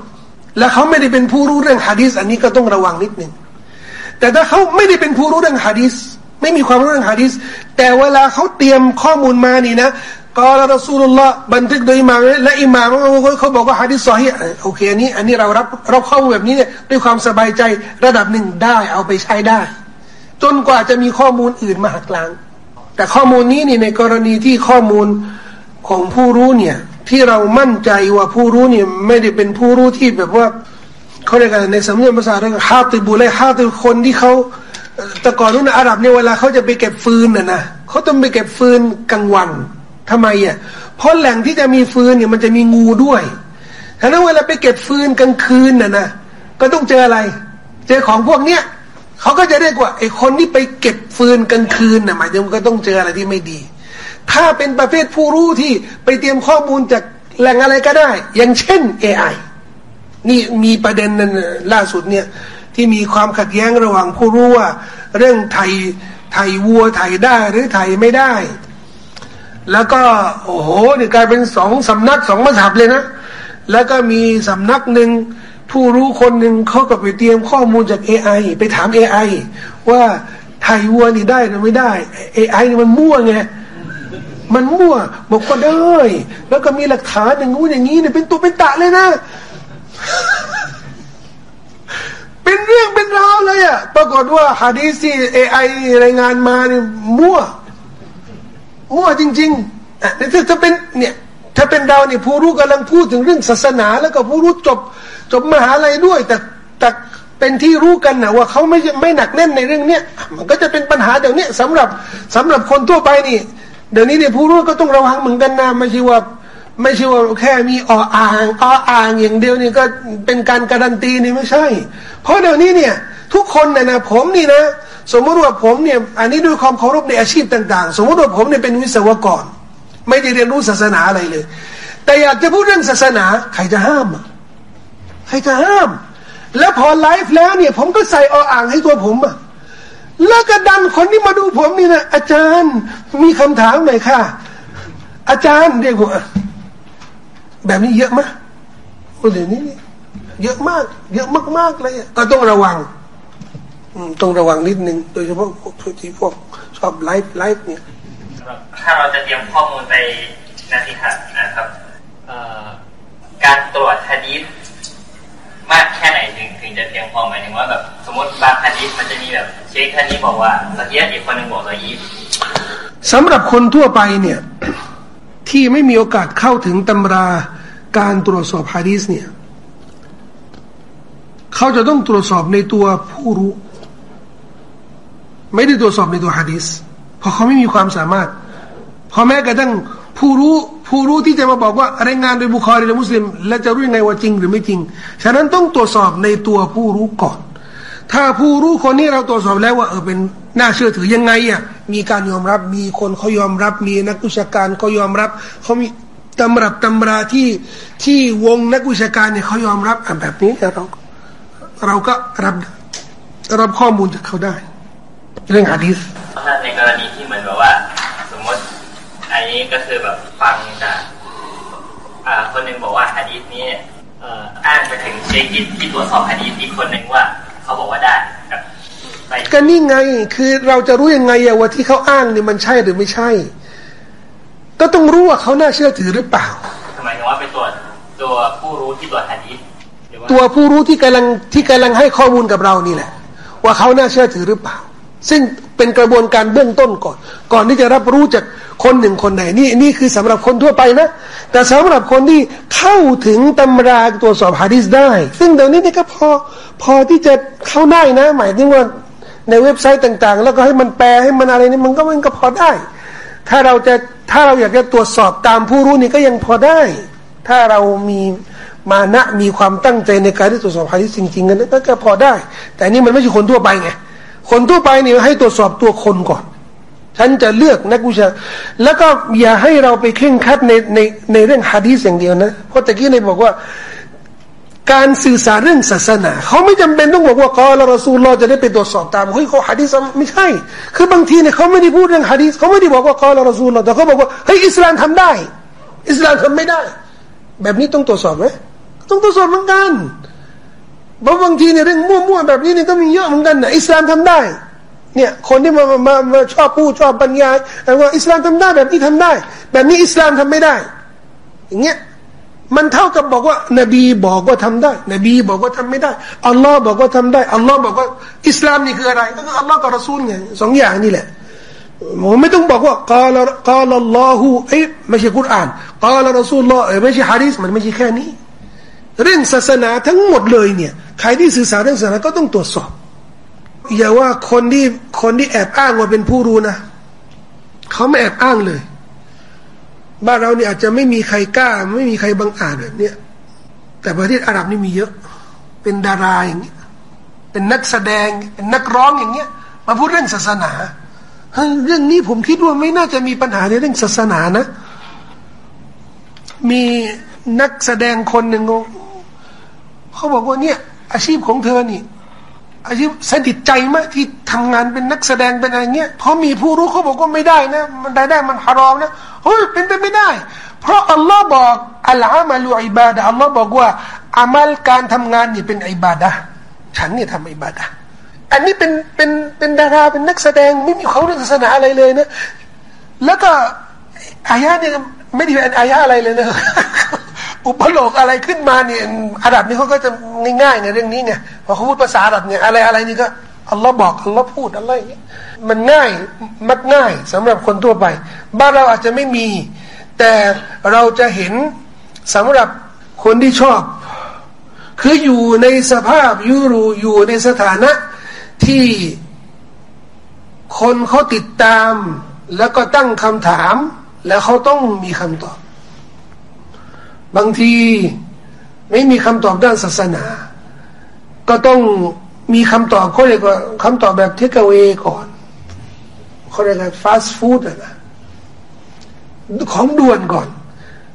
แล้วเขาไม่ได้เป็นผู้รู้เรื่องฮะดีษอันนี้ก็ต้องระวังนิดนึงแต่ถ้าเขาไม่ได้เป็นผู้รู้เรื่องฮะดีษไม่มีความรู้เรื่องฮะดีษแต่เวลาเขาเตรียมข้อมูลมานี่นะกอลรอสูลุลลอฮ์บันทึกโดยอิมามและอิมามเขาบอกว่าฮะดิษซอฮีโอเคอันนี้อันนี้เรารับเราข้อมูลแบบนี้เนี่ยด้วยความสบายใจระดับหนึ่งได้เอาไปใช้ได้ จนกว่าจะมีข้อมูลอื่นมาหักล้าง แต่ข้อมูลนี้นี่ในกรณีที่ข้อมูลของผู้รู้เนี่ย ที่เรามั่นใจว่าผู้รู้เนี่ยไม่ได้เป็นผู้รู้ที่แบบว่าเขาเรียกกันในสำเนวนภาษาเรียกฮาติบุเลยฮาติคนที่เขาแต่ก่อนนู้นอาหรับเนี่ยเวลาเขาจะไปเก็บฟืนน่ะนะเขาต้องไปเก็บฟืนกลางวันทำไมอะเพราะแหล่งที่จะมีฟืนเนี่ยมันจะมีงูด้วยฉะนั้นเวลาไปเก็บฟืนกลางคืนน่ะนะก็ต้องเจออะไร เจอของพวกเนี้ย เขาก็จะเรียกว่าไอ้คนที่ไปเก็บฟืนกลางคืนน่ะหมายถึงก็ต้องเจออะไรที่ไม่ดี ถ้าเป็นประเภทผู้รู้ที่ไปเตรียมข้อมูลจากแหล่งอะไรก็ได้ อย่างเช่น AI นี่มีประเด็นนั้นล่าสุดเนี่ยที่มีความขัดแย้งระหว่างผู้รู้ว่า เรื่องไทยไทยวัวไทยได้หรือไทยไม่ได้ แล้วก็โอ้โหนี่กลายเป็นสองสำนักสองมัสยิดเลยนะ แล้วก็มีสำนักหนึ่ง ผู้รู้คนหนึ่งเขาก็ไปเตรียมข้อมูลจาก AI ไปถาม AI ว่าไทยวัวนี่ได้หรือไม่ได้ AI นี่มันมั่วไงมันมั่วบอกก็ได้ แล้วก็มีหลักฐานอย่างงู้นอย่างนี้เนี่ยเป็นตัวเป็นตะเลยนะ เป็นเรื่องเป็นราวเลยอะปรากฏว่าฮะดีซีเอไอรายงานมาเนี่ยมั่ว มั่วจริงๆอะถ้าถ้าเป็นเนี่ย ถ้าเป็นเราเนี่ยผู้รู้กำลังพูดถึงเรื่องศาสนา แล้วก็ผู้รู้จบจบมหาลัยด้วย แต่แต่เป็นที่รู้กันนะว่าเขาไม่ไม่หนักแน่นในเรื่องเนี้ยมันก็จะเป็นปัญหาเดี๋ยวนี้สำหรับสำหรับคนทั่วไปนี่ เดี๋ยวนี้เนี่ยผู้รู้ก็ต้องระวังเหมือนกันนะไม่ใช่ว่าไม่ใช่ว่าแค่มีอออ่างออ่างอย่างเดียวนี่ก็เป็นการการันตีนี่ไม่ใช่ เพราะเดี๋ยวนี้เนี่ยทุกคนเนี่ยนะผมนี่นะ สมมติว่าผมเนี่ยอันนี้ด้วยความเคารพในอาชีพต่าง ๆ สมมติว่าผมเนี่ยเป็นวิศวกร ไม่ได้เรียนรู้ศาสนาอะไรเลย แต่อยากจะพูดเรื่องศาสนา ใครจะห้ามใครจะห้าม แล้วพอไลฟ์แล้วเนี่ย ผมก็ใส่ออ่างให้ตัวผมอะแล้วก็ดันคนที่มาดูผมนี่นะอาจารย์มีคำถามหน่อยค่ะ อาจารย์เรียกผมแบบนี้เยอะมากโอ้เดี๋ยวนี้เยอะมาก เยอะมากๆเลยก็ต้องระวังต้องระวังนิดนึง โดยเฉพาะพวกที่พวกชอบไลฟ์ไลฟ์เนี่ย ถ้าเราจะเตรียมข้อมูลไปนาทีถัดนะครับการตรวจฮะดีษมากแค่ไหนถึงถึงจะเพียงพอหมายถึงว่าแบบสมมติบางฮะดีษมันจะมีแบบเชคฮะดีษบอกว่าละเอียดอีกคนหนึ่งบอกละอีสำหรับคนทั่วไปเนี่ยที่ไม่มีโอกาสเข้าถึงตำราการตรวจสอบฮะดีษเนี่ยเขาจะต้องตรวจสอบในตัวผู้รู้ ไม่ได้ตรวจสอบในตัวฮะดีษ เพราะเขาไม่มีความสามารถพราะแม้กระทั่งผู้รู้ผู้รู้ที่จะมาบอกว่ารายงานโดยบุคคลหรือมุสลิม และจะรู้ยังไงว่าจริงหรือไม่จริง ฉะนั้นต้องตรวจสอบในตัวผู้รู้ก่อน ถ้าผู้รู้คนนี้เราตรวจสอบแล้วว่าเออเป็นน่าเชื่อถือยังไงอะมีการยอมรับมีคนเขายอมรับ มีนักวิชาการเขายอมรับเขามีตำรับตำราที่ที่วงนักวิชาการเนี่ยเขายอมรับแบบนี้เราเราก็รับรับข้อมูลจากเขาได้ เรื่องอะดีษในกรณีที่เหมือนแบบว่า สมมติอันนี้ก็คือแบบฟังจากคนหนึ่งบอกว่าฮะดีษนี้อ้างไปถึงเชคิดที่ตรวจสอบฮะดีษอีกคนหนึ่งว่า เขาบอกว่าได้ก็นี่ไงคือเราจะรู้ยังไงอะว่าที่เขาอ้างนี่มันใช่หรือไม่ใช่ ก็ต้องรู้ว่าเขาน่าเชื่อถือหรือเปล่าทำไมถึงว่าไปตรวจตัวผู้รู้ที่ตรวจฮะดีษตัวผู้รู้ที่กำลังที่กำลังให้ข้อมูลกับเรานี่แหละ ว่าเขาน่าเชื่อถือหรือเปล่า ซึ่งเป็นกระบวนการเบื้องต้นก่อน ก่อนที่จะรับรู้จากคนหนึ่งคนไหนนี่นี่คือสำหรับคนทั่วไปนะ แต่สำหรับคนที่เข้าถึงตำราตรวจสอบฮะดีษได้ ซึ่งเดี๋ยวนี้นี่ก็พอพอที่จะเข้าได้นะ หมายถึงว่าในเว็บไซต์ต่างๆ แล้วก็ให้มันแปลให้มันอะไรนี่มันก็มันก็พอได้ ถ้าเราจะถ้าเราอยากจะตรวจสอบตามผู้รู้นี่ก็ยังพอได้ ถ้าเรามีมานะมีความตั้งใจในการที่ตรวจสอบฮะดีษจริงๆกันก็พอได้ แต่นี่มันไม่ใช่คนทั่วไปไง คนทั่วไปนี่ให้ตรวจสอบตัวคนก่อน ฉันจะเลือกนักวิชา แล้วก็อย่าให้เราไปเคร่งคัดในในในเรื่องฮะดีษอย่างเดียวนะ เพราะตะกี้ในบอกว่า การสื่อสารเรื่องศาสนา เขาไม่จำเป็นต้องบอกว่ากอลรอซูลเราจะได้ไปตรวจสอบตามเฮ้ยเขาฮะดีษไม่ใช่ คือบางทีเนี่ยเขาไม่ได้พูดเรื่องฮะดีษเขาไม่ได้บอกว่ากอลรอซูลเราแต่เขาบอกว่าเฮ้ยอิสลามทำได้ อิสลามทำไม่ได้ แบบนี้ต้องตรวจสอบไหมต้องตรวจสอบเหมือนกัน บางทีเนี่ยเรื่องมั่วๆแบบนี้เนี่ยก็มีเยอะเหมือนกันนะอิสลามทำได้ เนี่ยคนที่มามามาชอบพูดชอบบรรยายแต่ว่าอิสลามทำได้แบบนี้ทำได้ แบบนี้อิสลามทำไม่ได้ อย่างเงี้ยมันเท่ากับบอกว่า นบีบอกว่าทำได้ นบีบอกว่าทำไม่ได้อัลลอฮ์บอกว่าทำได้อัลลอฮ์บอกว่าอิสลามนี่คืออะไรก็คืออัลลอฮ์กับรอซูลไงสองอย่างนี่แหละผมไม่ต้องบอกว่ากาลกาลอัลลอฮ์เอ้ไม่ใช่กุรอานกาลรอซูลลอเอ้ไม่ใช่ฮะดีษมันไม่ใช่แค่นี้ เรื่องศาสนาทั้งหมดเลยเนี่ย ใครที่สื่อสารเรื่องศาสนาก็ต้องตรวจสอบ อย่าว่าคนที่คนที่แอบอ้างว่าเป็นผู้รู้นะเขาไม่แอบอ้างเลย บ้านเราเนี่ยอาจจะไม่มีใครกล้า ไม่มีใครบังอาจแบบเนี้ยแต่ประเทศอาหรับนี่มีเยอะ เป็นดาราอย่างเงี้ยเป็นนักแสดงเป็นนักร้องอย่างเงี้ย มาพูดเรื่องศาสนาเรื่องนี้ผมคิดว่าไม่น่าจะมีปัญหาในเรื่องศาสนานะ มีนักแสดงคนหนึ่งเขาบอกว่าเนี่ย อาชีพของเธอนี่ อาชีพสนิทใจมากที่ทำงานเป็นนักแสดงเป็นอะไรเงี้ยเพราะมีผู้รู้เขาบอกว่าไม่ได้นะ มันได้ได้มันฮารอมนะเฮ้ยเป็นไปไม่ได้ เพราะอัลลอฮ์บอกอัลอามาลูอิบาดะอัลลอฮ์บอกว่าอามัลการทำงานนี่เป็นอิบาดะฉันเนี่ยทำอิบาดะอันนี้เป็นเป็นเป็นดาราเป็นนักแสดงไม่มีเขาเรื่องศาสนาอะไรเลยนะ แล้วก็อายะเนี่ยไม่ได้เป็นอายะอะไรเลยนะ อุปโลกอะไรขึ้นมาเนี่ยอาหรับนี่เขาก็จะง่ายๆในเรื่องนี้ไงพอเขาพูดภาษาอาหรับเนี่ยอะไรอะไรนี่ก็อัลลอฮ์บอกอัลลอฮ์พูดอะไรเงี้ยมันง่ายมักง่ายสำหรับคนทั่วไป บ้านเราอาจจะไม่มี แต่เราจะเห็นสำหรับคนที่ชอบ คืออยู่ในสภาพยูรูอยู่ในสถานะที่คนเขาติดตาม แล้วก็ตั้งคำถาม แล้วเขาต้องมีคำตอบ บางทีไม่มีคำตอบด้านศาสนา ก็ต้องมีคำตอบเขาเรียกว่าคำตอบแบบเทคเวก่อนเขาเรียกว่าฟาสต์ฟู้ดนะของด่วนก่อน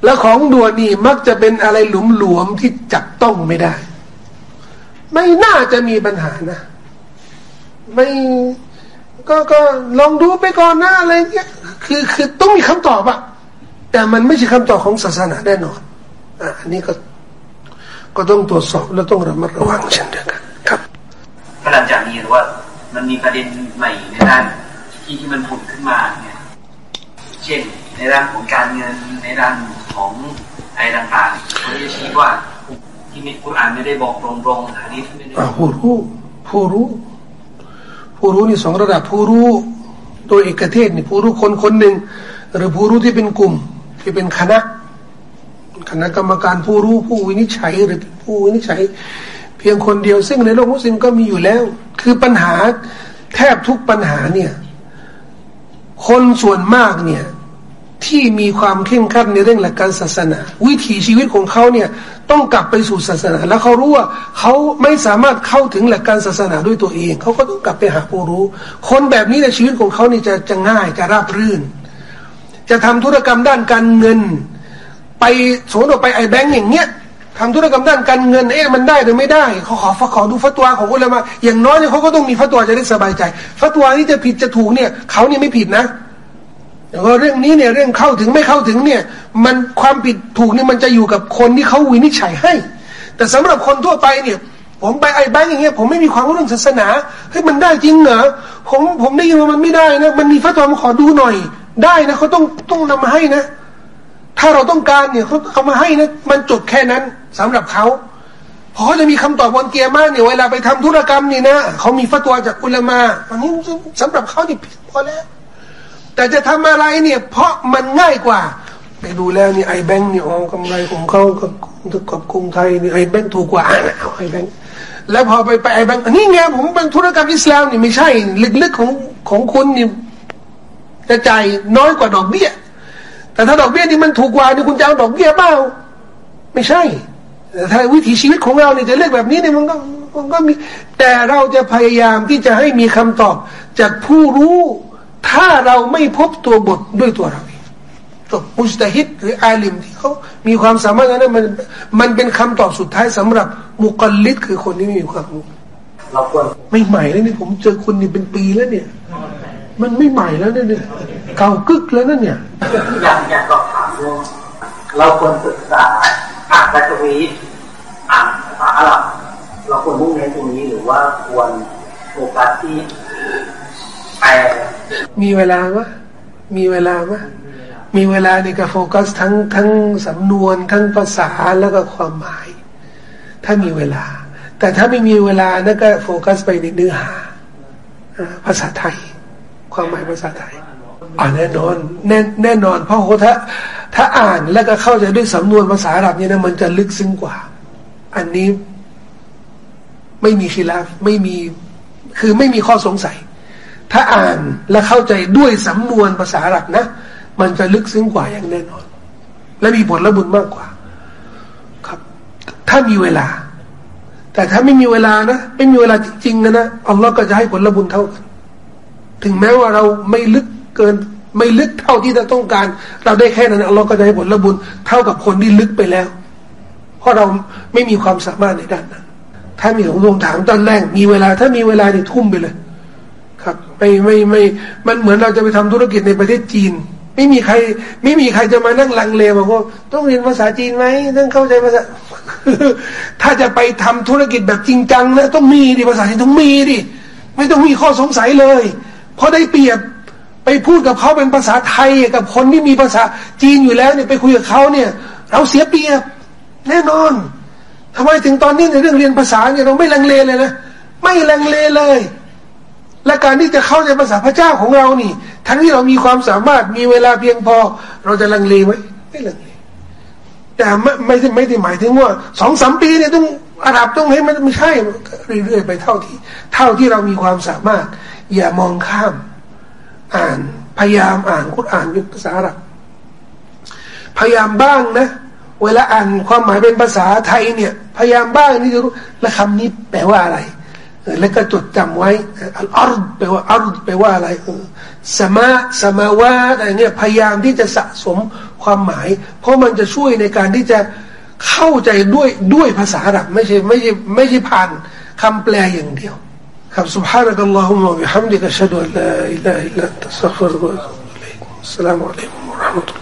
แล้วของด่วนนี่มักจะเป็นอะไรหลุมหลวมที่จับต้องไม่ได้ ไม่น่าจะมีปัญหานะ ไม่ก็ก็ลองดูไปก่อนนะอะไรเงี้ยคือคือต้องมีคำตอบอะแต่มันไม่ใช่คำตอบของศาสนาแน่นอน อะอันนี้ก็ก็ต้องตรวจสอบและต้องระมัดระวังเช่นเดียวกันครับก็หลังจากนี้ว่า มันมีประเด็นใหม่ในด้านที่ที่มันผุดขึ้นมาเนี่ยเช่น ในด้านของการเงินในด้านของอะไรต่างๆเขาจะชี้ว่าที่มิคุรานไม่ได้บอกตรงๆอันนี้ไม่ได้ผู้รู้ผู้รู้ผู้รู้นี่สองระดับผู้รู้โดยเอกเทศนี่ผู้รู้คนคนหนึ่งหรือผู้รู้ที่เป็นกลุ่มที่เป็นคณะ คณะกรรมการผู้รู้ผู้วินิจฉัยหรือผู้วินิจฉัย เพียงคนเดียว ซึ่งในโลกมุสลิมก็มีอยู่แล้ว คือปัญหาแทบทุกปัญหาเนี่ย คนส่วนมากเนี่ยที่มีความเข้มขัดในเรื่องหลักการศาสนา วิถีชีวิตของเขาเนี่ยต้องกลับไปสู่ศาสนา แล้วเขารู้ว่าเขาไม่สามารถเข้าถึงหลักการศาสนาด้วยตัวเอง เขาก็ต้องกลับไปหาผู้รู้ คนแบบนี้ในชีวิตของเขานี่จะจะง่ายจะราบรื่น จะทำธุรกรรมด้านการเงิน ไปสมมติว่าไปไอแบงก์อย่างเงี้ยทำธุรกรรมด้านการเงินเอ๊ะมันได้หรือไม่ได้เขาขอขอดูฟัตวาของอุลามะอย่างน้อยเนี่ยเขาก็ต้องมีฟัตวาจะได้สบายใจฟัตวาที่จะผิดจะถูกเนี่ยเขาเนี่ยไม่ผิดนะแต่ว่าเรื่องนี้เนี่ยเรื่องเข้าถึงไม่เข้าถึงเนี่ย มันความผิดถูกนี่มันจะอยู่กับคนที่เขาวินิจฉัยให้ แต่สำหรับคนทั่วไปเนี่ย ผมไปไอ้แบงค์อย่างเงี้ยผมไม่มีความรู้เรื่องศาสนาเฮ้ยมันได้จริงเหรอผมผมได้ยินว่ามันไม่ได้นะมันมีฟัตวามาขอดูหน่อย ได้นะเขาต้องต้องนำมาให้นะ ถ้าเราต้องการเนี่ยเขาเอามาให้นะมันจบแค่นั้นสำหรับเขาพอเขาจะมีคำตอบบนเกียร์มากเนี่ยเวลาไปทำธุรกรรมนี่นะเขามีฟัตวาจากอุลามาอันนี้สำหรับเขานี่พอแล้ว แต่จะทำอะไรเนี่ย เพราะมันง่ายกว่า ไปดูแล้วนี่ไอแบงค์นี่อ๋อกำไรของเขากับกับกรุงไทยนี่ไอแบงค์ถูกกว่าเอาไอแบงค์แล้วพอไปไปไอแบงค์นี่ไงผมเป็นธุรกรรมอิสลามนี่ไม่ใช่ลึกๆของของคุณนี่จะจ่ายน้อยกว่าดอกเบี้ย แต่ถ้าดอกเบี้ยนี่มันถูกกว่านี่คุณจะเอาดอกเบี้ยเปล่าไม่ใช่แต่ถ้าวิถีชีวิตของเราเนี่ยจะเลือกแบบนี้เนี่ยมันก็มันก็มีแต่เราจะพยายามที่จะให้มีคำตอบจากผู้รู้ ถ้าเราไม่พบตัวบทด้วยตัวเราเองตัวมุสตาฮิดหรืออาลิมที่เขามีความสามารถนั้นมันมันเป็นคำตอบสุดท้ายสำหรับมุกลิดคือคนที่ไม่มีความรู้เราควรไม่ใหม่แล้วนี่ผมเจอคนนี่เป็นปีแล้วเนี่ย มันไม่ใหม่แล้วเนี่ยเก่ากึกแล้วนั่นเนี่ยอยากอยากสอบถามว่าเราควรศึกษาอ่านรัชวีอ่านภาษาอาหรับเราควรมุ่งเน้นตรงนี้หรือว่าควรโฟกัสที่มีเวลาไหมมีเวลาไหมมีเวลาในการโฟกัสทั้งทั้งสำนวนทั้งภาษาแล้วก็ความหมาย ถ้ามีเวลา แต่ถ้าไม่มีเวลานั่นก็โฟกัสไปในเนื้อหาภาษาไทย ความหมายภาษาไทยอ่าแน่นอนแน่แน่นอน เพราะถ้า ถ้าอ่านแล้วก็เข้าใจด้วยสำนวนภาษาอาหรับนี่นะมันจะลึกซึ้งกว่า อันนี้ไม่มีคีลาฟไม่มีคือไม่มีข้อสงสัย ถ้าอ่านและเข้าใจด้วยสำนวนภาษาหลักนะ มันจะลึกซึ้งกว่าอย่างแน่นอน และมีผลและบุญมากกว่า ครับ ถ้ามีเวลา แต่ถ้าไม่มีเวลานะ ไม่มีเวลาจริงๆนะนะอัลลอฮ์ก็จะให้ผลและบุญเท่ากัน ถึงแม้ว่าเราไม่ลึกเกิน ไม่ลึกเท่าที่เราต้องการ เราได้แค่นั้นอัลลอฮ์ก็จะให้ผลละบุญเท่ากับคนที่ลึกไปแล้ว เพราะเราไม่มีความสามารถในด้านนั้น ถ้ามีของลงถามตอนแรกมีเวลา ถ้ามีเวลาเนี่ยทุ่มไปเลย ครับ ไม่ไม่ไม่มันเหมือนเราจะไปทำธุรกิจในประเทศจีน ไม่มีใคร ไม่มีใครจะมานั่งลังเลบอกว่าต้องเรียนภาษาจีนไหมต้องเข้าใจภาษาถ้าจะไปทำธุรกิจแบบจริงจังนะต้องมีดิภาษาจีนต้องมีดิไม่ต้องมีข้อสงสัยเลย เพราะได้เปรียบไปพูดกับเขาเป็นภาษาไทยกับคนที่มีภาษาจีนอยู่แล้วเนี่ยไปคุยกับเขาเนี่ย เราเสียเปรียบ แน่นอนทำไมถึงตอนนี้ในเรื่องเรียนภาษาเนี่ยเราไม่ลังเลเลยนะไม่ลังเลเลย และการที่จะเข้าใจภาษาพระเจ้าของเรานี่ ทั้งที่เรามีความสามารถมีเวลาเพียงพอ เราจะลังเลไหมไม่ลังเล แต่ไม่ไม่ไม่ได้หมายถึงว่าสองสามปีเนี่ยต้องอาดับต้องให้มันไม่ใช่เรื่อยๆไปเท่าที่ เท่าที่เรามีความสามารถ อย่ามองข้าม อ่านพยายามอ่านคุรอ่านเป็นภาษาอับพยายามบ้างนะ เวลาอ่านความหมายเป็นภาษาไทยเนี่ย พยายามบ้างนี่จะรู้และคำนี้แปลว่าอะไรแล้วก็จดจำไว้อัลอาร์ดแปลว่าอาร์ดแปลว่าอะไรสมาสมาวาอะไรเงี้ยพยายามที่จะสะสม ความหมาย เพราะมันจะช่วยในการที่จะเข้าใจด้วยด้วยภาษาอับไม่ใช่ไม่ใช่ไม่ใช่ผ่านคำแปลอย่างเดียวครับ سبحانك اللهم وبحمدك أشهد أن لا إله إلا أنت أستغفرك وأتوب إليك السلام عليكم ورحمة الله